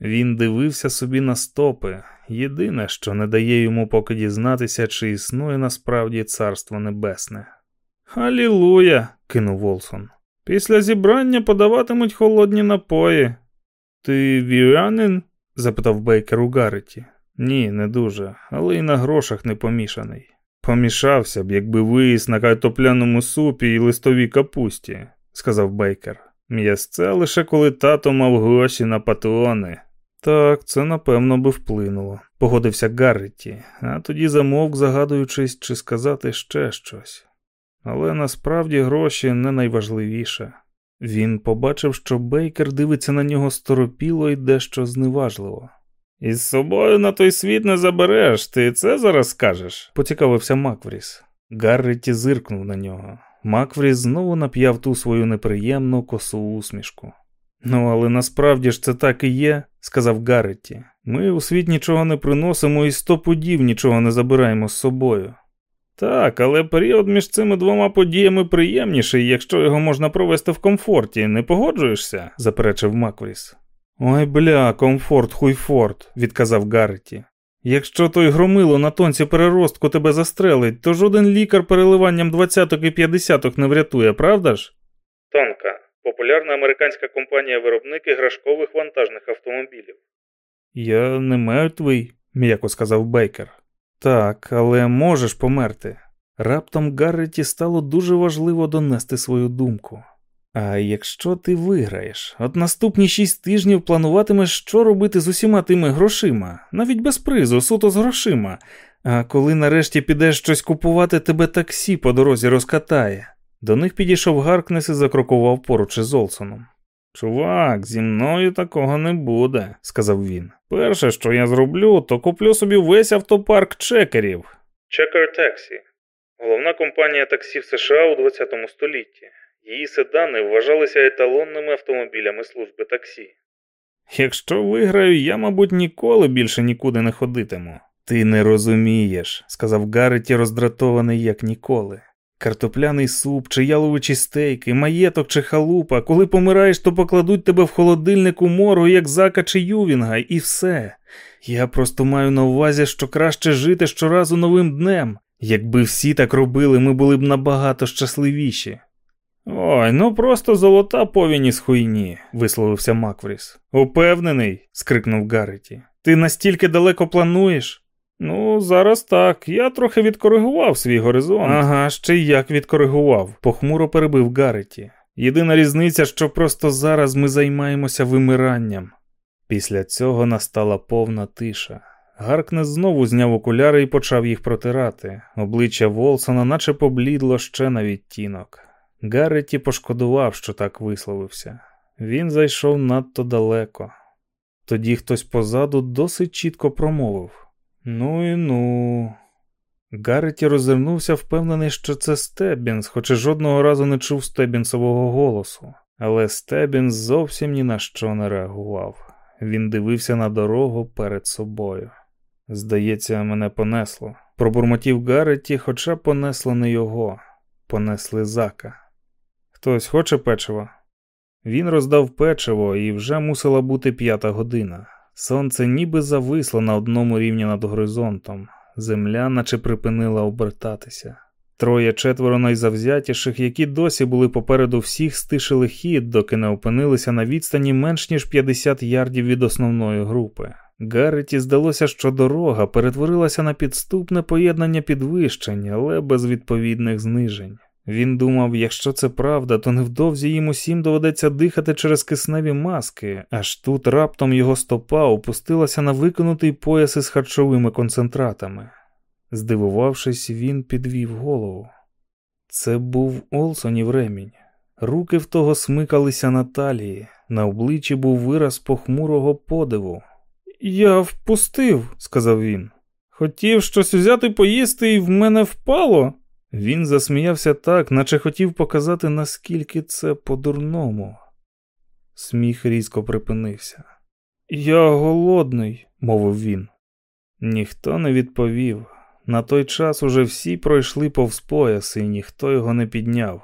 Він дивився собі на стопи. Єдине, що не дає йому поки дізнатися, чи існує насправді царство небесне. Халілуя, кинув Волсон. Після зібрання подаватимуть холодні напої. Ти вірянин? запитав Бейкер у Гарреті. Ні, не дуже, але й на грошах не помішаний. Помішався б, якби виїзд на картопляному супі і листовій капусті, сказав Бейкер. М'ясце лише коли тато мав гроші на патрони. Так, це напевно би вплинуло, погодився Гарреті, а тоді замовк, загадуючись, чи сказати ще щось. Але насправді гроші не найважливіше. Він побачив, що Бейкер дивиться на нього сторопіло і дещо зневажливо. Із собою на той світ не забереш, ти це зараз скажеш? поцікавився Маквріс. Гарреті зиркнув на нього. Маквріс знову нап'яв ту свою неприємну косу усмішку. Ну, але насправді ж це так і є, сказав Гарреті. Ми у світ нічого не приносимо і сто подів нічого не забираємо з собою. Так, але період між цими двома подіями приємніший, якщо його можна провести в комфорті, не погоджуєшся? заперечив Маквріс. Ой бля, комфорт, хуйфорт, відказав Гарреті. Якщо той громило на тонці переростку тебе застрелить, то жоден лікар переливанням двадцяток і п'ятдесяток не врятує, правда ж? Тонка популярна американська компанія-виробник іграшкових вантажних автомобілів. Я не мертвий, м'яко сказав Бейкер. Так, але можеш померти. Раптом Гарреті стало дуже важливо донести свою думку. А якщо ти виграєш, от наступні шість тижнів плануватимеш, що робити з усіма тими грошима, навіть без призу, суто з грошима. А коли нарешті підеш щось купувати, тебе таксі по дорозі розкатає. До них підійшов Гаркнес і закрокував поруч із Олсоном. Чувак, зі мною такого не буде, сказав він. Перше, що я зроблю, то куплю собі весь автопарк чекерів. Чекер Таксі головна компанія таксі в США у 20 столітті. Її седани вважалися еталонними автомобілями служби таксі. Якщо виграю, я, мабуть, ніколи більше нікуди не ходитиму. Ти не розумієш, сказав Гарреті, роздратований як ніколи. Картопляний суп, чи яловичі стейки, маєток чи халупа, коли помираєш, то покладуть тебе в холодильник у моргу, як зака чи ювінга, і все. Я просто маю на увазі, що краще жити щоразу новим днем. Якби всі так робили, ми були б набагато щасливіші. Ой, ну просто золота повінь із хуйні, висловився Маквріс. Упевнений, скрикнув Гарреті. Ти настільки далеко плануєш? Ну, зараз так. Я трохи відкоригував свій горизонт. Ага, ще як відкоригував, похмуро перебив Гарреті. Єдина різниця, що просто зараз ми займаємося вимиранням. Після цього настала повна тиша. Гаркнес знову зняв окуляри і почав їх протирати. Обличчя Волсона наче поблідло ще на відтінок. Гарреті пошкодував, що так висловився. Він зайшов надто далеко. Тоді хтось позаду досить чітко промовив Ну і ну. Гарреті розвернувся, впевнений, що це Стеббінс, хоч і жодного разу не чув Стеббінсового голосу. Але Стеббінс зовсім ні на що не реагував. Він дивився на дорогу перед собою. Здається, мене понесло. Пробурмотів Гарреті, хоча понесло не його, понесли зака. Хтось хоче печива? Він роздав печиво, і вже мусила бути п'ята година. Сонце ніби зависло на одному рівні над горизонтом, земля наче припинила обертатися. Троє четверо найзавзятіших, які досі були попереду всіх, стишили хід, доки не опинилися на відстані менш ніж 50 ярдів від основної групи. Гарреті здалося, що дорога перетворилася на підступне поєднання підвищень, але без відповідних знижень. Він думав, якщо це правда, то невдовзі їм усім доведеться дихати через кисневі маски, аж тут раптом його стопа опустилася на викинутий пояс із харчовими концентратами. Здивувавшись, він підвів голову. Це був Олсонів ремінь. Руки в того смикалися на талії, на обличчі був вираз похмурого подиву. Я впустив, сказав він. Хотів щось взяти поїсти, і в мене впало. Він засміявся так, наче хотів показати, наскільки це по-дурному. Сміх різко припинився. Я голодний, мовив він. Ніхто не відповів. На той час уже всі пройшли повз пояс, і ніхто його не підняв.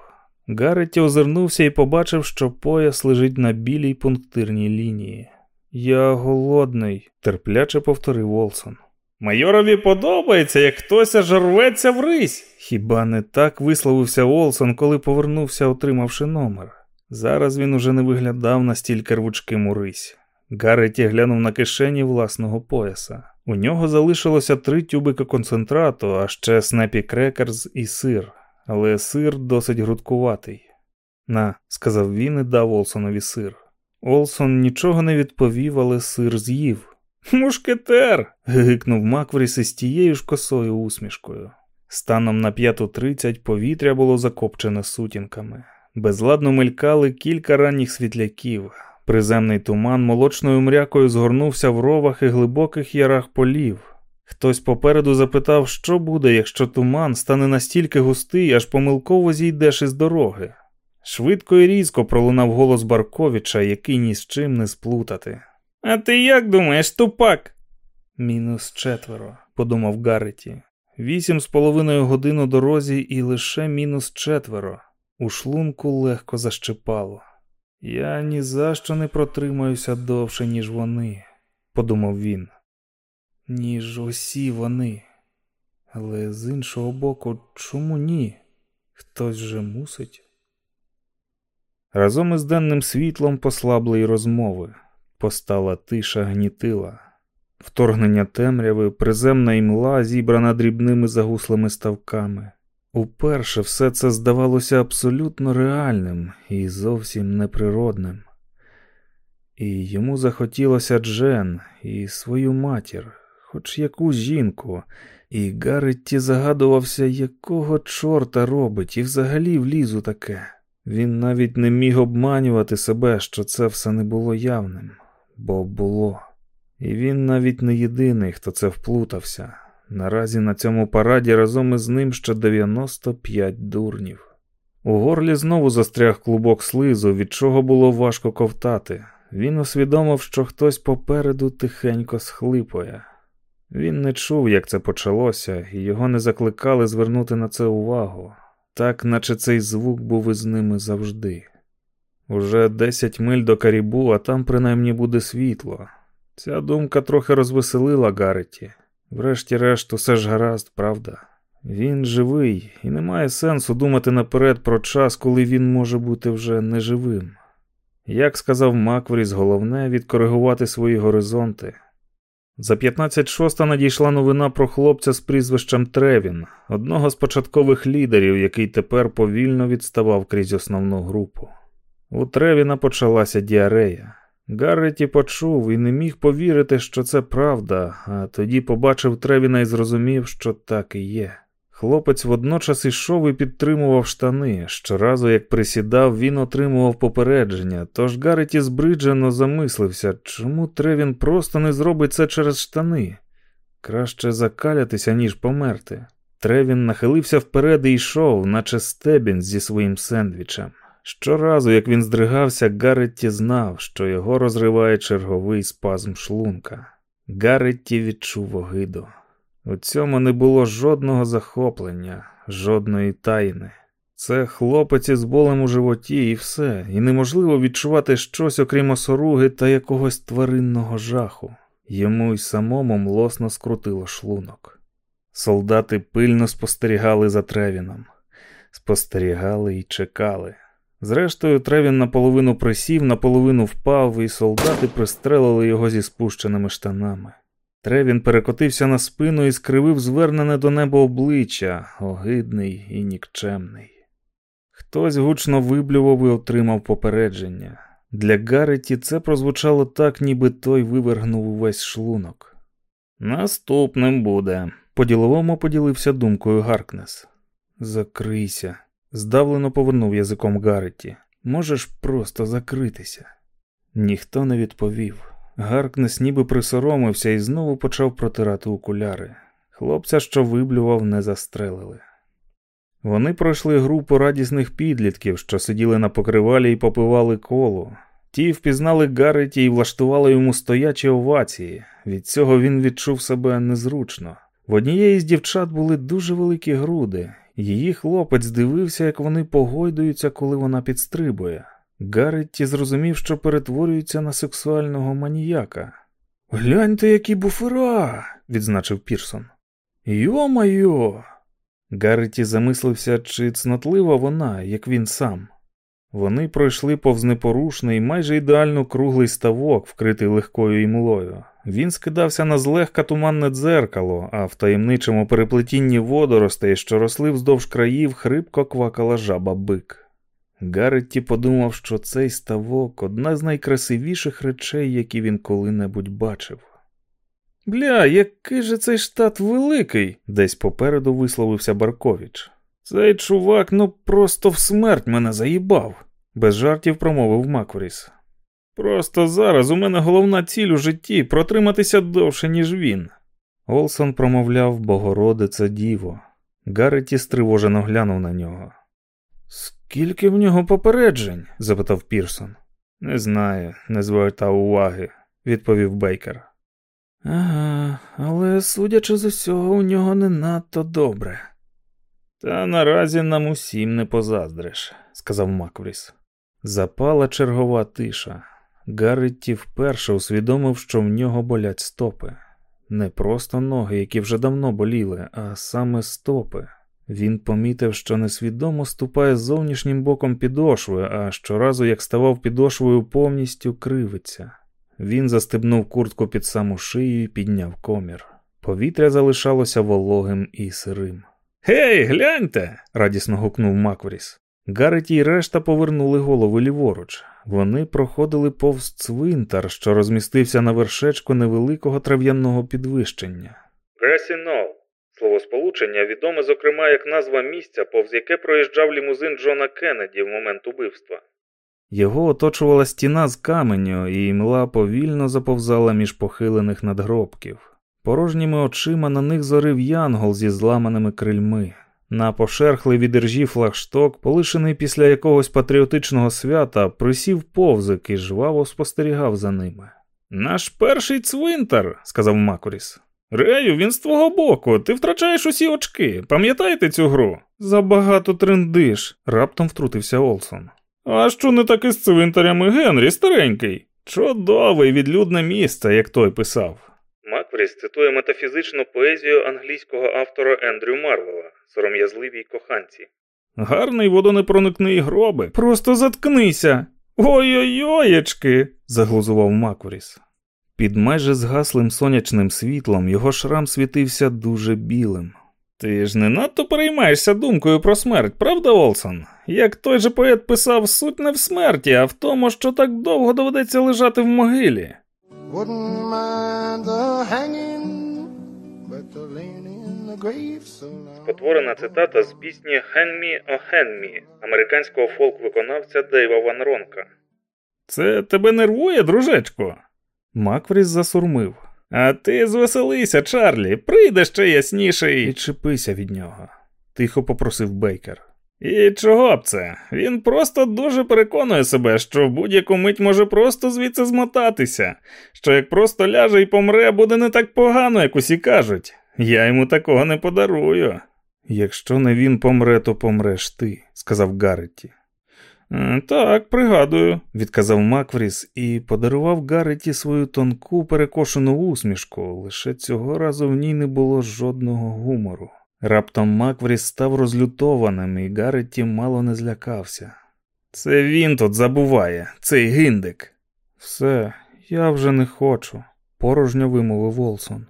Гарреті озирнувся і побачив, що пояс лежить на білій пунктирній лінії. Я голодний, терпляче повторив Волсон. Майорові подобається, як хтось аж рветься в рись. Хіба не так висловився Олсон, коли повернувся, отримавши номер? Зараз він уже не виглядав настільки рвучким у рись. Гарреті глянув на кишені власного пояса. У нього залишилося три тюбики концентрату, а ще снепі крекерс і сир, але сир досить грудкуватий. На, сказав він і дав Олсонові сир. Олсон нічого не відповів, але сир з'їв. Мушкетер. гикнув Маквріс із тією ж косою усмішкою. Станом на п'яту тридцять повітря було закопчене сутінками. Безладно мелькали кілька ранніх світляків. Приземний туман молочною мрякою згорнувся в ровах і глибоких ярах полів. Хтось попереду запитав, що буде, якщо туман стане настільки густий, аж помилково зійдеш із дороги. Швидко і різко пролунав голос Барковича, який ні з чим не сплутати. А ти як думаєш, тупак? Мінус четверо, подумав Гарреті. Вісім з половиною годин у дорозі і лише мінус четверо. У шлунку легко защипало. Я ні за що не протримаюся довше, ніж вони, подумав він. Ніж усі вони. Але з іншого боку, чому ні? Хтось же мусить. Разом із денним світлом послабли й розмови. Постала тиша гнітила. Вторгнення темряви, приземна імла, зібрана дрібними загуслими ставками. Уперше все це здавалося абсолютно реальним і зовсім неприродним. І йому захотілося Джен і свою матір, хоч яку жінку, і Гарретті загадувався, якого чорта робить, і взагалі вліз у таке. Він навіть не міг обманювати себе, що це все не було явним, бо було. І він навіть не єдиний, хто це вплутався. Наразі на цьому параді разом із ним ще 95 дурнів. У горлі знову застряг клубок слизу, від чого було важко ковтати. Він усвідомив, що хтось попереду тихенько схлипує. Він не чув, як це почалося, і його не закликали звернути на це увагу, так наче цей звук був із ними завжди. Уже 10 миль до Карібу, а там принаймні буде світло. Ця думка трохи розвеселила Гареті. Врешті-решт, усе ж гаразд, правда. Він живий, і немає сенсу думати наперед про час, коли він може бути вже неживим. Як сказав Маквріс, головне відкоригувати свої горизонти. За 15 шоста надійшла новина про хлопця з прізвищем Тревін, одного з початкових лідерів, який тепер повільно відставав крізь основну групу. У Тревіна почалася діарея. Гарреті почув і не міг повірити, що це правда, а тоді побачив Тревіна і зрозумів, що так і є. Хлопець водночас ішов і підтримував штани. Щоразу, як присідав, він отримував попередження, тож Гареті збриджено замислився, чому Тревін просто не зробить це через штани. Краще закалятися, ніж померти. Тревін нахилився вперед і йшов, наче стебінь зі своїм сендвічем. Щоразу, як він здригався, Гарретті знав, що його розриває черговий спазм шлунка. Гарретті відчув огиду. У цьому не було жодного захоплення, жодної тайни. Це хлопець із болем у животі і все, і неможливо відчувати щось, окрім осоруги та якогось тваринного жаху. Йому й самому млосно скрутило шлунок. Солдати пильно спостерігали за Тревіном, спостерігали і чекали. Зрештою, Тревін наполовину присів, наполовину впав, і солдати пристрелили його зі спущеними штанами. Тревін перекотився на спину і скривив звернене до неба обличчя, огидний і нікчемний. Хтось гучно виблював і отримав попередження. Для Гарреті це прозвучало так, ніби той вивергнув увесь шлунок. Наступним буде, по-діловому поділився думкою Гаркнес. Закрийся, здавлено повернув язиком Гарреті. Можеш просто закритися. Ніхто не відповів. Гаркнес ніби присоромився і знову почав протирати окуляри. Хлопця, що виблював, не застрелили. Вони пройшли групу радісних підлітків, що сиділи на покривалі і попивали коло. Ті впізнали Гарреті і влаштували йому стоячі овації. Від цього він відчув себе незручно. В однієї з дівчат були дуже великі груди. Її хлопець дивився, як вони погойдуються, коли вона підстрибує. Гарретті зрозумів, що перетворюється на сексуального маніяка. Гляньте, які буфера, відзначив Пірсон. Йо-майо. Гарреті замислився, чи цнотлива вона, як він сам. Вони пройшли повз непорушний, майже ідеально круглий ставок, вкритий легкою імлою. Він скидався на злегка туманне дзеркало, а в таємничому переплетінні водоростей, що росли вздовж країв, хрипко квакала жаба бик. Гарретті подумав, що цей ставок одна з найкрасивіших речей, які він коли-небудь бачив. Бля, який же цей штат великий, десь попереду висловився Баркович. Цей чувак ну просто в смерть мене заїбав, без жартів промовив Макворіс. Просто зараз у мене головна ціль у житті протриматися довше, ніж він. Олсон промовляв Богородице Діво. Гарреті стривожено глянув на нього. Скільки в нього попереджень? запитав Пірсон. Не знаю, не звертав уваги, відповів Бейкер. Ага, але, судячи з усього, у нього не надто добре. Та наразі нам усім не позаздриш, сказав Маквріс. Запала чергова тиша. Гарретті вперше усвідомив, що в нього болять стопи. Не просто ноги, які вже давно боліли, а саме стопи. Він помітив, що несвідомо ступає зовнішнім боком підошви, а щоразу, як ставав підошвою, повністю кривиться. Він застебнув куртку під саму шию і підняв комір. Повітря залишалося вологим і сирим. Гей, гляньте! радісно гукнув Макворіс. Гареті й решта повернули голови ліворуч. Вони проходили повз цвинтар, що розмістився на вершечку невеликого трав'яного підвищення. Грасінол. Словосполучення відоме, зокрема, як назва місця, повз яке проїжджав лімузин Джона Кеннеді в момент убивства. Його оточувала стіна з каменю, і імла повільно заповзала між похилених надгробків. Порожніми очима на них зорив янгол зі зламаними крильми. На пошерхлий від флагшток, полишений після якогось патріотичного свята, присів повзик і жваво спостерігав за ними. Наш перший цвинтар, сказав Макоріс. Рею, він з твого боку, ти втрачаєш усі очки. Пам'ятаєте цю гру? Забагато трендиш, раптом втрутився Олсон. А що не так із цвинтарями Генрі, старенький? Чудове відлюдне місце, як той писав. Маквріс цитує метафізичну поезію англійського автора Ендрю Марвела, сором'язливій коханці. Гарний водонепроникний гроби. Просто заткнися. Ой-ой-оєчки, заглузував Маквріс. Під майже згаслим сонячним світлом його шрам світився дуже білим. Ти ж не надто переймаєшся думкою про смерть, правда, Олсон? Як той же поет писав, суть не в смерті, а в тому, що так довго доведеться лежати в могилі. Wouldn't mind the hanging, but the in the Спотворена цитата з пісні «Hand me, oh hand me» американського фолк-виконавця Дейва Ван Ронка. Це тебе нервує, дружечко? Маквріс засурмив. А ти звеселися, Чарлі, прийде ще ясніший. Відчепися від нього, тихо попросив Бейкер. І чого б це? Він просто дуже переконує себе, що в будь-яку мить може просто звідси змотатися, що як просто ляже і помре, буде не так погано, як усі кажуть. Я йому такого не подарую. Якщо не він помре, то помреш ти, сказав Гарретті. Так, пригадую, відказав Маквріс і подарував Гарреті свою тонку перекошену усмішку, лише цього разу в ній не було жодного гумору. Раптом Маквріс став розлютованим, і Гарреті мало не злякався. Це він тут забуває, цей гіндик. Все, я вже не хочу, порожньо вимовив Волсон.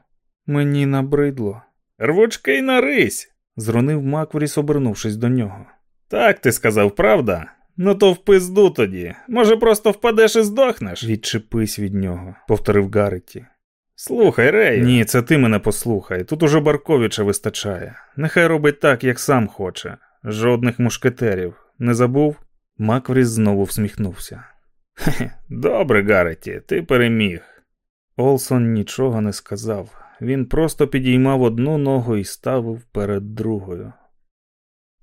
Мені набридло. Рвучкий нарись, зронив Маквріс, обернувшись до нього. Так ти сказав, правда? Ну то в пизду тоді. Може, просто впадеш і здохнеш? Відчепись від нього, повторив Гарреті. Слухай, Рей. Ні, це ти мене послухай. Тут уже Барковича вистачає. Нехай робить так, як сам хоче. Жодних мушкетерів. Не забув? Маквріс знову всміхнувся. Хе, добре, Гарреті, ти переміг. Олсон нічого не сказав. Він просто підіймав одну ногу і ставив перед другою.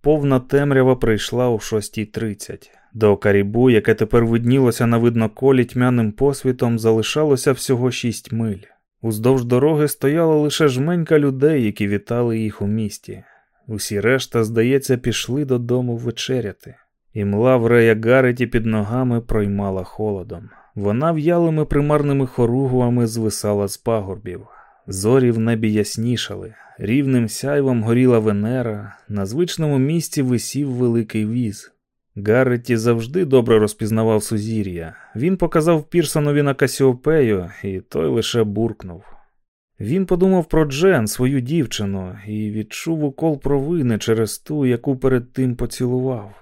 Повна темрява прийшла о 6.30. До карібу, яке тепер виднілося на видноколі тьмяним посвітом, залишалося всього шість миль. Уздовж дороги стояло лише жменька людей, які вітали їх у місті. Усі решта, здається, пішли додому вечеряти. І мла в Рея Гареті під ногами проймала холодом. Вона в'ялими примарними хоругвами звисала з пагорбів. Зорі в небі яснішали, рівним сяйвом горіла Венера, на звичному місці висів великий віз. Гарреті завжди добре розпізнавав сузір'я. Він показав Пірсонові на Касіопею, і той лише буркнув. Він подумав про Джен, свою дівчину, і відчув укол провини через ту, яку перед тим поцілував.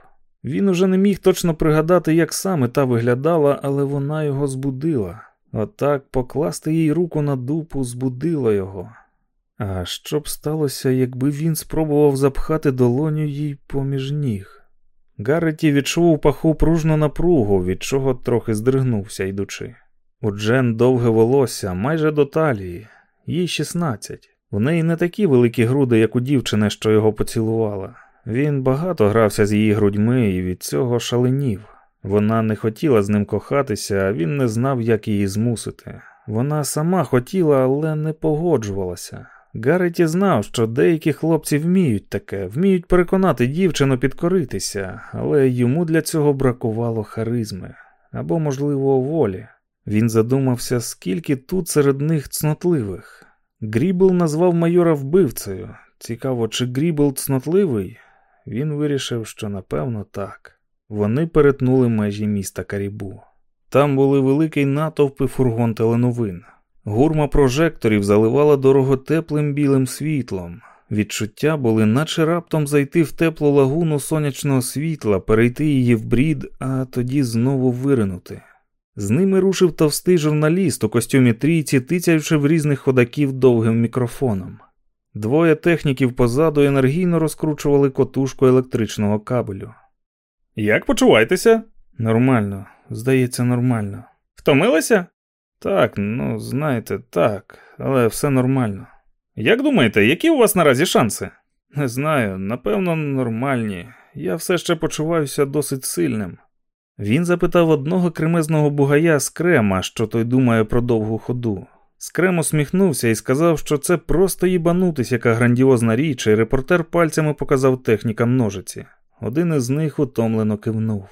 Він уже не міг точно пригадати, як саме та виглядала, але вона його збудила. Отак покласти їй руку на дупу збудило його. А що б сталося, якби він спробував запхати долоню їй поміж ніг? Гарреті відчув у паху пружну напругу, від чого трохи здригнувся, йдучи. У Джен довге волосся, майже до талії, їй 16. В неї не такі великі груди, як у дівчини, що його поцілувала. Він багато грався з її грудьми і від цього шаленів. Вона не хотіла з ним кохатися, а він не знав, як її змусити. Вона сама хотіла, але не погоджувалася. Гареті знав, що деякі хлопці вміють таке, вміють переконати дівчину підкоритися, але йому для цього бракувало харизми або, можливо, волі. Він задумався, скільки тут серед них цнотливих. Грібл назвав майора вбивцею. Цікаво, чи Грібл цнотливий? Він вирішив, що напевно так. Вони перетнули межі міста Карібу. Там були великий натовп і фургон теленовин. Гурма прожекторів заливала дорогу теплим білим світлом. Відчуття були, наче раптом зайти в теплу лагуну сонячного світла, перейти її в брід, а тоді знову виринути. З ними рушив товстий журналіст у костюмі трійці, тицяючи в різних ходаків довгим мікрофоном. Двоє техніків позаду енергійно розкручували котушку електричного кабелю. Як почуваєтеся? Нормально, здається, нормально. Втомилися? Так, ну знаєте, так, але все нормально. Як думаєте, які у вас наразі шанси? Не знаю, напевно, нормальні. Я все ще почуваюся досить сильним. Він запитав одного кремезного бугая з крема, що той думає про довгу ходу. Скрем усміхнувся і сказав, що це просто їбанутись, яка грандіозна річ, і репортер пальцями показав технікам ножиці. Один із них утомлено кивнув.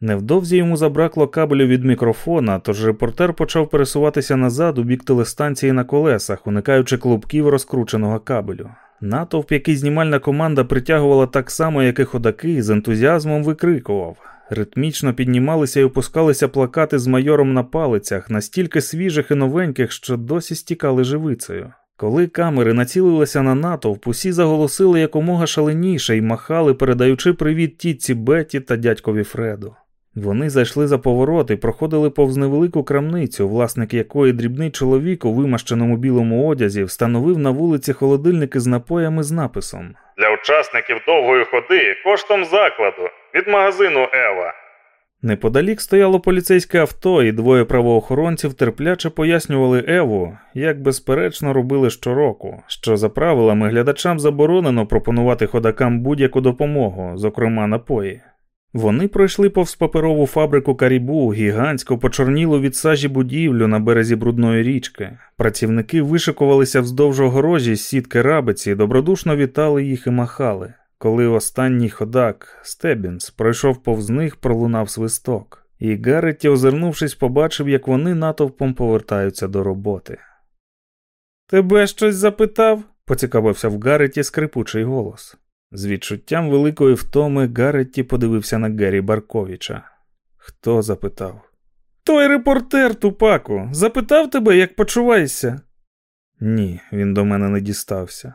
Невдовзі йому забракло кабелю від мікрофона, тож репортер почав пересуватися назад у бік телестанції на колесах, уникаючи клубків розкрученого кабелю. Натовп, який знімальна команда притягувала так само, як і ходаки, з ентузіазмом викрикував. Ритмічно піднімалися і опускалися плакати з майором на палицях, настільки свіжих і новеньких, що досі стікали живицею. Коли камери націлилися на натовп, усі заголосили якомога шаленіше і махали, передаючи привіт тітці Беті та дядькові Фреду. Вони зайшли за поворот і проходили повз невелику крамницю, власник якої дрібний чоловік у вимащеному білому одязі встановив на вулиці холодильники з напоями з написом Для учасників довгої ходи коштом закладу від магазину Ева. Неподалік стояло поліцейське авто, і двоє правоохоронців терпляче пояснювали Еву, як безперечно робили щороку, що за правилами глядачам заборонено пропонувати ходакам будь-яку допомогу, зокрема напої. Вони пройшли повз паперову фабрику Карібу, гігантську почорнілу від сажі будівлю на березі брудної річки. Працівники вишикувалися вздовж огорожі з сітки рабиці, добродушно вітали їх і махали. Коли останній ходак, Стебінс, пройшов повз них, пролунав свисток, і Гарретті, озирнувшись, побачив, як вони натовпом повертаються до роботи. Тебе щось запитав? поцікавився в Гарреті скрипучий голос. З відчуттям великої втоми Гарретті подивився на Геррі Барковіча. Хто запитав? Той репортер, тупаку, запитав тебе, як почуваєшся? Ні, він до мене не дістався.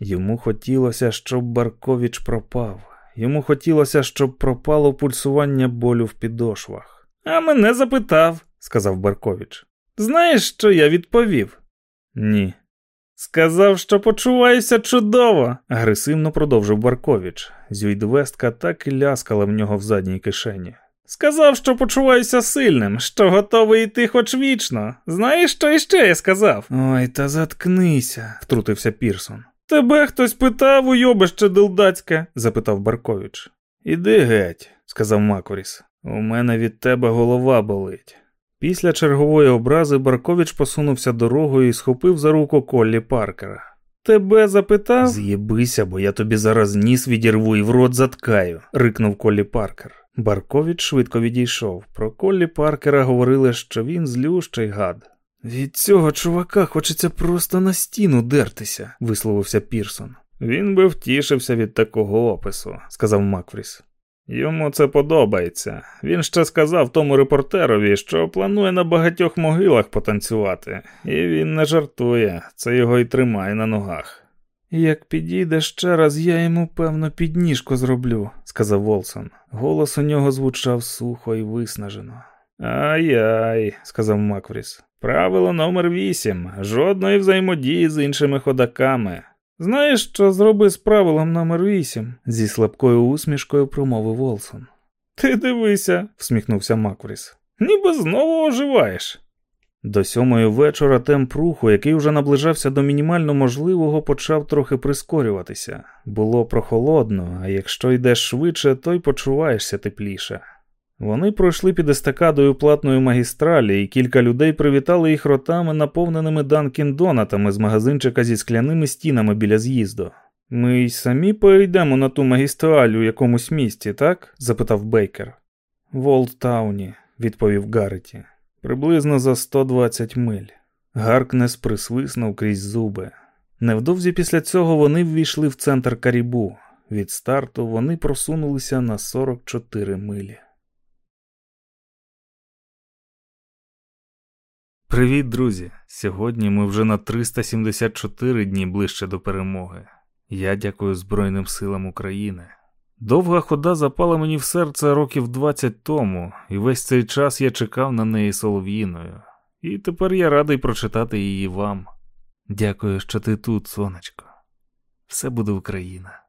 Йому хотілося, щоб Барковіч пропав. Йому хотілося, щоб пропало пульсування болю в підошвах. А мене запитав, сказав Барковіч. Знаєш, що я відповів? Ні. Сказав, що почуваюся чудово, агресивно продовжив Барковіч. Зюйдвестка так і ляскала в нього в задній кишені. Сказав, що почуваюся сильним, що готовий йти хоч вічно. Знаєш, що іще я сказав? Ой, та заткнися, втрутився Пірсон. Тебе хтось питав, уйобище дилдацьке? запитав Баркович. Іди геть, сказав Макоріс. У мене від тебе голова болить. Після чергової образи Баркович посунувся дорогою і схопив за руку Коллі Паркера. Тебе запитав? З'єбися, бо я тобі зараз ніс відірву і в рот заткаю, рикнув Коллі Паркер. Баркович швидко відійшов. Про Коллі Паркера говорили, що він злющий гад. Від цього чувака хочеться просто на стіну дертися, висловився Пірсон. Він би втішився від такого опису, сказав Макфріс. Йому це подобається. Він ще сказав тому репортерові, що планує на багатьох могилах потанцювати, і він не жартує, це його й тримає на ногах. Як підійде ще раз, я йому, певно, підніжку зроблю, сказав Волсон. Голос у нього звучав сухо і виснажено. Ай-яй, сказав Макфріс. Правило номер вісім. Жодної взаємодії з іншими ходаками. Знаєш, що зроби з правилом номер вісім? зі слабкою усмішкою промовив Волсон. Ти дивися, всміхнувся Макфріс. Ніби знову оживаєш. До сьомої вечора темп руху, який вже наближався до мінімально можливого, почав трохи прискорюватися. Було прохолодно, а якщо йдеш швидше, то й почуваєшся тепліше. Вони пройшли під естакадою платної магістралі, і кілька людей привітали їх ротами, наповненими Данкін-донатами з магазинчика зі скляними стінами біля з'їзду. Ми й самі поїдемо на ту магістраль у якомусь місті, так? запитав Бейкер. В Олдтауні, відповів Гарреті. Приблизно за 120 миль. Гаркнес присвиснув крізь зуби. Невдовзі після цього вони ввійшли в центр Карібу. Від старту вони просунулися на 44 милі. Привіт, друзі! Сьогодні ми вже на 374 дні ближче до перемоги. Я дякую Збройним силам України. Довга хода запала мені в серце років 20 тому, і весь цей час я чекав на неї солов'їною. І тепер я радий прочитати її вам. Дякую, що ти тут, сонечко. Все буде Україна.